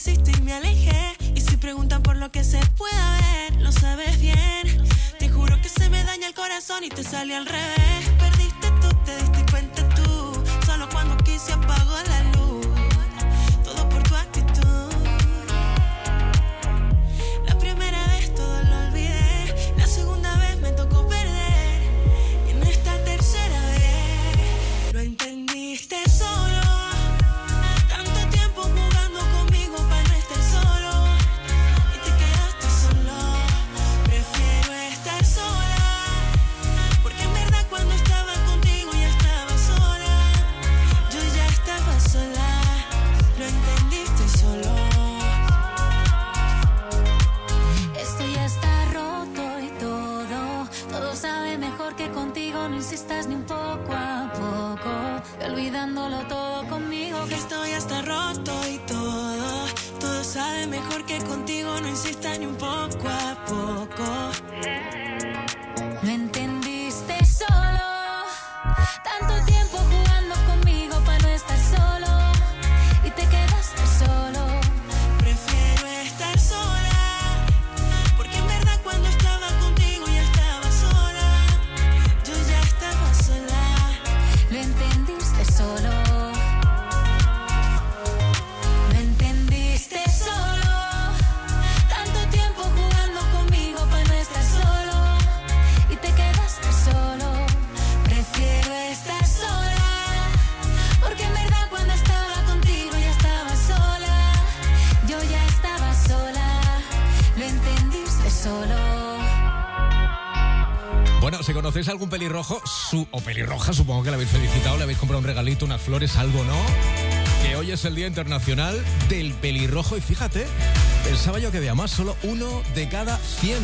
y me alejé. Y si preguntan por lo que se pueda ver, lo sabes bien. Te juro que se me daña el corazón y te sale al revés. Perdiste tú, te diste cuenta tú. Solo cuando quise apagó la mejor que contigo. No insistas ni un poco a poco. Conocéis algún pelirrojo su, o pelirroja, supongo que le habéis felicitado, le habéis comprado un regalito, unas flores, algo, ¿no? Que hoy es el Día Internacional del Pelirrojo y fíjate, pensaba yo que había más, solo uno de cada 100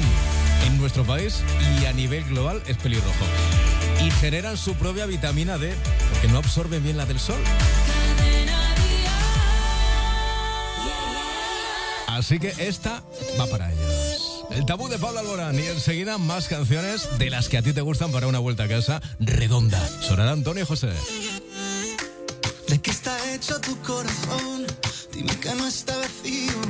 en nuestro país y a nivel global es pelirrojo. Y generan su propia vitamina D porque no absorben bien la del sol. Así que esta va para ellos. El tabú de Pablo Alborán y enseguida más canciones de las que a ti te gustan para una vuelta a casa redonda. Sonará Antonio José. ¿De qué está hecho tu corazón? Dime que no está vacío.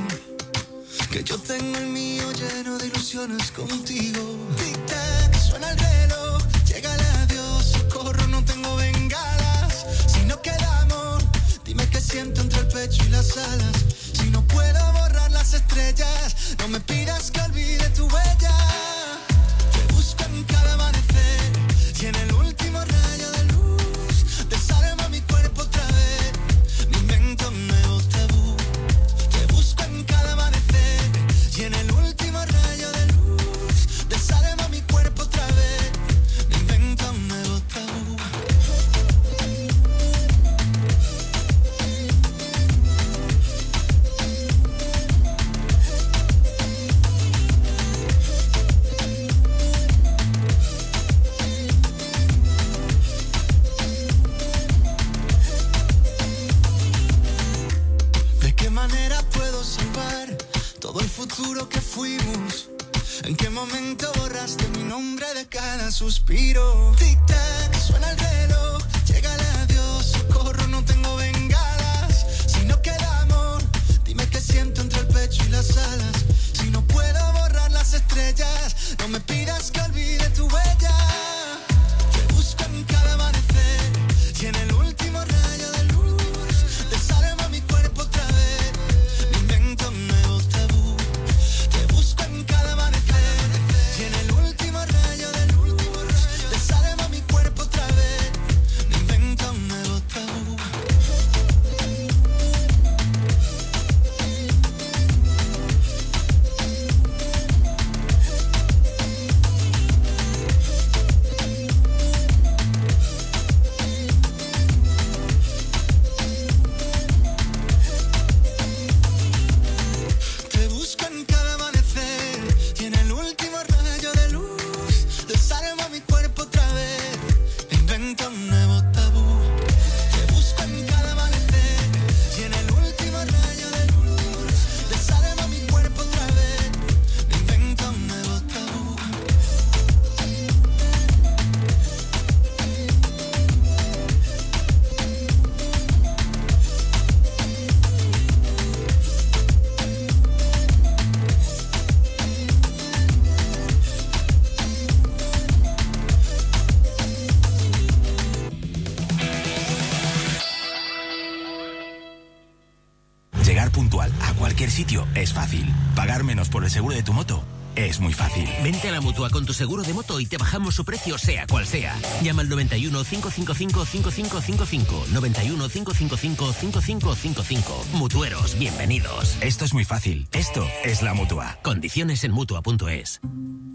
Que yo tengo el mío lleno de ilusiones contigo. Tic-tac, suena el reloj. Llega el adiós, socorro, no tengo bengalas. Si no queda amor, dime qué siento entre el pecho y las alas. Si no puedo borrar las estrellas, no me pidas que olvide tu huella. Te busco en cada amanecer y en el momento borraste mi nombre de cada suspiro? Tic-tac, suena el reloj, llega el adiós, socorro, no tengo bengalas. Si no queda amor, dime qué siento entre el pecho y las alas. Si no puedo borrar las estrellas, no me pidas que olvide seguro de moto y te bajamos su precio, sea cual sea. Llama al 91 555 5555. 91 555 5555. Mutueros, bienvenidos. Esto es muy fácil. Esto es la mutua. Condiciones en mutua.es.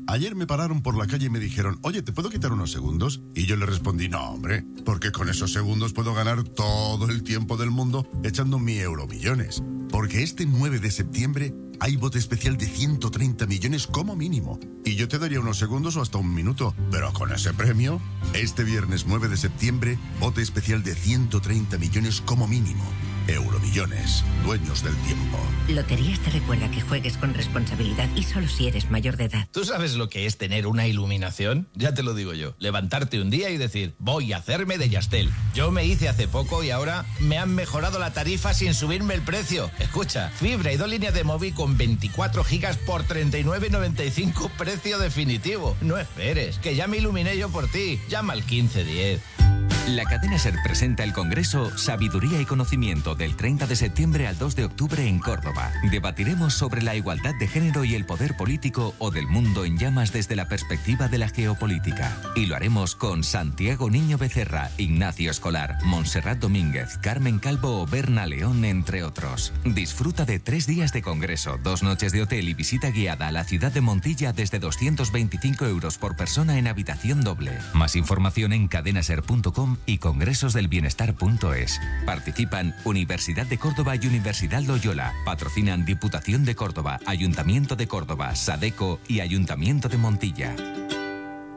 Ayer me pararon por la calle y me dijeron, oye, ¿te puedo quitar unos segundos? Y yo le respondí, no, hombre, porque con esos segundos puedo ganar todo el tiempo del mundo echando mi euromillones. Porque este 9 de septiembre hay bote especial de 130 millones como mínimo. Y yo te daría unos segundos o hasta un minuto. Pero con ese premio, este viernes 9 de septiembre, bote especial de 130 millones como mínimo. Euromillones, dueños del tiempo. Loterías te recuerda que juegues con responsabilidad y solo si eres mayor de edad. ¿Tú sabes lo que es tener una iluminación? Ya te lo digo yo. Levantarte un día y decir, voy a hacerme de Yastel. Yo me hice hace poco y ahora me han mejorado la tarifa sin subirme el precio. Escucha, fibra y dos líneas de móvil con 24 gigas por 39.95 precio definitivo. No esperes, que ya me iluminé yo por ti. Llama al 1510. La cadena SER presenta el Congreso Sabiduría y Conocimiento del 30 de septiembre al 2 de octubre en Córdoba. Debatiremos sobre la igualdad de género y el poder político o del mundo en llamas desde la perspectiva de la geopolítica. Y lo haremos con Santiago Niño Becerra, Ignacio Escolar, Montserrat Domínguez, Carmen Calvo o Berna León, entre otros. Disfruta de tres días de Congreso, dos noches de hotel y visita guiada a la ciudad de Montilla desde 225 euros por persona en habitación doble. Más información en cadenaser.com y congresosdelbienestar.es. Participan Universidad de Córdoba y Universidad Loyola. Patrocinan Diputación de Córdoba, Ayuntamiento de Córdoba, Sadeco y Ayuntamiento de Montilla.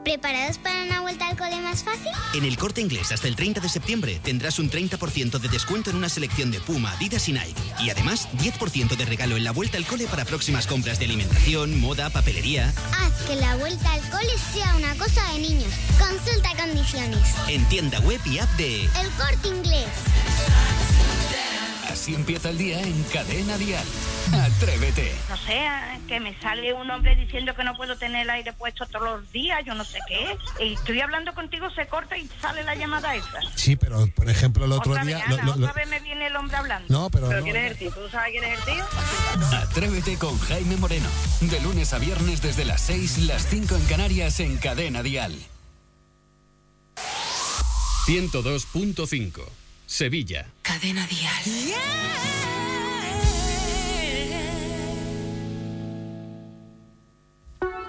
¿Preparados para una vuelta al cole más fácil? En el corte inglés hasta el 30 de septiembre tendrás un 30% de descuento en una selección de Puma, Adidas y Nike. Y además 10% de regalo en la vuelta al cole para próximas compras de alimentación, moda, papelería. Haz que la vuelta al cole sea una cosa de niños. Consulta condiciones. En tienda web y app de El corte inglés. Así empieza el día en Cadena Dial. Atrévete. No sé, que me sale un hombre diciendo que no puedo tener el aire puesto todos los días, yo no sé qué. Y estoy hablando contigo, se corta y sale la llamada esa. Sí, pero por ejemplo el otro otra día... vez, lo- Ana, lo- otra lo- vez me viene el hombre hablando. No, pero no, quién es el tío? ¿Tú sabes quién es el tío? Atrévete con Jaime Moreno. De lunes a viernes desde las 6, las 5 en Canarias en Cadena Dial. 102.5. Sevilla. Cadena Dial.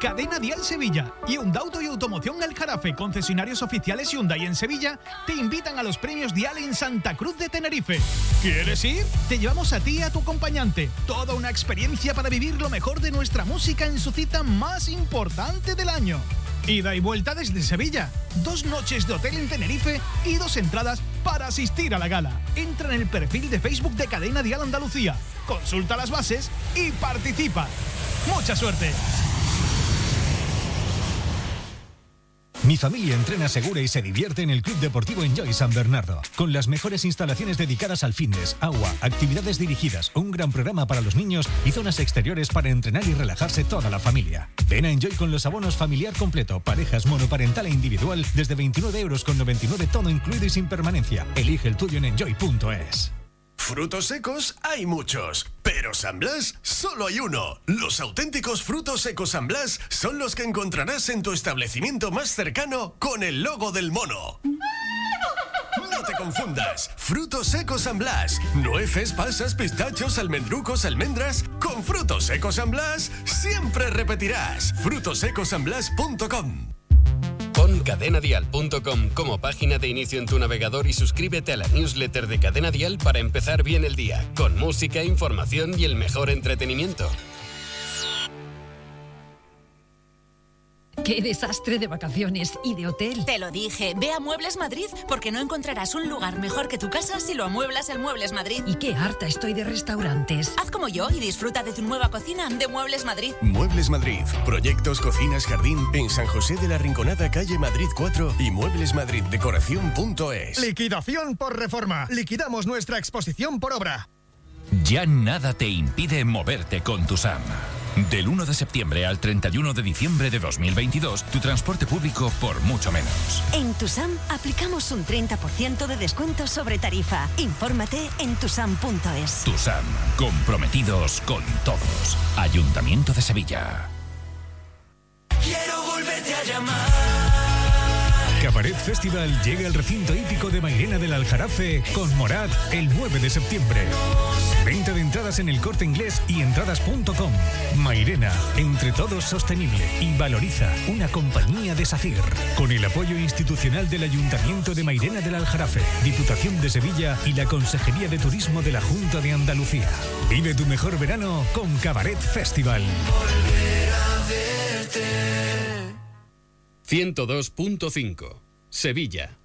Cadena Dial Sevilla y Auto y Automoción El Jarafe, concesionarios oficiales Hyundai en Sevilla, te invitan a los premios Dial en Santa Cruz de Tenerife. ¿Quieres ir? Te llevamos a ti y a tu acompañante. Toda una experiencia para vivir lo mejor de nuestra música en su cita más importante del año. Ida y vuelta desde Sevilla. Dos noches de hotel en Tenerife y dos entradas para asistir a la gala. Entra en el perfil de Facebook de Cadena Dial Andalucía. Consulta las bases y participa. ¡Mucha suerte! Mi familia entrena segura y se divierte en el Club Deportivo Enjoy San Bernardo, con las mejores instalaciones dedicadas al fitness, agua, actividades dirigidas, un gran programa para los niños y zonas exteriores para entrenar y relajarse toda la familia. Ven a Enjoy con los abonos familiar completo, parejas monoparental e individual desde 29 euros con 99 todo incluido y sin permanencia. Elige el tuyo en enjoy.es. Frutos secos hay muchos, pero San Blas solo hay uno. Los auténticos frutos secos San Blas son los que encontrarás en tu establecimiento más cercano con el logo del mono. No te confundas. Frutos secos San Blas. Nueces, pasas, pistachos, almendrucos, almendras. Con frutos secos San Blas siempre repetirás. frutosecosanblas.com Cadenadial.com como página de inicio en tu navegador y suscríbete a la newsletter de Cadena Dial para empezar bien el día, con música, información y el mejor entretenimiento. Qué desastre de vacaciones y de hotel. Te lo dije, ve a Muebles Madrid porque no encontrarás un lugar mejor que tu casa si lo amueblas en Muebles Madrid. Y qué harta estoy de restaurantes. Haz como yo y disfruta de tu nueva cocina de Muebles Madrid. Muebles Madrid. Proyectos, cocinas, jardín en San José de la Rinconada, calle Madrid 4 y mueblesmadriddecoración.es. Liquidación por reforma. Liquidamos nuestra exposición por obra. Ya nada te impide moverte con tu SAM. Del 1 de septiembre al 31 de diciembre de 2022, tu transporte público por mucho menos. En Tusam aplicamos un 30% de descuento sobre tarifa. Infórmate en tusam.es. TUSAM, comprometidos con todos. Ayuntamiento de Sevilla. Quiero volverte a llamar. Cabaret Festival llega al recinto hípico de Mairena del Aljarafe con Morat el 9 de septiembre. Venta de entradas en el corte inglés y entradas.com. Mairena, entre todos sostenible y valoriza una compañía de SACIR. Con el apoyo institucional del Ayuntamiento de Mairena del Aljarafe, Diputación de Sevilla y la Consejería de Turismo de la Junta de Andalucía. Vive tu mejor verano con Cabaret Festival. 102.5. Sevilla.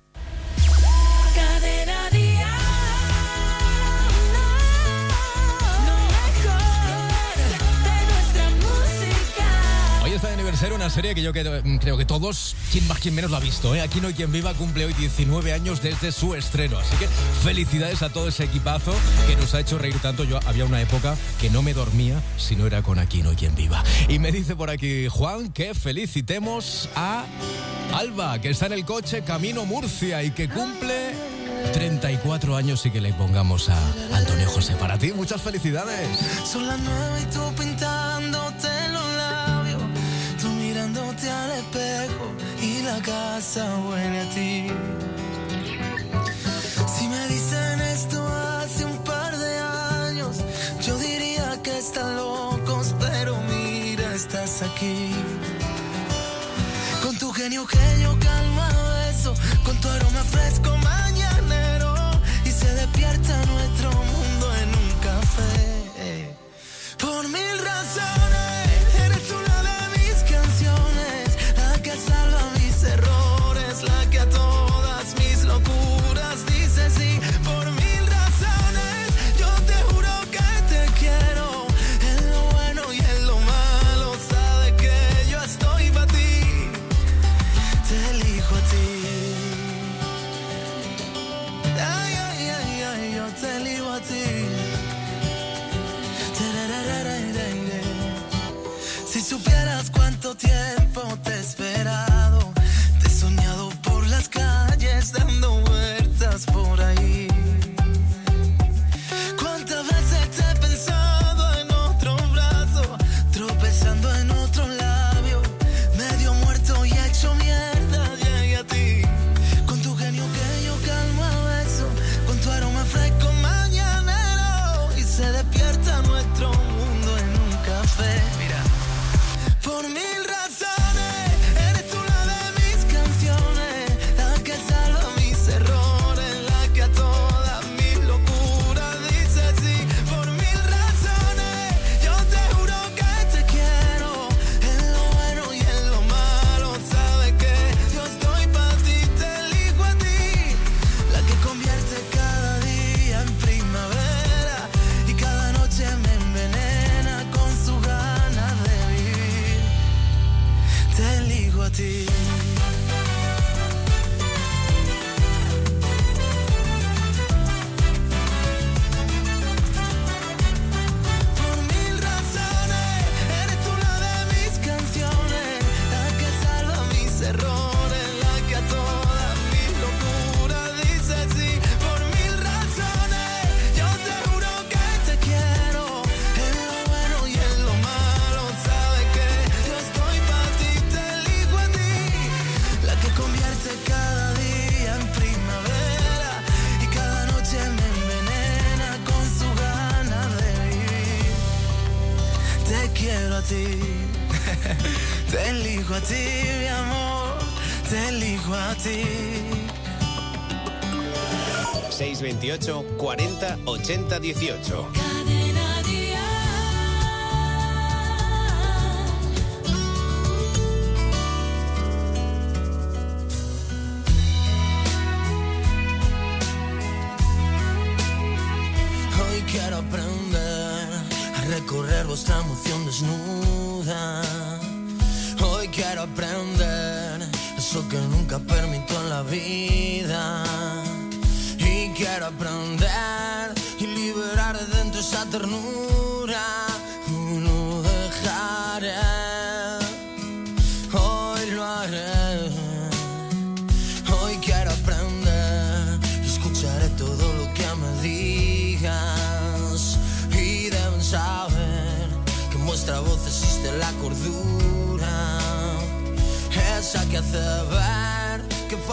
Aniversario una serie que yo creo, creo que todos, quien más quien menos lo ha visto. ¿eh? Aquí no hay quien viva, cumple hoy 19 años desde su estreno. Así que felicidades a todo ese equipazo que nos ha hecho reír tanto. Yo había una época que no me dormía si no era con Aquí no hay quien viva. Y me dice por aquí Juan que felicitemos a Alba, que está en el coche camino Murcia y que cumple 34 años y que le pongamos a Antonio José. Para ti, muchas felicidades. Son las nueve y tú tú al espejo y la casa huele a ti. Si me dicen esto hace un par de años, yo diría que están locos, pero mira, estás aquí. Con tu genio que yo calma eso, con tu aroma fresco mañanero y se despierta nuestro mundo en un café. Por mil razones, 628 40 80 18. Cadena Dial. Hoy quiero aprender a recorrer vuestra emoción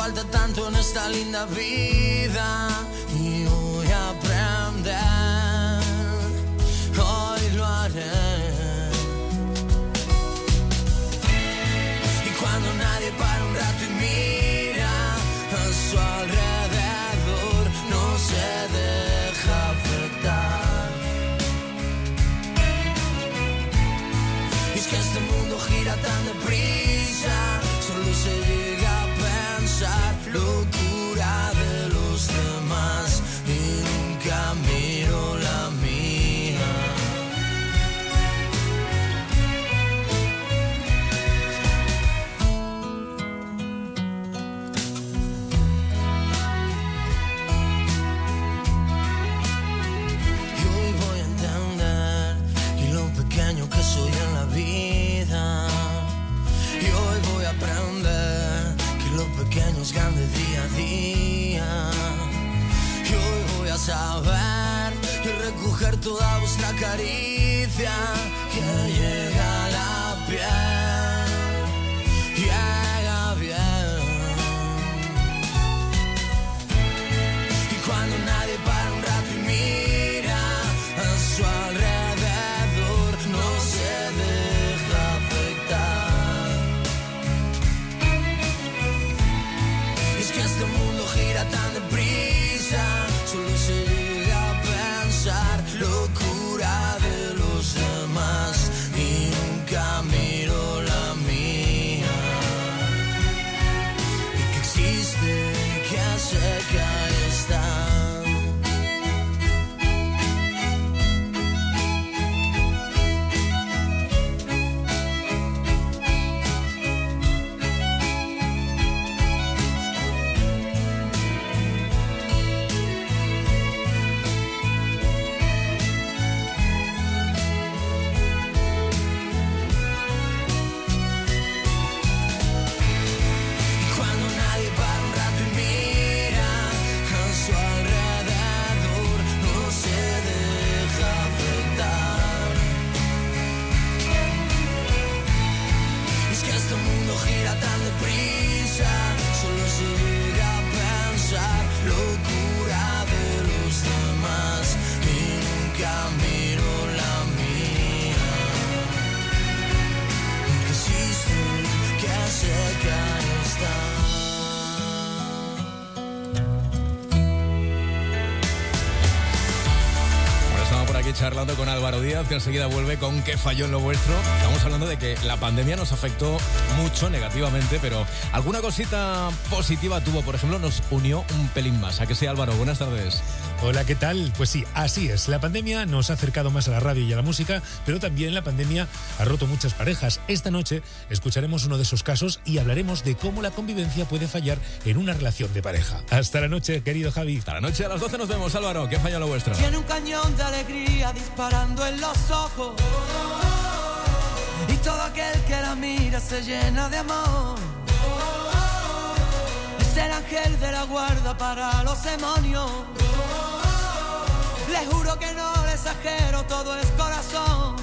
falta tanto en esta linda vida recoger toda vuestra Que enseguida vuelve con qué falló en lo vuestro. Estamos hablando de que la pandemia nos afectó mucho negativamente, pero alguna cosita positiva tuvo. Por ejemplo, nos unió un pelín más. ¿A que sí, Álvaro? Buenas tardes. Hola, ¿qué tal? Pues sí, así es. La pandemia nos ha acercado más a la radio y a la música, pero también la pandemia ha roto muchas parejas. Esta noche escucharemos uno de esos casos y hablaremos de cómo la convivencia puede fallar en una relación de pareja. Hasta la noche, querido Javi. Hasta la noche, a las 12 nos vemos, Álvaro. ¿Qué falló en lo vuestro? Tiene un cañón de alegría disparando en los ojos. Y todo aquel que la mira se llena de amor. Es el ángel de la guarda para los demonios. Le juro que no le exagero, todo es corazón.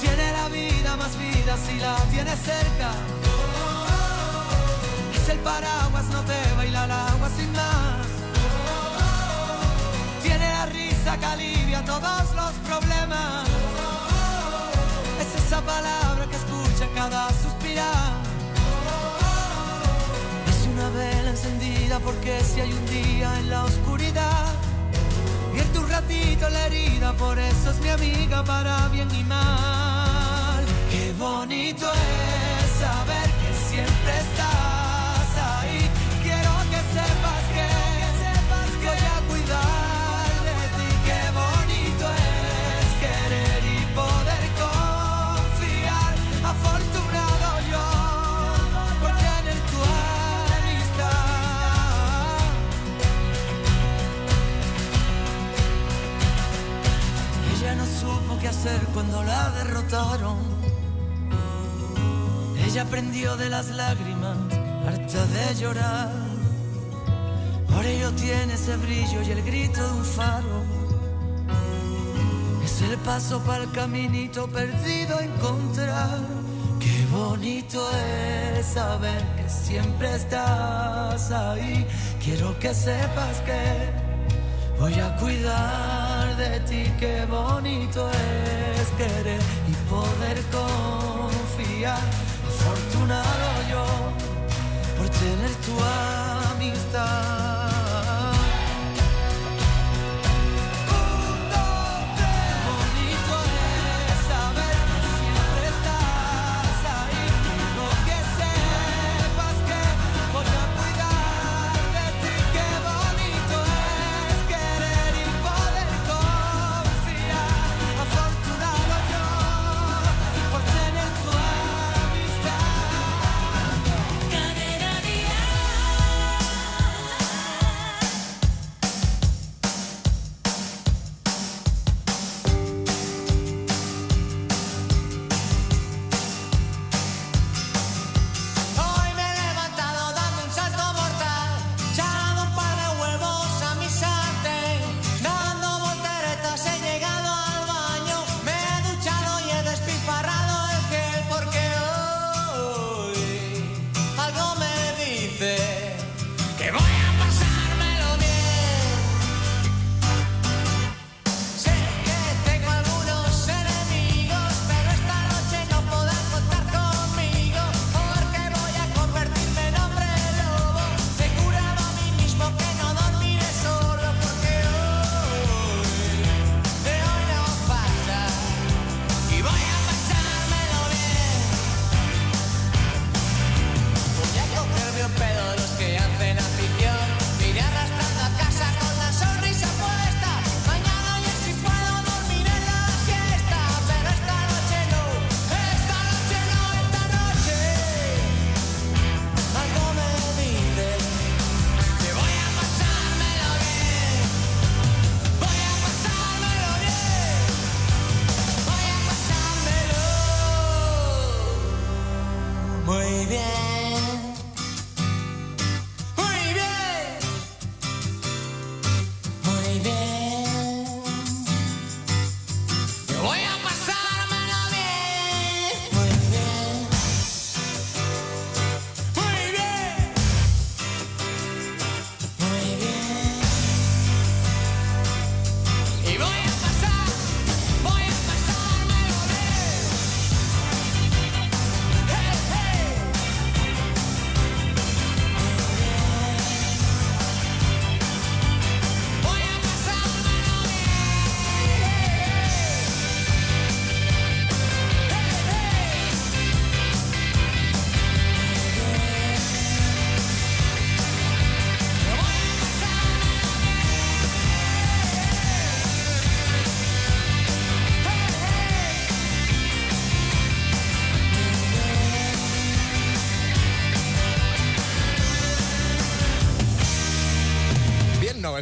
Tiene la vida más vida si la tienes cerca. Es el paraguas, no te baila el agua sin más. Tiene la risa que alivia todos los problemas. Es esa palabra que escucha cada suspirar. Es una vela encendida porque si hay un día en la oscuridad, vierte un ratito la herida, por eso es mi amiga para bien y mal. Qué bonito es saber que siempre estás qué hacer cuando la derrotaron. Ella aprendió de las lágrimas, harta de llorar. Por ello tiene ese brillo y el grito de un faro. Es el paso para el caminito perdido a encontrar. Qué bonito es saber que siempre estás ahí. Quiero que sepas que Voy a cuidar de ti, qué bonito es querer y poder confiar. Afortunado yo por tener tu amistad.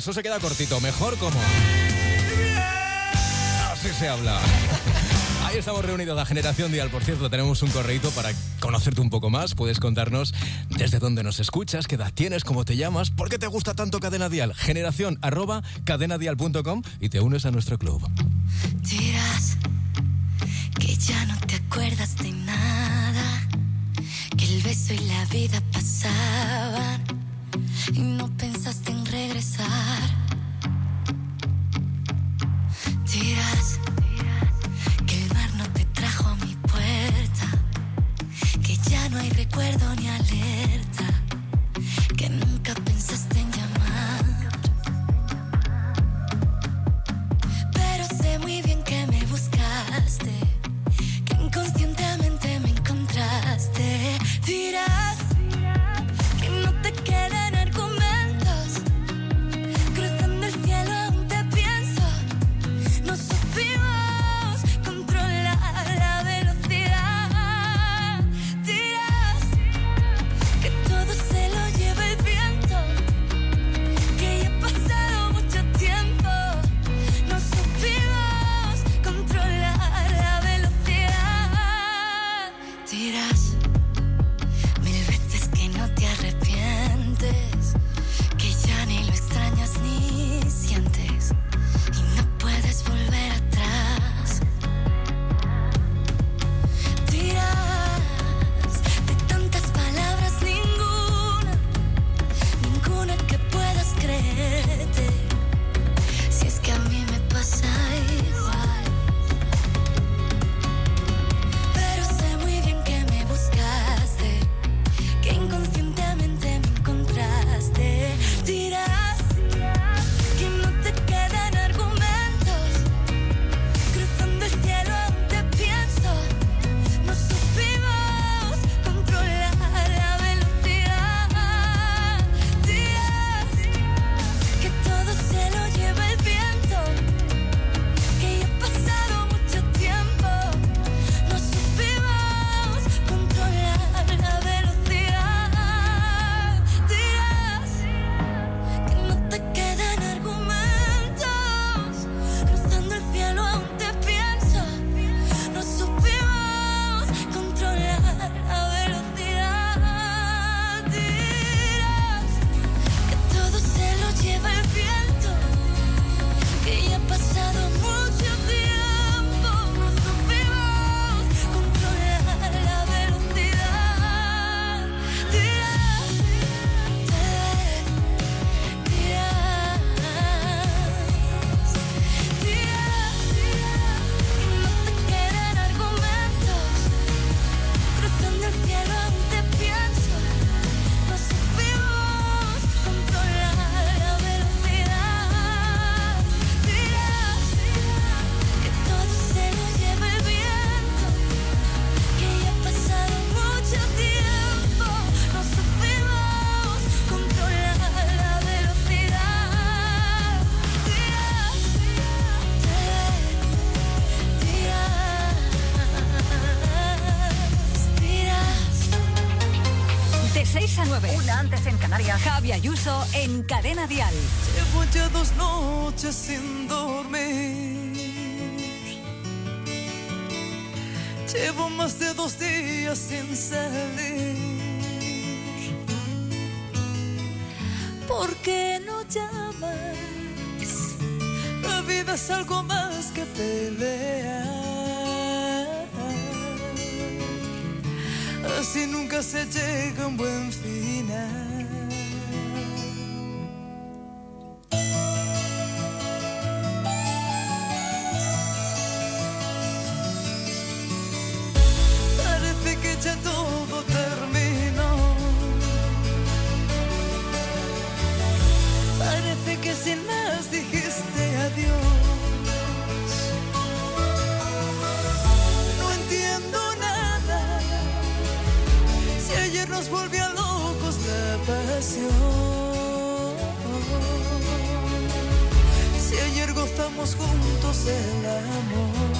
eso se queda cortito. Mejor como. Así se habla. Ahí estamos reunidos la generación Dial. Por cierto, tenemos un correito para conocerte un poco más. Puedes contarnos desde dónde nos escuchas, qué edad tienes, cómo te llamas, por qué te gusta tanto Cadena Dial. Generación arroba cadenadial.com y te unes a nuestro club. es algo más que pelear. Así nunca se llega a un buen final. sin más dijiste adiós. gozamos juntos el amor.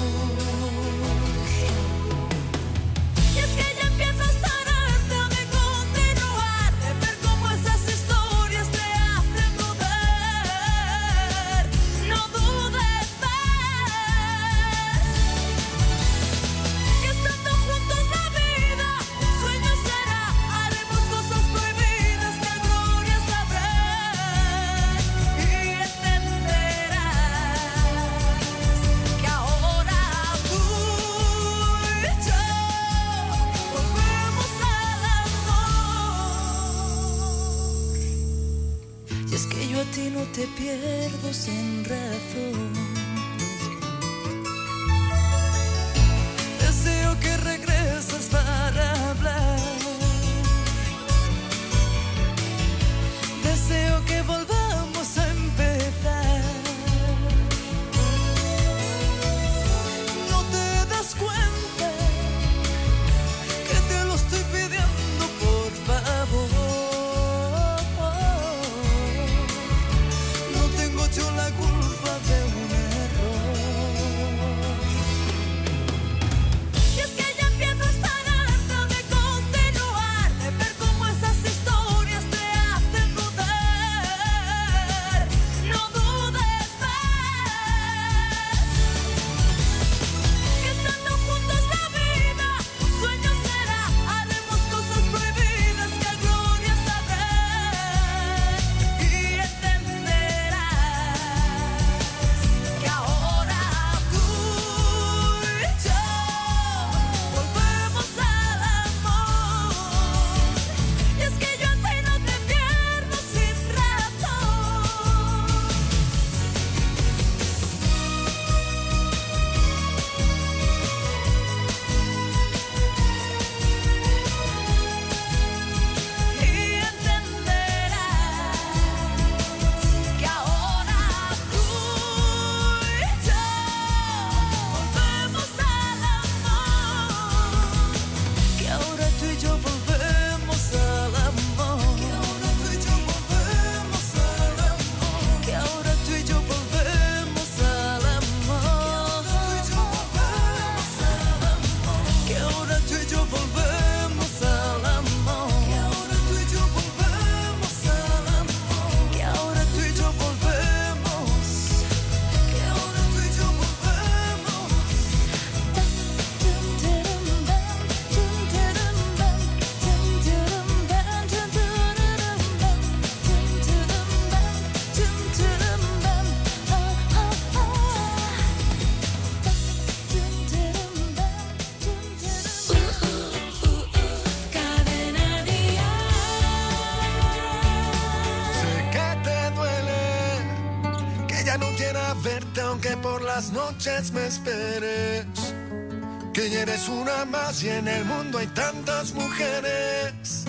Y en el mundo hay tantas mujeres.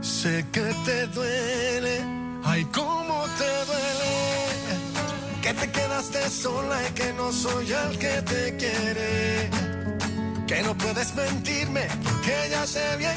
Sé que te duele, ay, cómo te duele. Que te quedaste sola y que no soy el que te quiere. Que no puedes mentirme, porque ya sé bien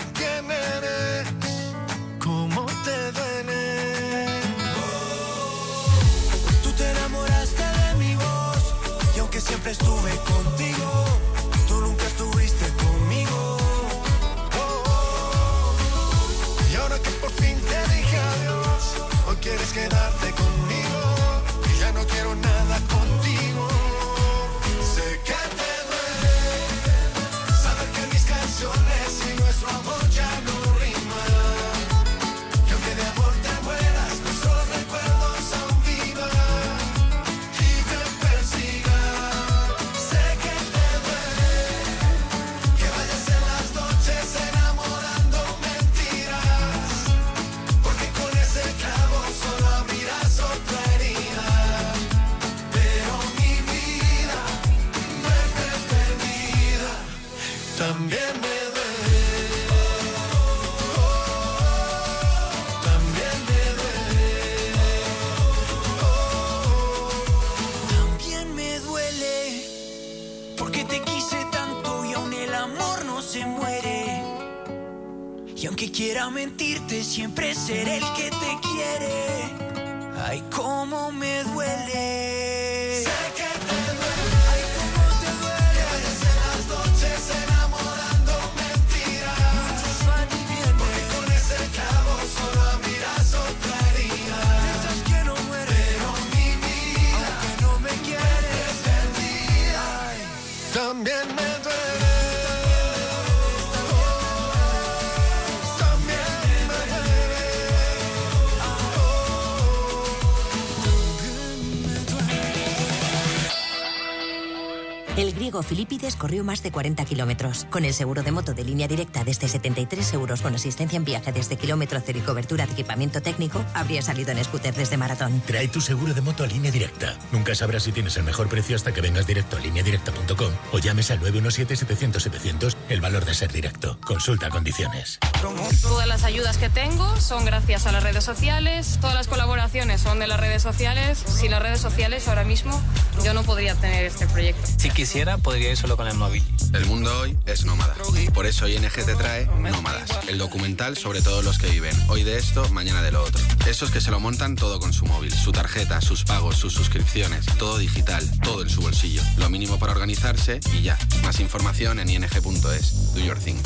Filipides corrió más de 40 kilómetros. Con el seguro de moto de línea directa desde 73 euros con asistencia en viaje desde kilómetro cero y cobertura de equipamiento técnico, habría salido en scooter desde maratón. Trae tu seguro de moto a línea directa. Nunca sabrás si tienes el mejor precio hasta que vengas directo a lineadirecta.com o llames al 917-700-700 el valor de ser directo. Consulta condiciones. Todas las ayudas que tengo son gracias a las redes sociales, todas las colaboraciones son de las redes sociales. Sin las redes sociales ahora mismo yo no podría tener este proyecto. Si quisiera, podría ir solo con el móvil. El mundo hoy es nómada. Por eso ING te trae Nómadas, el documental sobre todos los que viven hoy de esto, mañana de lo otro. Esos que se lo montan todo con su móvil, su tarjeta, sus pagos, sus suscripciones, todo digital, todo en su bolsillo. Lo mínimo para organizarse y ya. Más información en ing.es. Do your thing.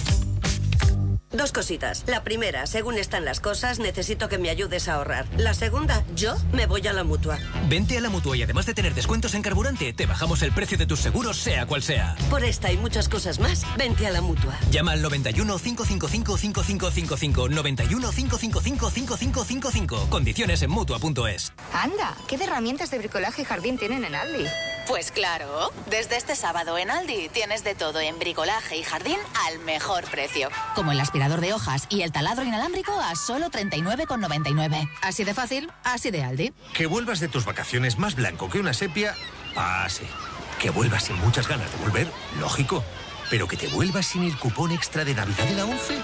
Dos cositas. La primera, según están las cosas, necesito que me ayudes a ahorrar. La segunda, yo me voy a la mutua. Vente a la mutua y además de tener descuentos en carburante, te bajamos el precio de tus seguros, sea cual sea. Por esta y muchas cosas más, vente a la mutua. Llama al 91 555 5555 91 555 5555. Condiciones en mutua.es. Anda, ¿qué de herramientas de bricolaje y jardín tienen en Aldi? Pues claro, desde este sábado en Aldi tienes de todo en bricolaje y jardín al mejor precio. Como el aspirador de hojas y el taladro inalámbrico a solo 39,99. Así de fácil, así de Aldi. Que vuelvas de tus vacaciones más blanco que una sepia, ah, sí. Que vuelvas sin muchas ganas de volver, lógico. Pero que te vuelvas sin el cupón extra de Navidad de la 11,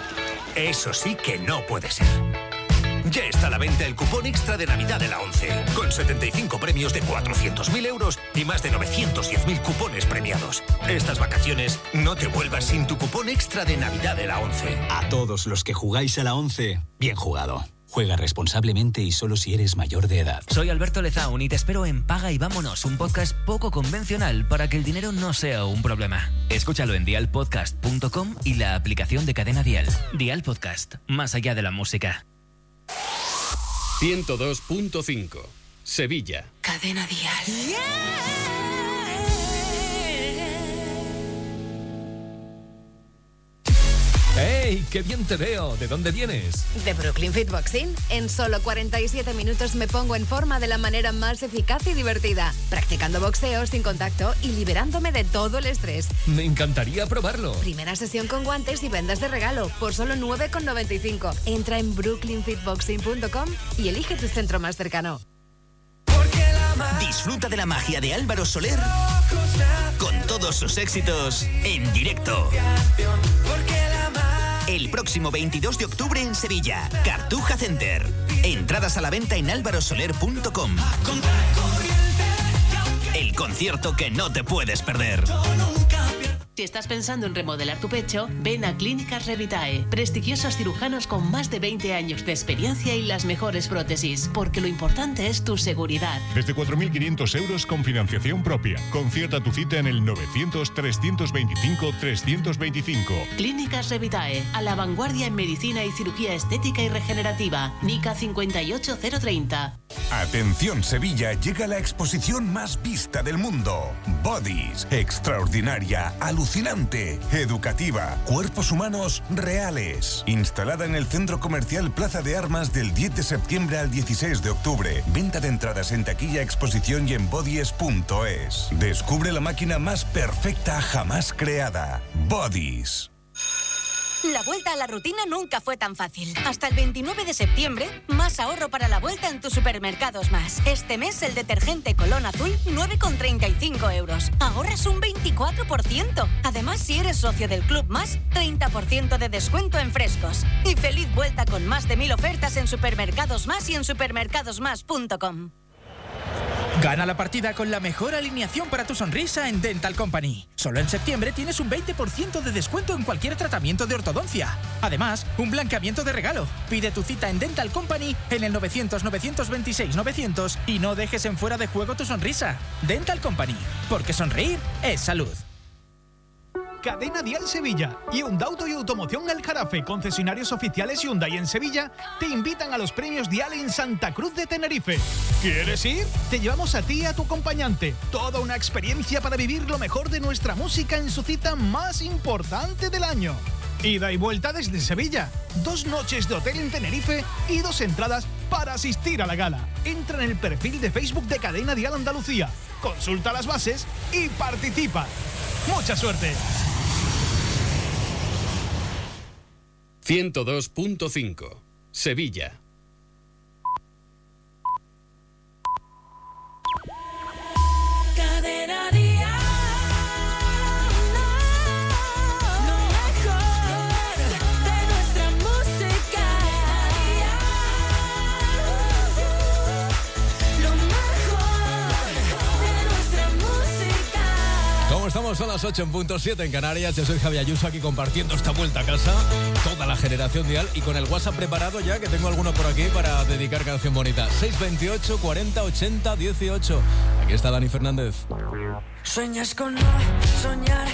eso sí que no puede ser. Ya está a la venta el cupón extra de Navidad de la 11, con 75 premios de 400.000 euros y más de 910.000 cupones premiados. Estas vacaciones no te vuelvas sin tu cupón extra de Navidad de la 11. A todos los que jugáis a la 11, bien jugado. Juega responsablemente y solo si eres mayor de edad. Soy Alberto Lezaun y te espero en Paga y Vámonos, un podcast poco convencional para que el dinero no sea un problema. Escúchalo en dialpodcast.com y la aplicación de Cadena Dial. Dial Podcast, más allá de la música. 102.5. Sevilla. Cadena Dial. ¡Hey! ¡Qué bien te veo! ¿De dónde vienes? De Brooklyn Fitboxing. En solo 47 minutos me pongo en forma de la manera más eficaz y divertida, practicando boxeo sin contacto y liberándome de todo el estrés. Me encantaría probarlo. Primera sesión con guantes y vendas de regalo por solo 9,95. Entra en brooklynfitboxing.com y elige tu centro más cercano. Disfruta de la magia de Álvaro Soler todos sus éxitos en directo. El próximo 22 de octubre en Sevilla, Cartuja Center. Entradas a la venta en álvarosoler.com. El concierto que no te puedes perder. Si estás pensando en remodelar tu pecho, ven a Clínicas Revitae. Prestigiosos cirujanos con más de 20 años de experiencia y las mejores prótesis. Porque lo importante es tu seguridad. Desde 4.500 euros con financiación propia. Concierta tu cita en el 900-325-325. Clínicas Revitae. A la vanguardia en medicina y cirugía estética y regenerativa. Nica 58030. Atención Sevilla, llega la exposición más vista del mundo. Bodies, extraordinaria, alucinante, educativa, cuerpos humanos reales. Instalada en el Centro Comercial Plaza de Armas del 10 de septiembre al 16 de octubre. Venta de entradas en taquilla, exposición y en bodies.es. Descubre la máquina más perfecta jamás creada. Bodies. La vuelta a la rutina nunca fue tan fácil. Hasta el 29 de septiembre, más ahorro para la vuelta en tus supermercados más. Este mes el detergente Colón Azul 9,35 euros. Ahorras un 24%. Además, si eres socio del Club Más, 30% de descuento en frescos. Y feliz vuelta con más de mil ofertas en supermercados más y en supermercadosmás.com. Gana la partida con la mejor alineación para tu sonrisa en Dental Company. Solo en septiembre tienes un 20% de descuento en cualquier tratamiento de ortodoncia. Además, un blanqueamiento de regalo. Pide tu cita en Dental Company en el 900-926-900 y no dejes en fuera de juego tu sonrisa. Dental Company, porque sonreír es salud. Cadena Dial Sevilla y Auto y Automoción El Jarafe, concesionarios oficiales Hyundai en Sevilla, te invitan a los premios Dial en Santa Cruz de Tenerife. ¿Quieres ir? Te llevamos a ti y a tu acompañante. Toda una experiencia para vivir lo mejor de nuestra música en su cita más importante del año. Ida y vuelta desde Sevilla. Dos noches de hotel en Tenerife y dos entradas para asistir a la gala. Entra en el perfil de Facebook de Cadena Dial Andalucía. Consulta las bases y participa. ¡Mucha suerte! 102.5 Sevilla. Música. ¿Cómo estamos? Son las 8 en punto 7 en Canarias. Yo soy Javier Ayuso aquí compartiendo esta vuelta a casa. Toda la generación dial y con el WhatsApp preparado ya que tengo alguno por aquí para dedicar canción bonita. 628 40 80 18. Aquí está Dani Fernández. Sueñas con no soñar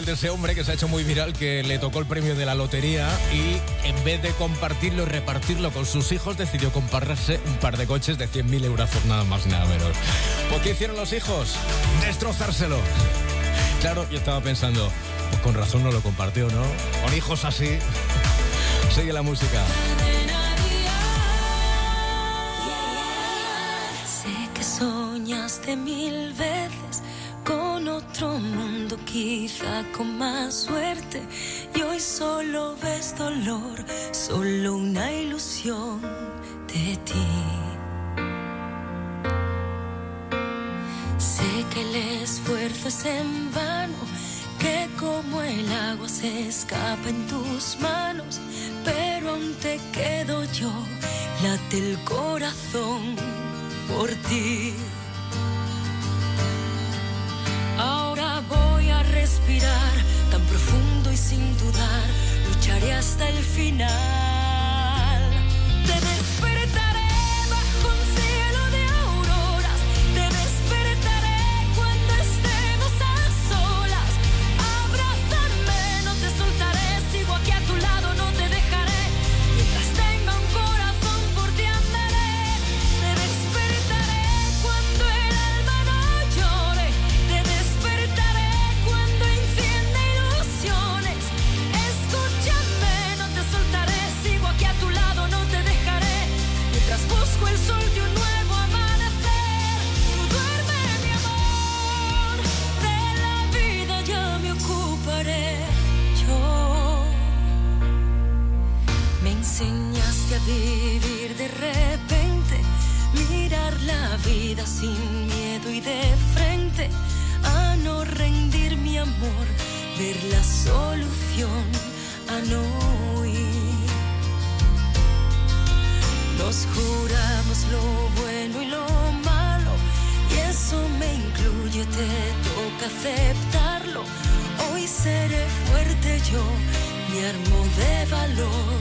piel de ese hombre que se ha hecho muy viral, que le tocó el premio de la lotería y en vez de compartirlo y repartirlo con sus hijos, decidió comprarse un par de coches de 100.000 euros, nada más nada menos. ¿Por qué hicieron los hijos? Destrozárselo. Claro, yo estaba pensando, pues con razón no lo compartió, ¿no? Con hijos así. Sigue la música. Sé que soñaste mil veces con otro mundo, quizá con más suerte. Y hoy solo ves dolor, solo una ilusión de ti. Sé que el esfuerzo es en vano, que como el agua se escapa en tus manos, pero aún te quedo yo, late el corazón por ti. Tan profundo y sin dudar, lucharé hasta el final. Amor, ver la solución, a no huir. Nos juramos lo bueno y lo malo, y eso me incluye, te toca aceptarlo. Hoy seré fuerte yo, me armo de valor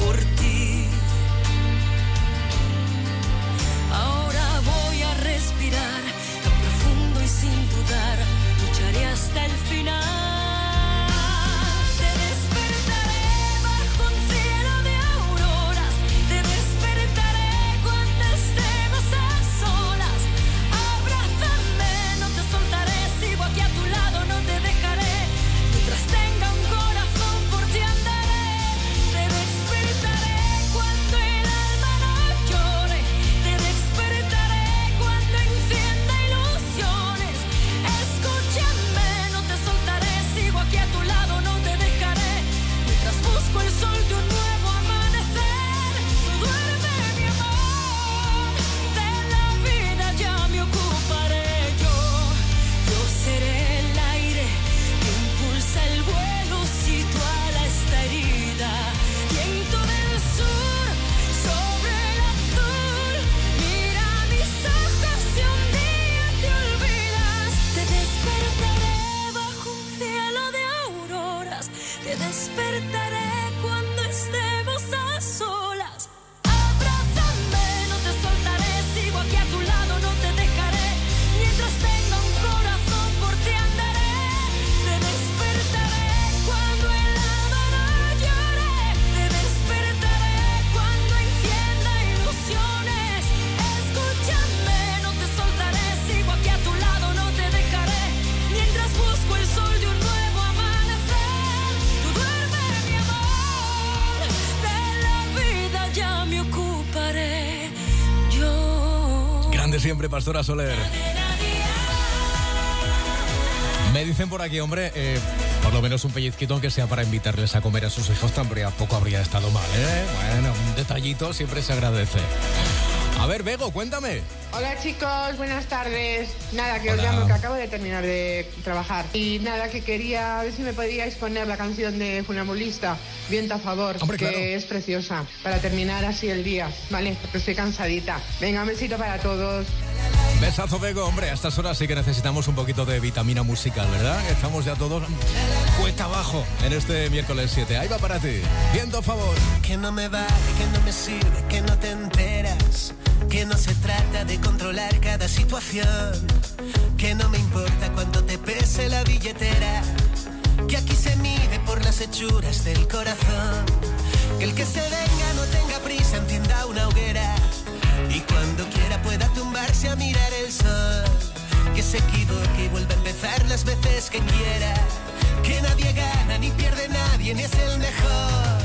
por ti. Ahora voy a respirar tan profundo y sin dudar, lucharé hasta el final. Pastora Soler. Me dicen por aquí, hombre, eh, por lo menos un pellizquito aunque sea para invitarles a comer a sus hijos, tampoco habría estado mal, ¿eh? Bueno, un detallito siempre se agradece. A ver, Bego, cuéntame. Hola chicos, buenas tardes. Nada, que os llamo, que acabo de terminar de trabajar. Y nada, que quería ver si me podíais poner la canción de Funambulista, Viento a favor, Hombre, que claro. es preciosa, para terminar así el día, ¿vale? Porque estoy cansadita. Venga, un besito para todos. Besazo, Bego, hombre, a estas horas sí que necesitamos un poquito de vitamina musical, ¿verdad? Estamos ya todos cuesta abajo en este miércoles 7. Ahí va para ti. Viento a favor. Que no me vale, que no me sirve, que no te enteras. Que no se trata de controlar cada situación. Que no me importa cuánto te pese la billetera. Que aquí se mide por las hechuras del corazón. Que el que se venga no tenga prisa, encienda una hoguera. A mirar el sol. Que se equivoque y vuelva a empezar las veces que quiera. Que nadie gana ni pierde nadie, ni es el mejor.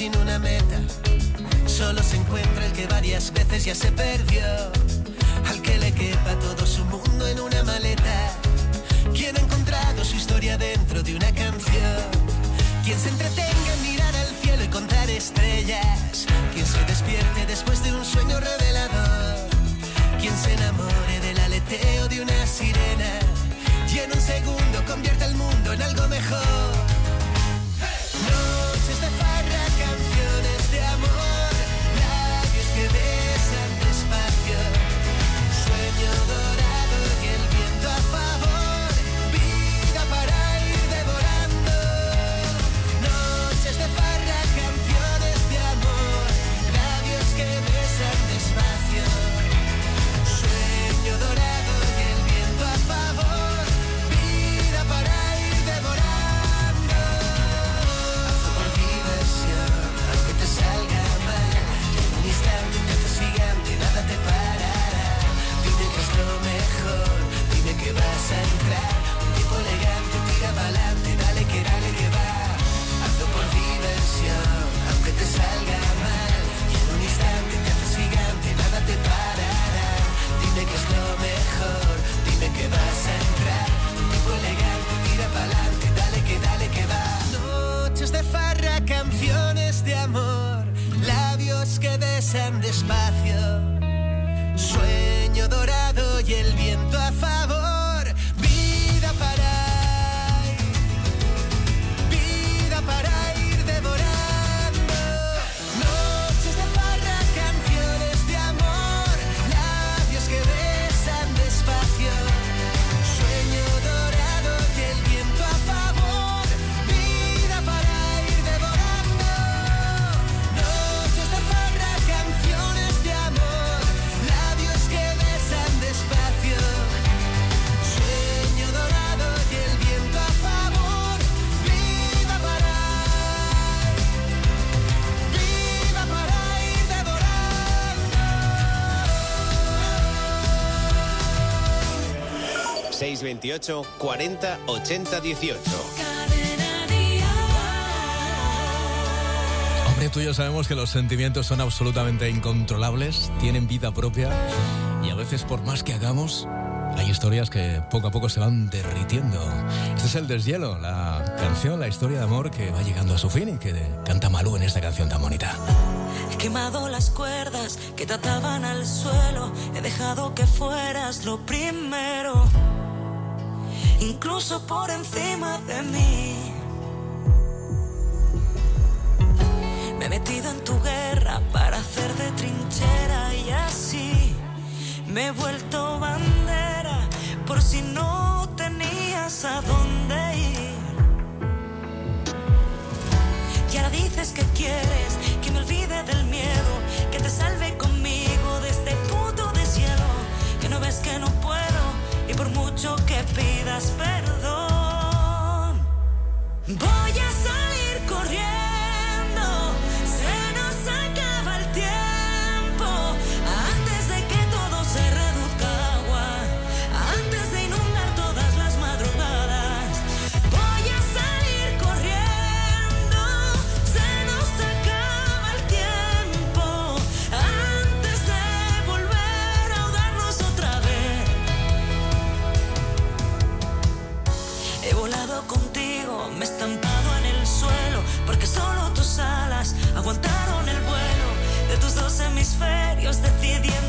Sin una meta. Solo se encuentra el que varias veces ya se perdió. Al que le quepa todo su mundo en una maleta. Quien ha encontrado su historia dentro de una canción. Quien se entretenga en mirar al cielo y contar estrellas. Quien se despierte después de un sueño revelador. Quien se enamore del aleteo de una sirena. Y en un segundo convierte el mundo en algo mejor. Noches de farra, sueño dorado tira pa'lante, dale que dale que va. Noches de farra, 628 40 80 18. Hombre, tú y yo sabemos que los sentimientos son absolutamente incontrolables, tienen vida propia y a veces por más que hagamos, hay historias que poco a poco se van derritiendo. Este es el deshielo, la canción, la historia de amor que va llegando a su fin y que canta Malú en esta canción tan bonita. He quemado las cuerdas que te ataban al suelo. He dejado que fueras lo primero, incluso por encima de mí. Me he metido en tu guerra para hacer de trinchera y así me he vuelto bandera por si no tenías a dónde ir. Y ahora dices que quieres que me olvide del miedo, que te salve conmigo de este puto deshielo, que no ves que no por mucho que pidas perdón, voy a salir corriendo, hemisferios, decidiendo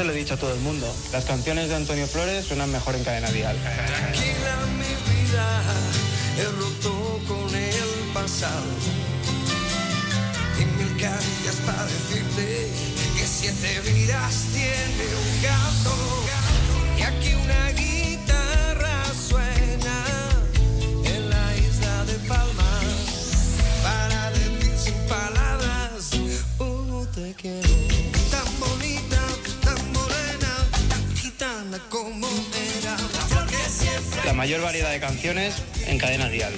se lo he dicho a todo el mundo. Las canciones de Antonio Flores suenan mejor en cadena dial. Tranquila mi vida, he roto con el pasado. Y mil caricias para decirte que siete vidas tiene un gato. Y aquí una guitarra mayor variedad de canciones en cadena dial.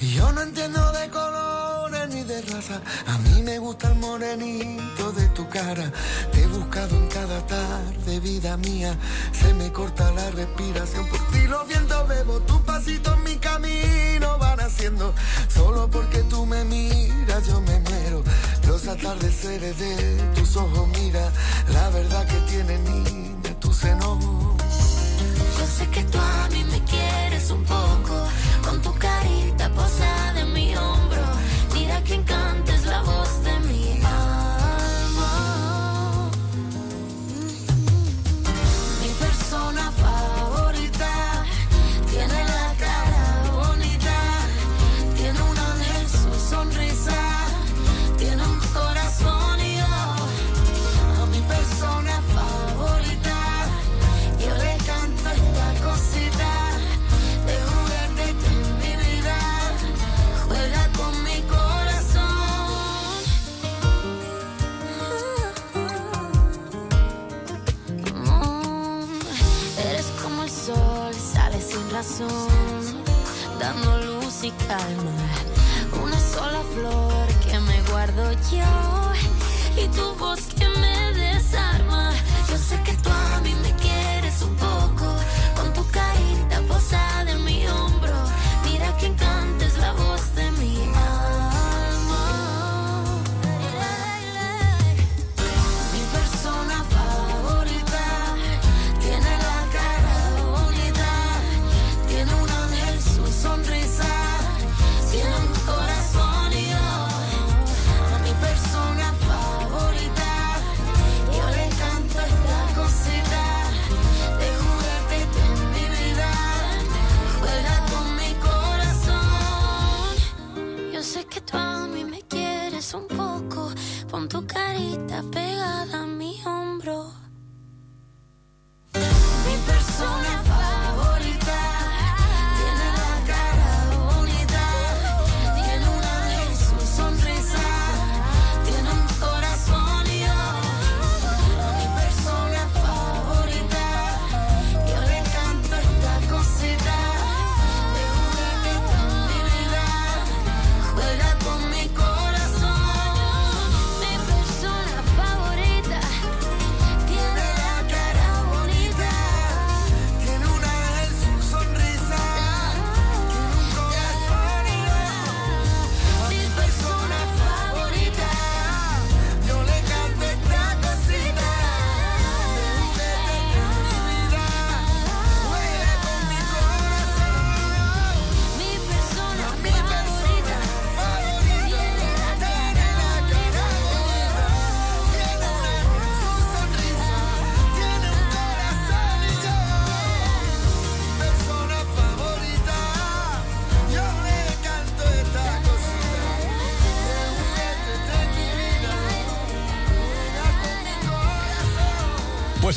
Yo no entiendo de colores ni de raza. A mí me gusta el morenito de tu cara. Te he buscado en cada tarde, vida mía. Se me corta la respiración. Solo porque tú me miras, yo me muero. Los atardeceres de tus ojos, mira. La verdad que tiene niña tu seno. Yo sé que tú a mí me quieres un poco, con tu carita posada en mi hombro. Mira que encanta dando luz y calma. Una sola flor que me guardo yo y tu voz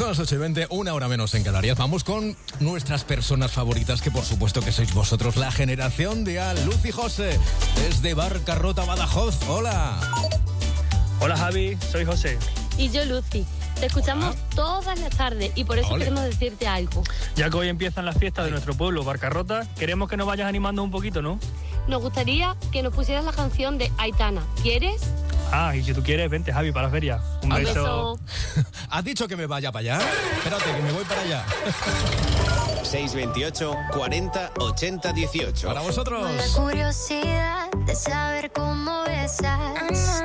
son las 8 y 20, una hora menos en Canarias. Vamos con nuestras personas favoritas, que por supuesto que sois vosotros, la generación de Al, Luz y José, desde Barcarrota, Badajoz. Hola. Hola Javi, soy José. Y yo, Lucy. Te escuchamos todas las tardes y por eso Ole. queremos decirte algo. Ya que hoy empiezan las fiestas de nuestro pueblo, Barcarrota, queremos que nos vayas animando un poquito, ¿no? Nos gustaría que nos pusieras la canción de Aitana. ¿Quieres? Ah, y si tú quieres, vente Javi para la feria. Un Un beso. ¿Has dicho que me vaya para allá? Espérate, que me voy para allá. 628 40 80 18. Para vosotros. La curiosidad de saber cómo besas.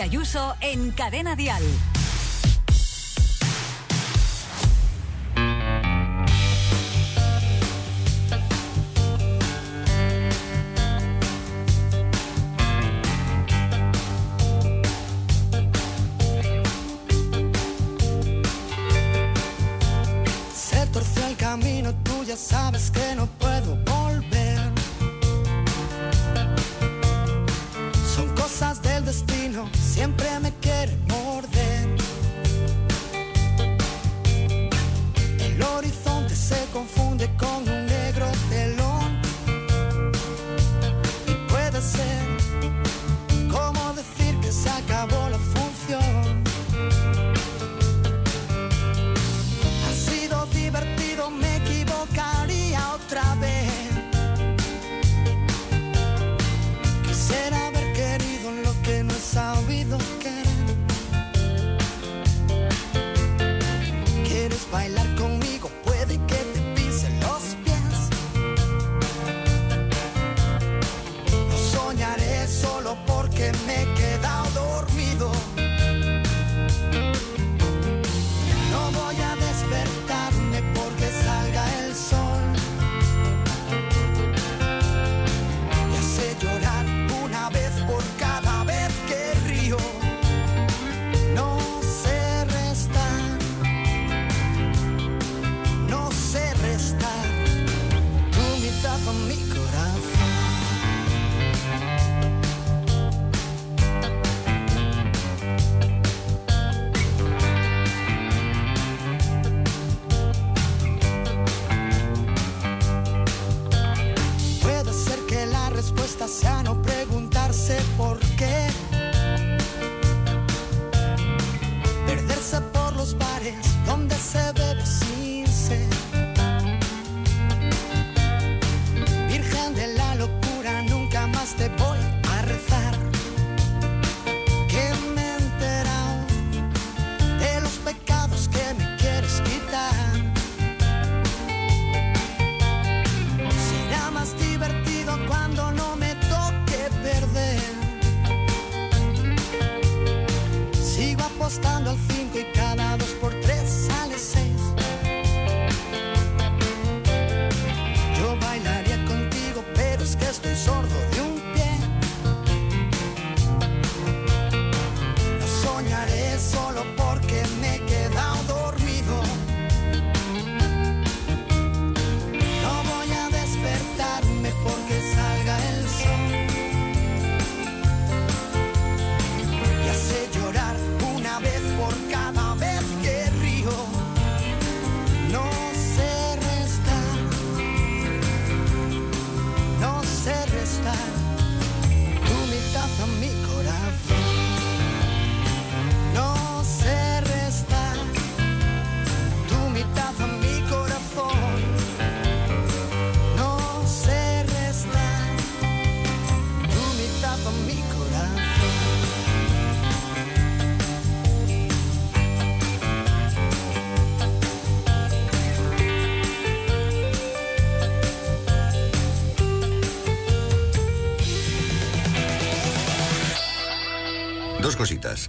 Ayuso en Cadena Dial.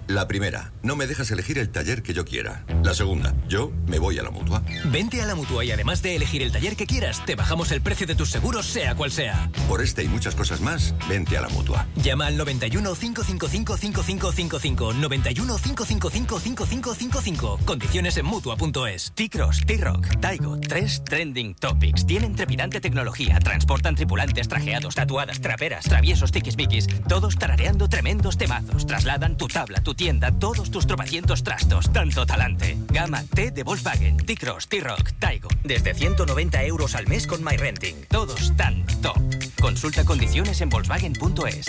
La primera, no me dejas elegir el taller que yo quiera. La segunda, yo me voy a la mutua. Vente a la mutua y además de elegir el taller que quieras, te bajamos el precio de tus seguros, sea cual sea. Por este y muchas cosas más, vente a la mutua. Llama al 91 555 5555. 91 555 5555. Condiciones en mutua.es. T-Cross, T-Rock, Taigo, tres trending topics. Tienen trepidante tecnología, transportan tripulantes trajeados, tatuadas, traperas, traviesos, tiquismiquis, todos tarareando tremendos temazos. Trasladan tu tabla, tu tienda, todos tus tropecientos trastos. Tanto talante. Gama T de Volkswagen, T-Cross, T-Rock, Taigo. Desde 190 euros al mes con MyRenting. Todos tan top. Consulta condiciones en Volkswagen.es.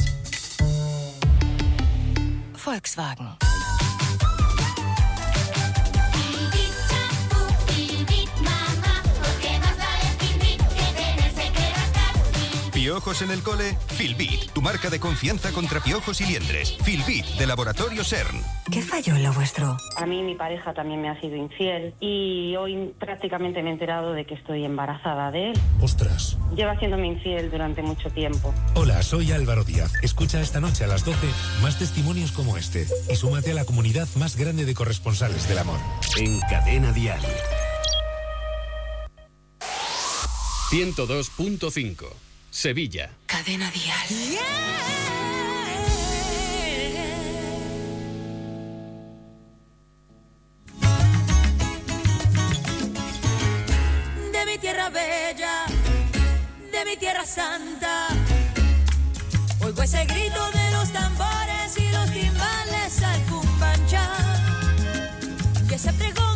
Volkswagen. ¿Piojos en el cole? Filbit, tu marca de confianza contra piojos y liendres. Filbit, de Laboratorio CERN. ¿Qué falló en lo vuestro? A mí mi pareja también me ha sido infiel y hoy prácticamente me he enterado de que estoy embarazada de él. Ostras. Lleva haciéndome infiel durante mucho tiempo. Hola, soy Álvaro Díaz. Escucha esta noche a las 12 más testimonios como este y súmate a la comunidad más grande de corresponsales del amor. En Cadena Dial. 102.5. Sevilla. Cadena Dial. de mi tierra bella, de mi tierra santa. Oigo ese grito de los tambores y los timbales al cumbancha. Y ese pregón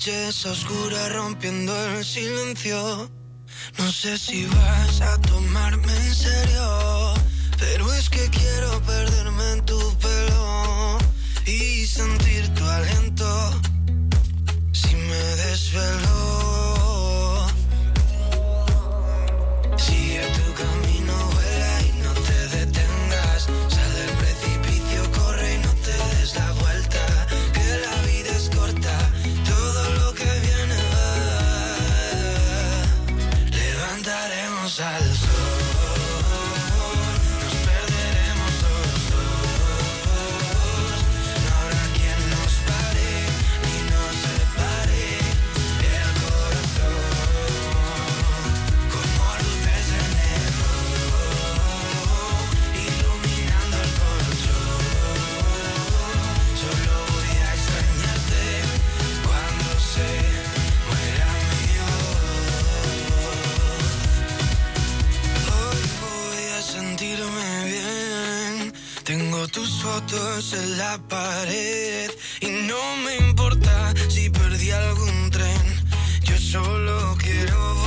noches oscuras rompiendo el silencio. No sé si vas a tomarme en serio. Pero es que quiero perderme en tu pelo. Y sentir tu aliento. Si sentirme fotos en la pared y no me importa si perdí algún tren. Yo solo quiero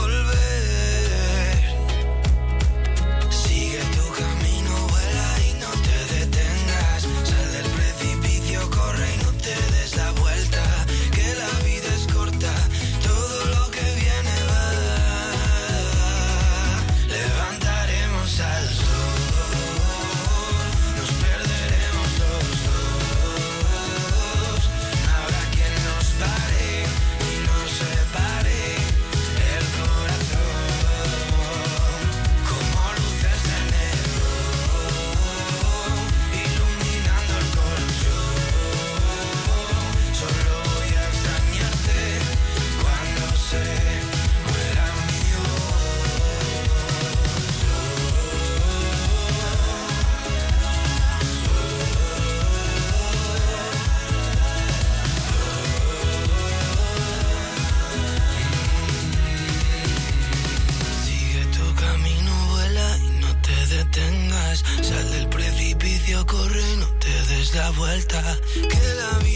la vuelta. Que la vida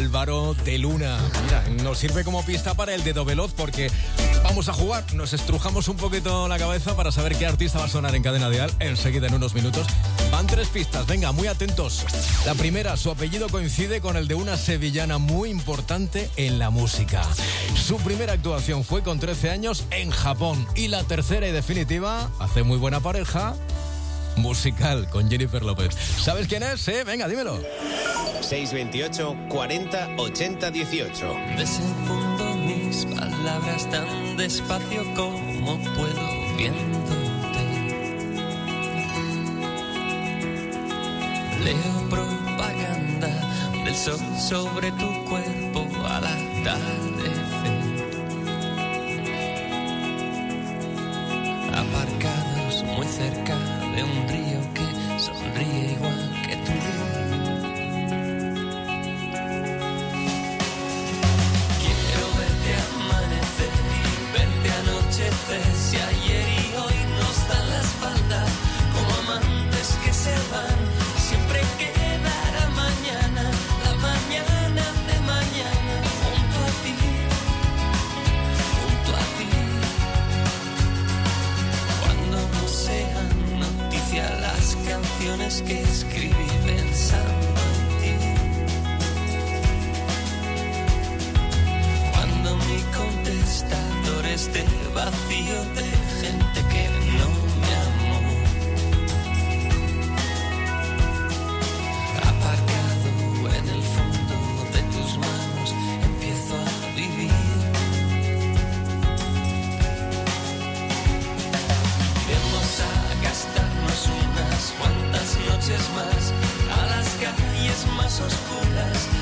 Álvaro de Luna. Mira, nos sirve como pista para el dedo veloz porque vamos a jugar. Nos estrujamos un poquito la cabeza para saber qué artista va a sonar en cadena dial enseguida en unos minutos. Van tres pistas, venga, muy atentos. La primera, su apellido coincide con el de una sevillana muy importante en la música. Su primera actuación fue con 13 años en Japón. Y la tercera y definitiva, hace muy buena pareja, musical con Jennifer López. ¿Sabes quién es? Eh? Venga, dímelo. 628 40 80 18. Desenfundo mis palabras tan despacio como puedo viéndote. Leo propaganda del sol sobre tu cuerpo al atardecer. Anochecer. Vacío de gente que no me amó. Aparcado en el fondo de tus manos, empiezo a vivir. Vamos a gastarnos unas cuantas noches más a las calles más oscuras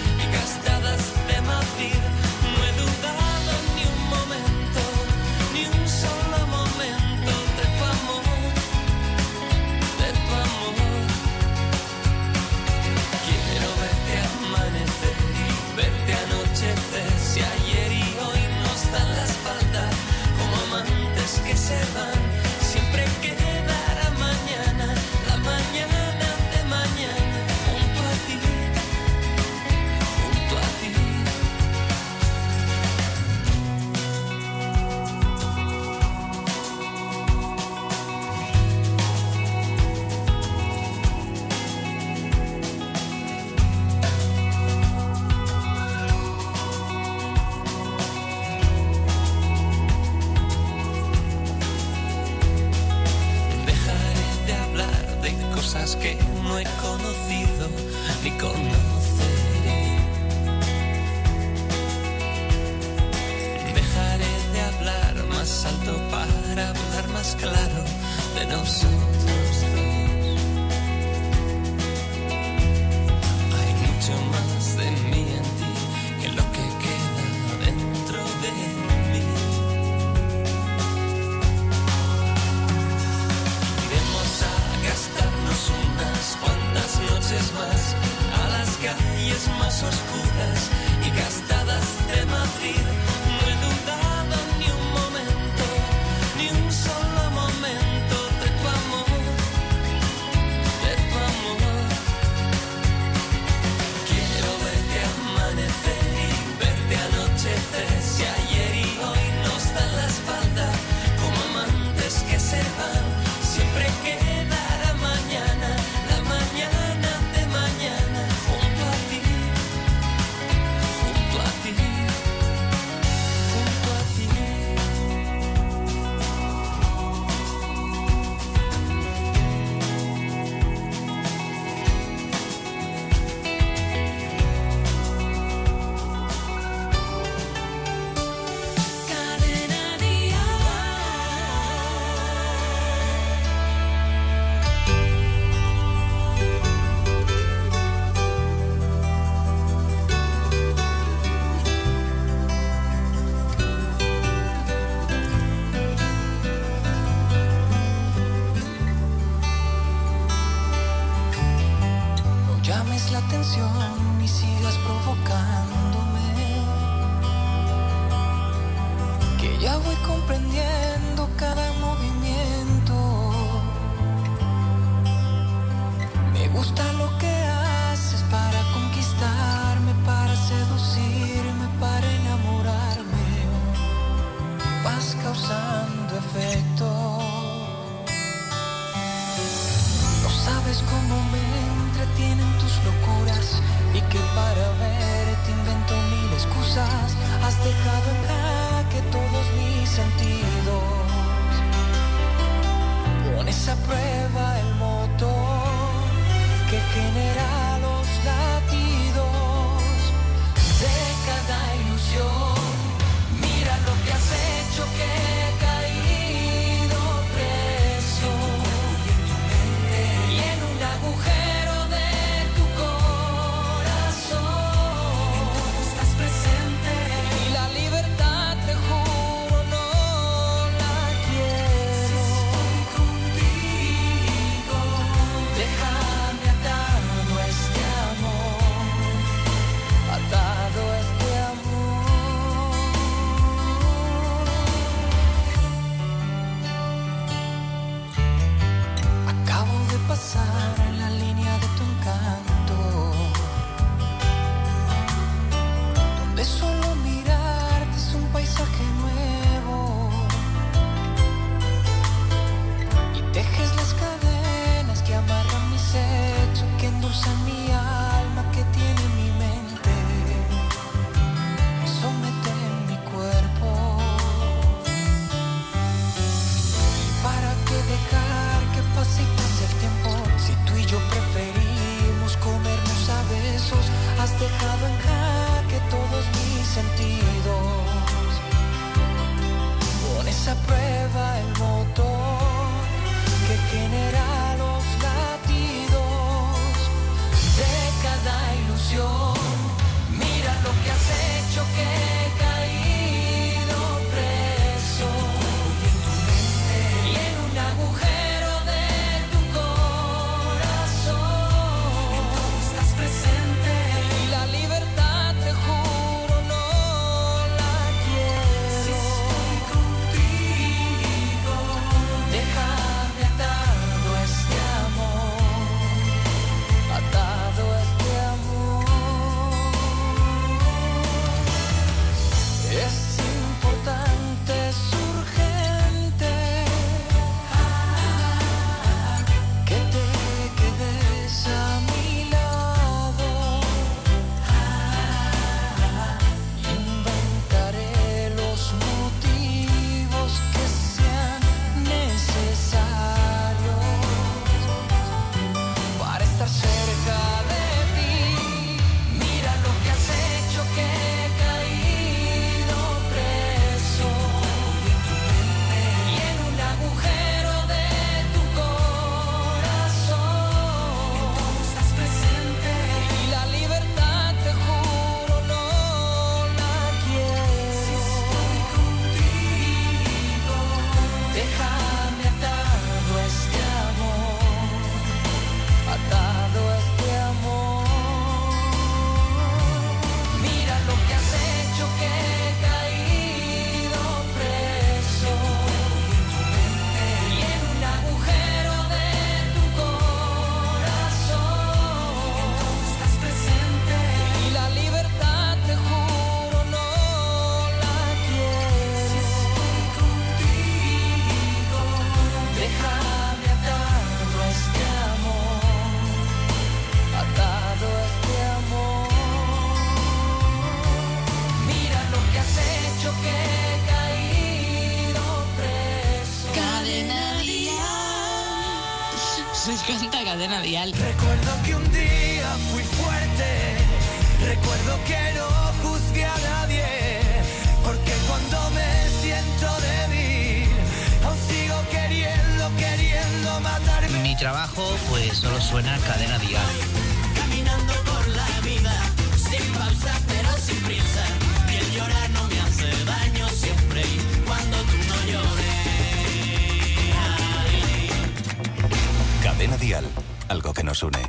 Recuerdo que un día nos une.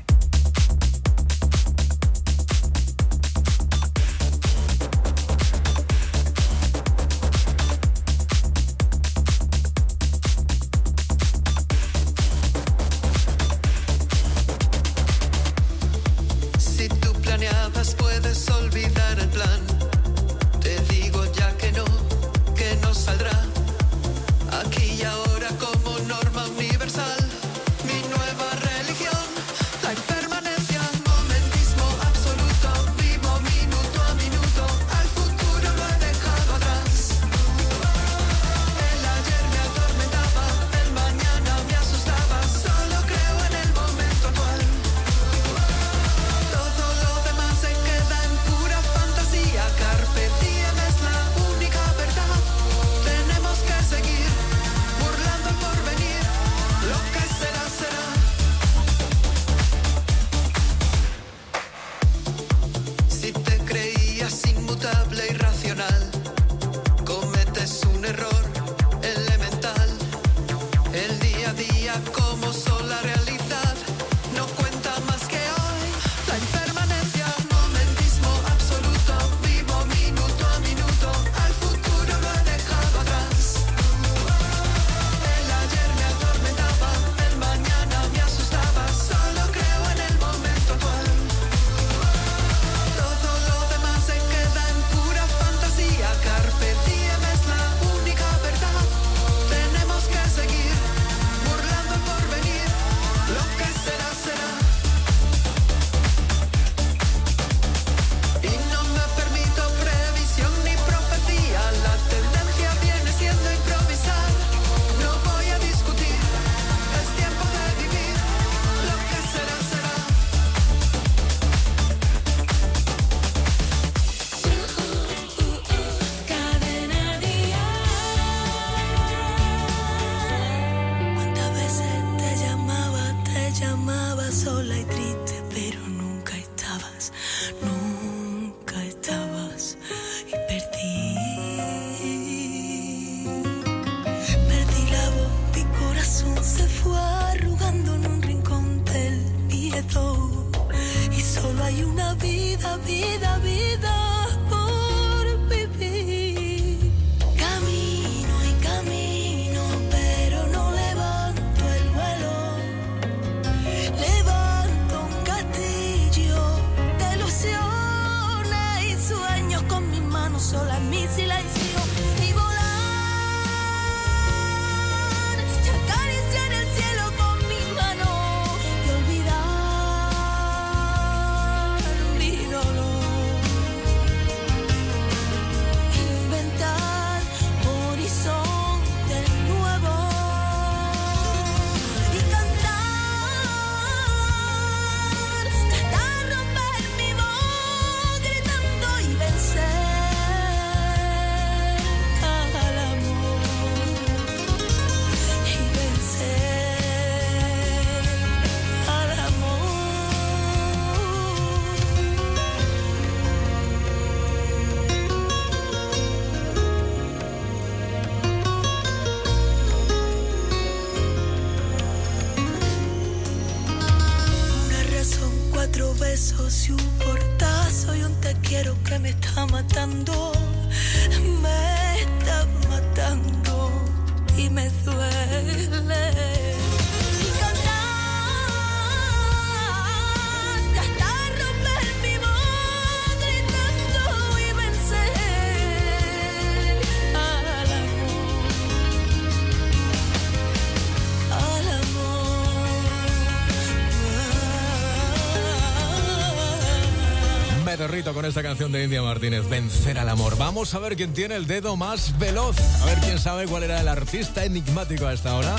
Con esta canción de India Martínez, Vencer al amor. Vamos a ver quién tiene el dedo más veloz. A ver quién sabe cuál era el artista enigmático a esta hora.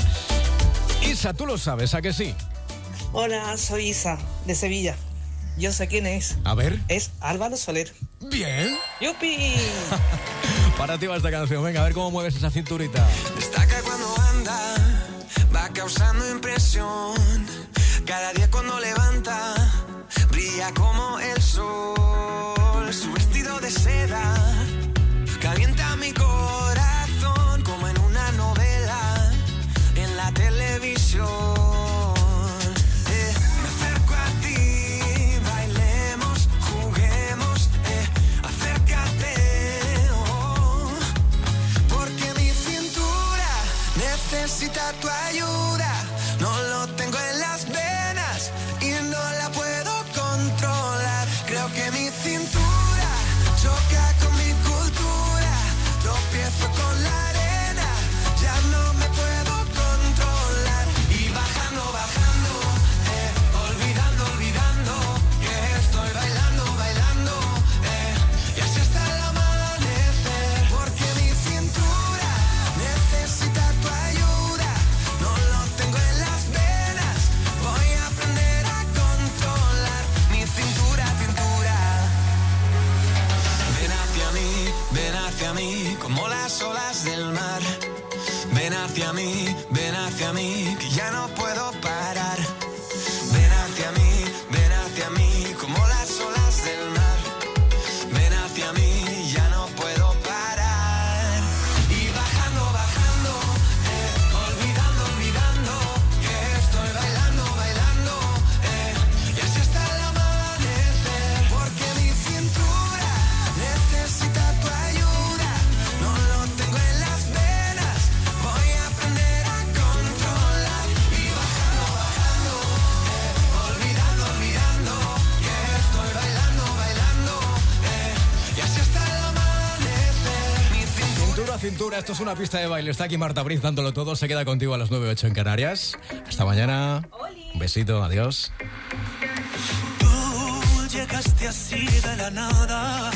Isa, tú lo sabes, ¿a que sí? Hola, soy Isa, de Sevilla. Yo sé quién es. A ver. Es Álvaro Soler. Bien. ¡Yupi! Para ti va esta canción. Venga, a ver cómo mueves esa cinturita. Destaca cuando anda, va causando impresión. Cada día cuando levanta, brilla como terceira. Una pista de baile. Está aquí Marta Briz dándolo todo. Se queda contigo a las 9.08 en Canarias. Hasta mañana. Un besito, adiós. Tú llegaste así de la nada.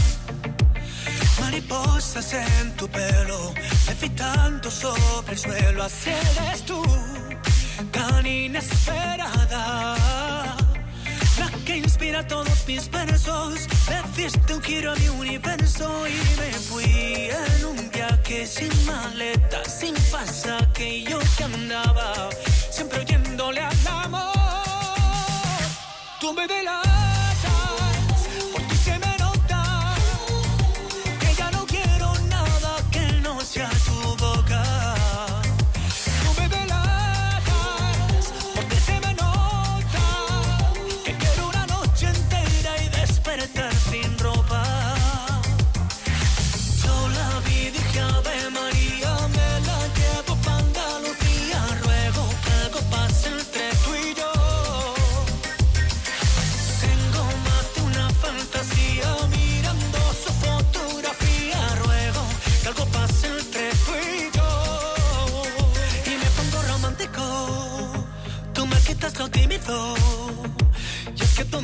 Mariposas en tu pelo, levitando sobre el suelo. Así eres tú, tan inesperada. La inspira todos mis versos. Le diste un giro a mi universo y me fui en un viaje sin maleta, sin pasaje. Yo que andaba siempre oyéndole al amor. Tú me delatas,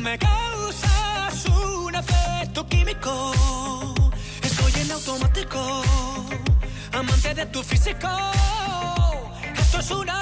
me causas un efecto químico. Estoy en automático, amante de tu físico. Esto es una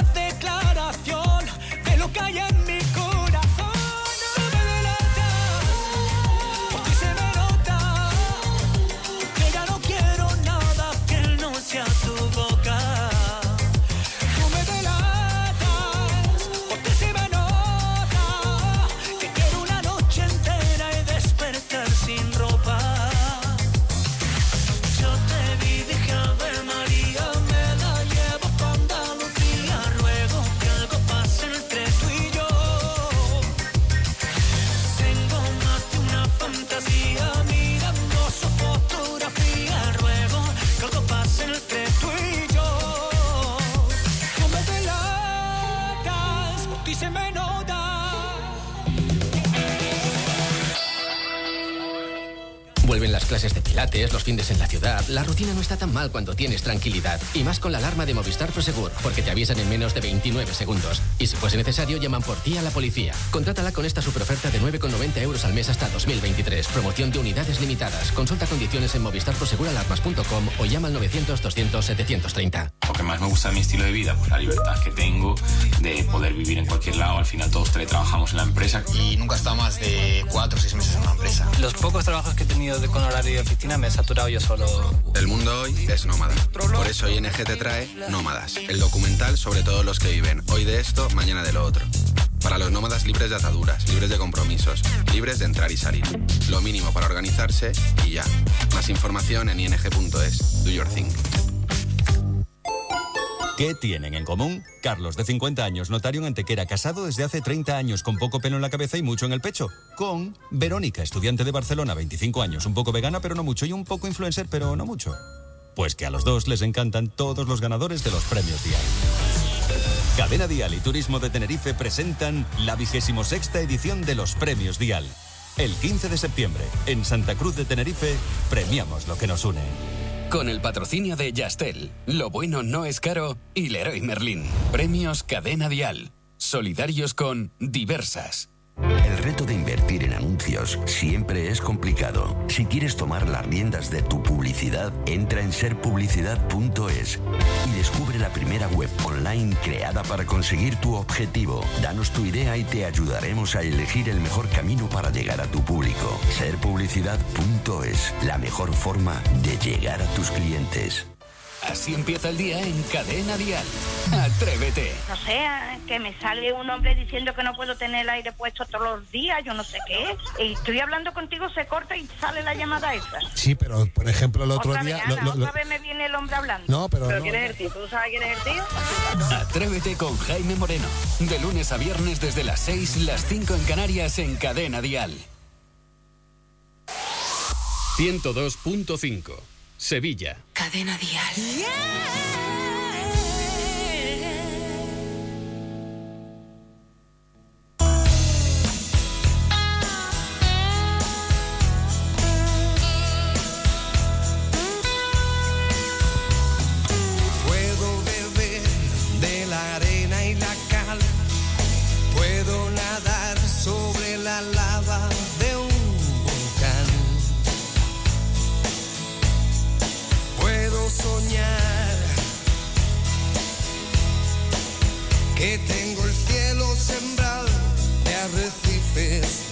rutina no está tan mal cuando tienes tranquilidad. Y más con la alarma de Movistar Prosegur, porque te avisan en menos de 29 segundos. Y si fuese necesario, llaman por ti a la policía. Contrátala con esta superoferta de 9,90 euros al mes hasta 2023. Promoción de unidades limitadas. Consulta condiciones en movistarproseguralarmas.com o llama al 900 200 730. Más me gusta de mi estilo de vida, pues la libertad que tengo de poder vivir en cualquier lado. Al final todos trabajamos en la empresa. Y nunca he estado más de cuatro o seis meses en una empresa. Los pocos trabajos que he tenido de, con horario de oficina me he saturado yo solo. El mundo hoy es nómada. Por eso ING te trae Nómadas, el documental sobre todos los que viven hoy de esto, mañana de lo otro. Para los nómadas libres de ataduras, libres de compromisos, libres de entrar y salir. Lo mínimo para organizarse y ya. Más información en ing.es. Do your thing. ¿Qué tienen en común? Carlos, de 50 años, notario en Antequera, casado desde hace 30 años, con poco pelo en la cabeza y mucho en el pecho. Con Verónica, estudiante de Barcelona, 25 años, un poco vegana, pero no mucho, y un poco influencer, pero no mucho. Pues que a los dos les encantan todos los ganadores de los premios Dial. Cadena Dial y Turismo de Tenerife presentan la vigésimo sexta edición de los premios Dial. El 15 de septiembre, en Santa Cruz de Tenerife, premiamos lo que nos une. Con el patrocinio de Yastel, lo bueno no es caro y Leroy Merlin. Premios Cadena Dial. Solidarios con Diversas. El reto de invertir en anuncios siempre es complicado. Si quieres tomar las riendas de tu publicidad, entra en serpublicidad.es y descubre la primera web online creada para conseguir tu objetivo. Danos tu idea y te ayudaremos a elegir el mejor camino para llegar a tu público. Serpublicidad.es, la mejor forma de llegar a tus clientes. Así empieza el día en Cadena Dial. Atrévete. No sé, que me sale un hombre diciendo que no puedo tener el aire puesto todos los días, yo no sé qué. Y estoy hablando contigo, se corta y sale la llamada esa. Sí, pero por ejemplo el otro otra día... Vez, Ana, lo- lo- otra vez me viene el hombre hablando. No, pero no. ¿quién es el tío? ¿Tú sabes quién es el tío? Atrévete con Jaime Moreno. De lunes a viernes desde las 6, las 5 en Canarias en Cadena Dial. 102.5. Sevilla. Cadena Dial. Puedo tengo el cielo sembrado de arrecifes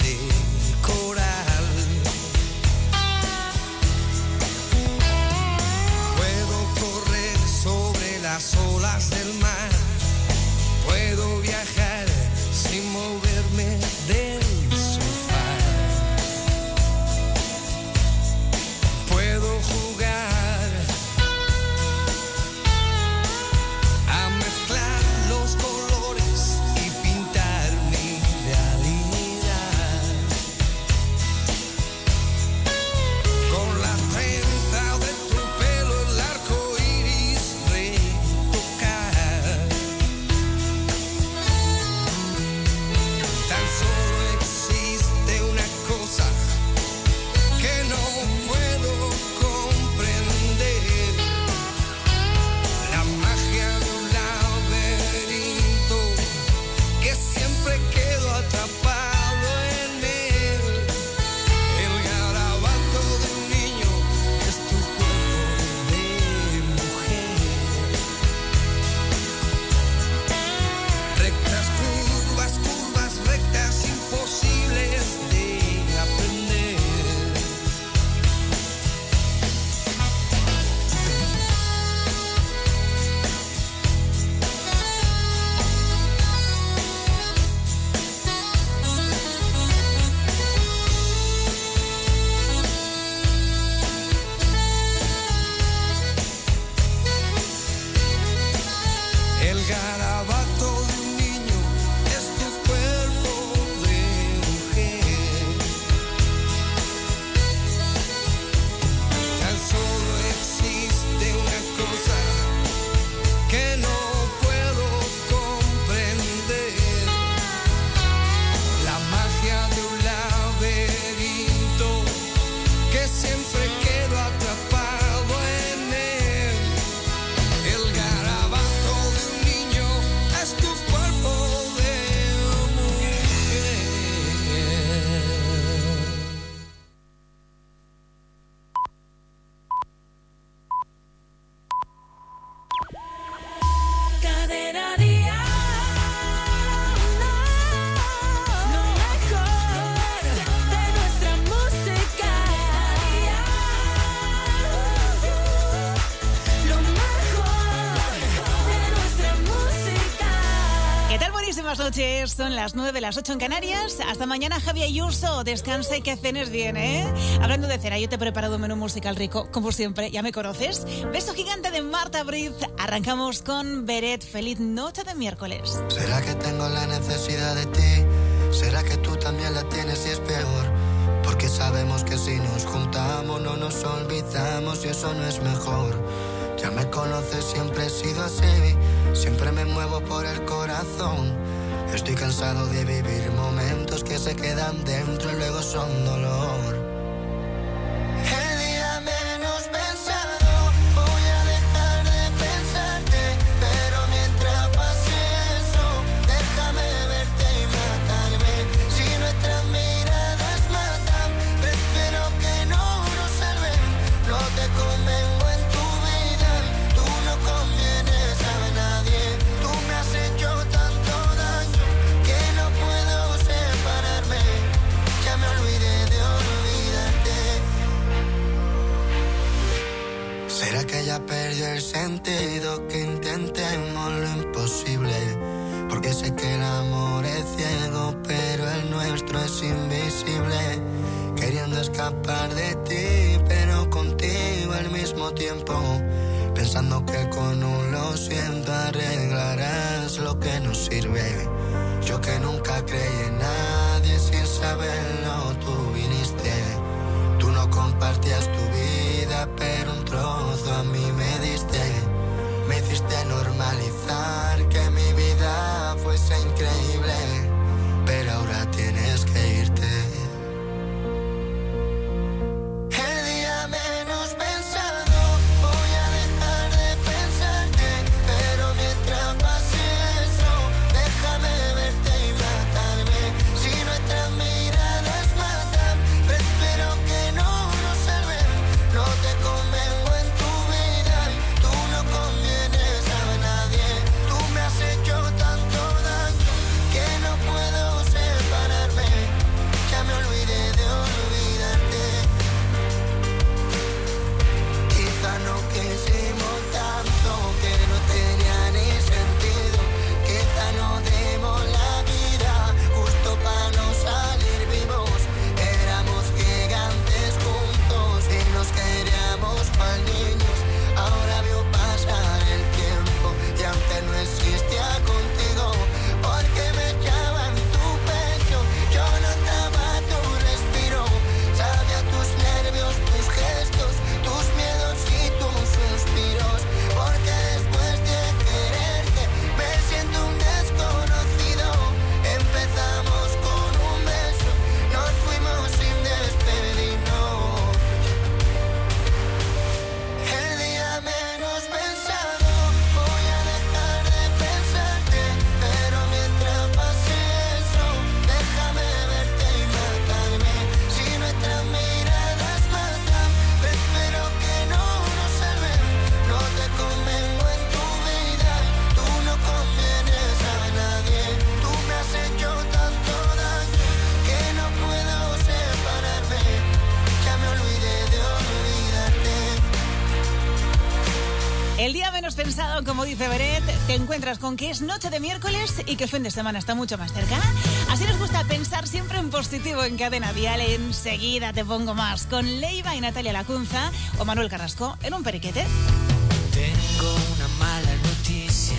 son las 9, las 8 en Canarias. Hasta mañana, Javi Ayuso. Descansa y que cenes bien, ¿eh? Hablando de cena, yo te he preparado un menú musical rico, como siempre. Ya me conoces. Beso gigante de Marta Briz. Arrancamos con Beret. Feliz noche de miércoles. ¿Será que tengo la necesidad de ti? ¿Será que tú también la tienes y es peor? Porque sabemos que si nos juntamos no nos olvidamos y eso no es mejor. Ya me conoces, siempre he sido así. Siempre me muevo por el corazón Estoy cansado de vivir momentos que se quedan dentro y luego son dolor. encuentras con que es noche de miércoles y que el fin de semana está mucho más cerca? Así nos gusta pensar siempre en positivo en Cadena Vial. Enseguida te pongo más con Leiva y Natalia Lacunza o Manuel Carrasco en un periquete. Tengo una mala noticia,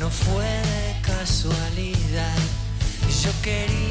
no fue de casualidad. Yo quería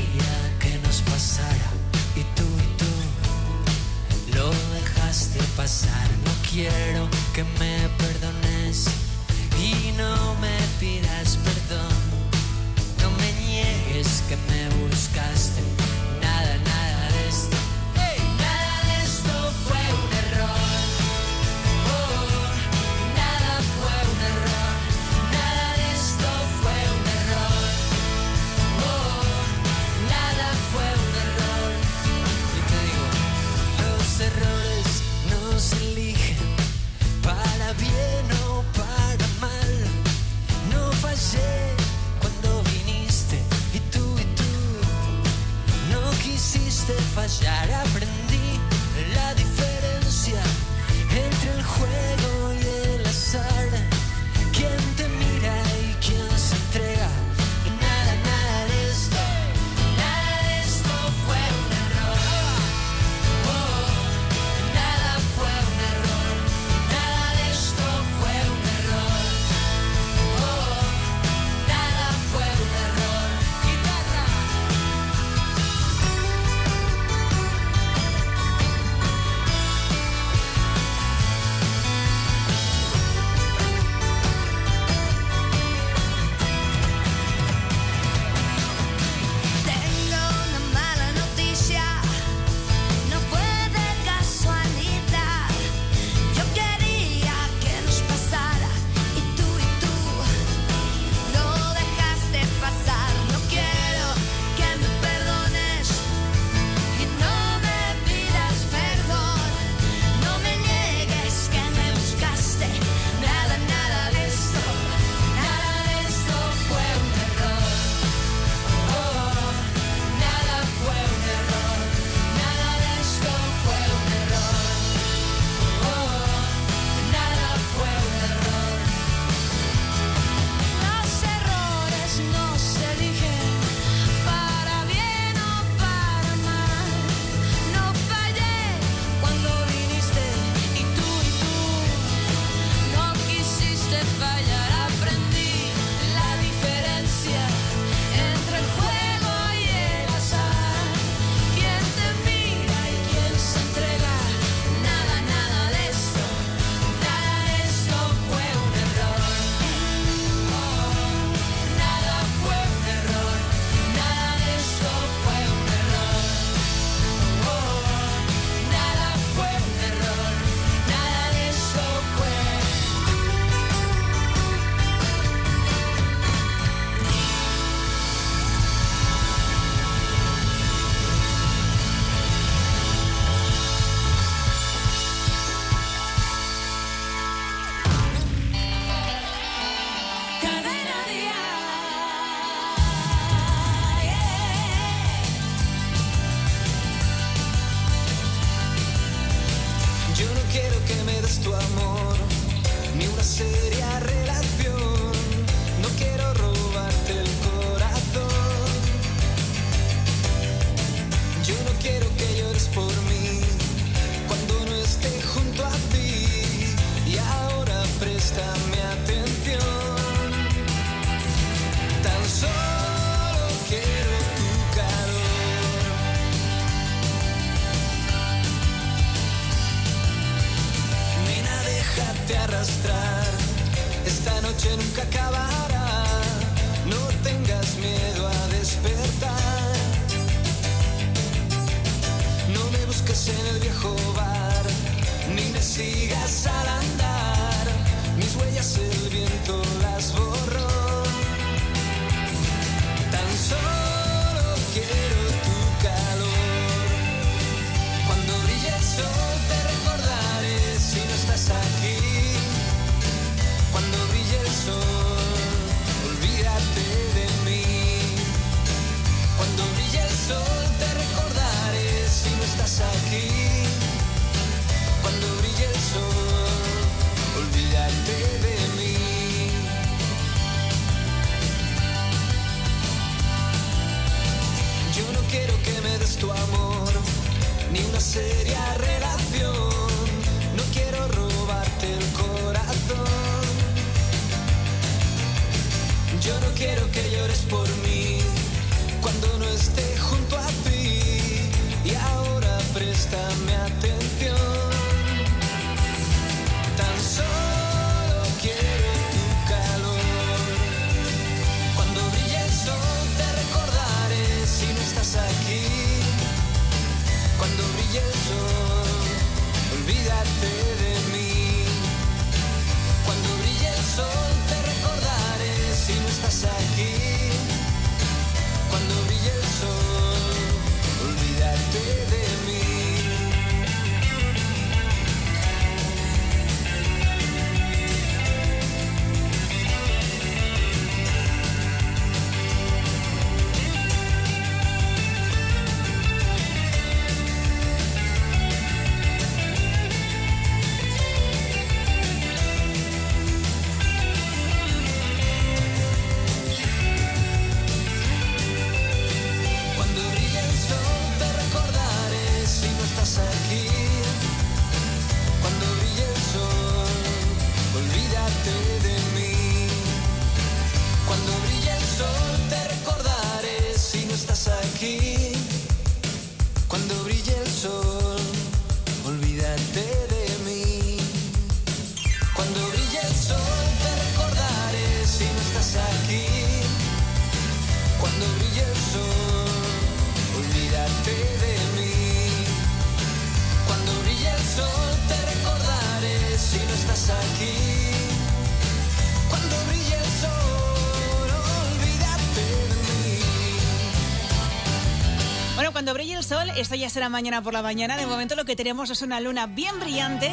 esto ya será mañana por la mañana. De momento lo que tenemos es una luna bien brillante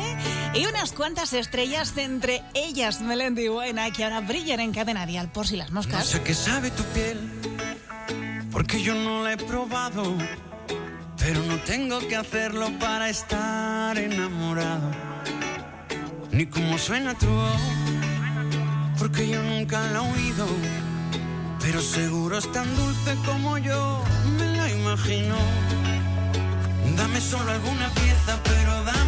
y unas cuantas estrellas, entre ellas Melendi Buena, que ahora brillan en cadena dial por si las moscas. No sé qué sabe tu piel, porque yo no la he probado, pero no tengo que hacerlo para estar enamorado. Ni cómo suena tu voz, porque yo nunca la he oído, pero seguro es tan dulce como yo me la imagino solo alguna pieza, pero dame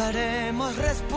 buscaremos respuestas,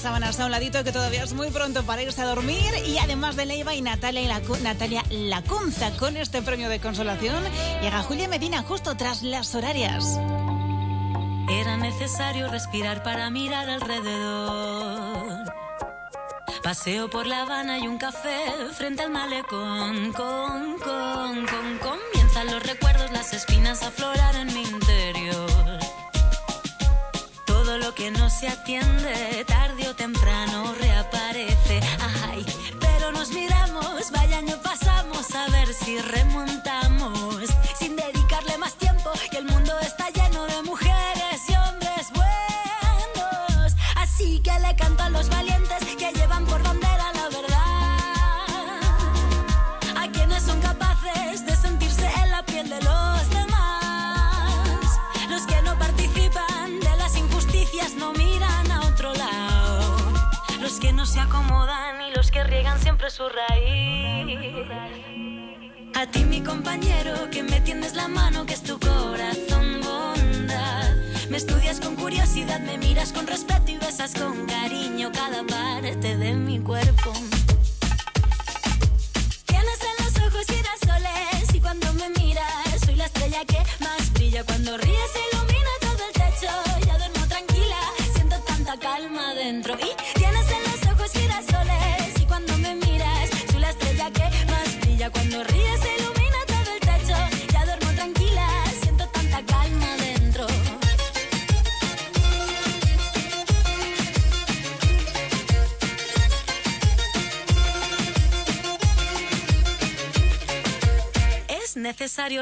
sábanas a un ladito que todavía es muy pronto para irse a dormir. Y además de Leiva y Natalia, y la, Natalia Lacunza con este premio de consolación, llega Julia Medina justo tras las horarias. Era necesario respirar para mirar alrededor. Paseo por La Habana y un café frente al malecón. Con, con, con, comienzan los recuerdos, las espinas a aflorar en mi interior. Todo lo que no se atiende temprano reaparece. Ay, pero nos miramos, vaya año pasamos a ver si remontamos. estás.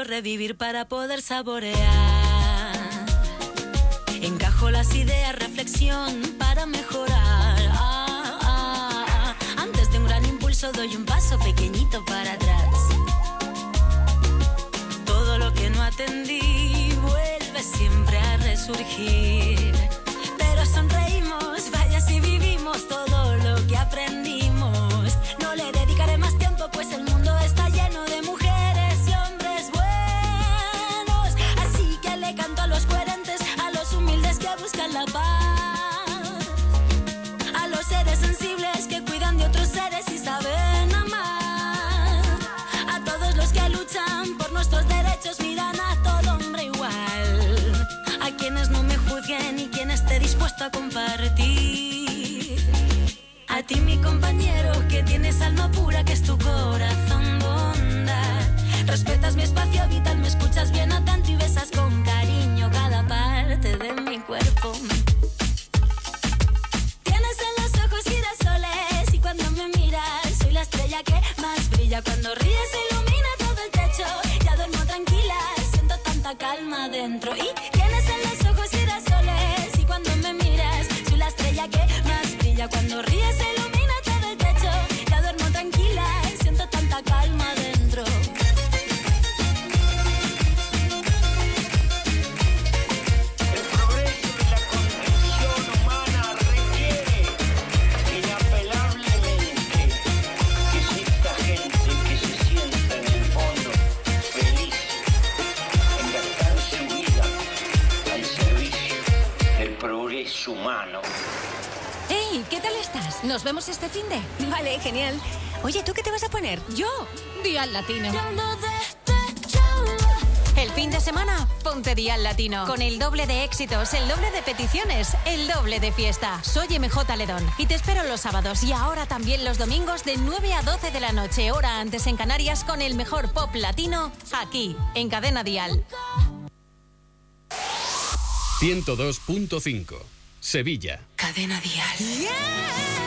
revivir para poder saborear. Este fin de? Vale, genial. Oye, ¿tú qué te vas a poner? Yo, Dial Latino. El fin de semana, ponte Dial Latino. Con el doble de éxitos, el doble de peticiones, el doble de fiesta. Soy MJ Ledón y te espero los sábados y ahora también los domingos de 9 a 12 de la noche, hora antes en Canarias, con el mejor pop latino aquí, en Cadena Dial. 102.5 Sevilla. Cadena Dial. Yeah.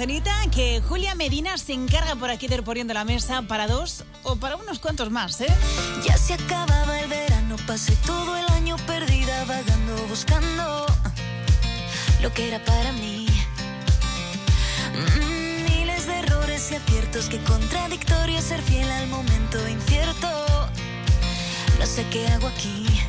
Cenita que Julia Medina se encarga por aquí de ir poniendo la mesa para dos o para unos cuantos más, ¿eh? Ya se acababa el verano, pasé todo el año perdida vagando, buscando lo que era para mí. Mm, miles de errores y aciertos, que contradictorio ser fiel al momento incierto. No sé qué hago aquí.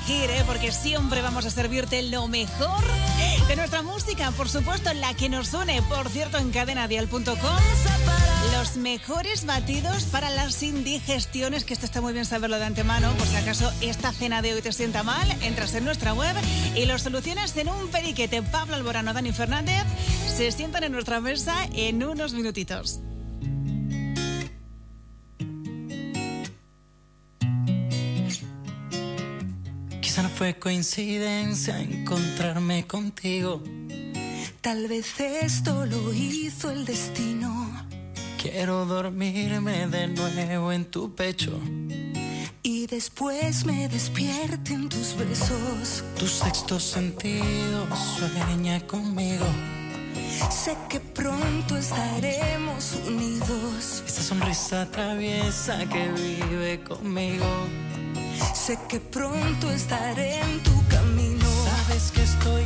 Elegir, ¿eh? porque siempre vamos a servirte lo mejor de nuestra música, por supuesto, la que nos une, por cierto, en cadenadial.com. Los mejores batidos para las indigestiones, que esto está muy bien saberlo de antemano, por si acaso esta cena de hoy te sienta mal, entras en nuestra web y lo solucionas en un periquete. Pablo Alborano, Dani Fernández se sientan en nuestra mesa en unos minutitos. Coincidencia encontrarme contigo. Tal vez esto lo hizo el destino. Quiero dormirme de nuevo en tu pecho. Y después me despierten tus besos. Tu sexto sentido sueña conmigo. Sé que pronto estaremos unidos. Esta sonrisa traviesa que vive conmigo. Sé que pronto estaré en tu camino. Sabes que estoy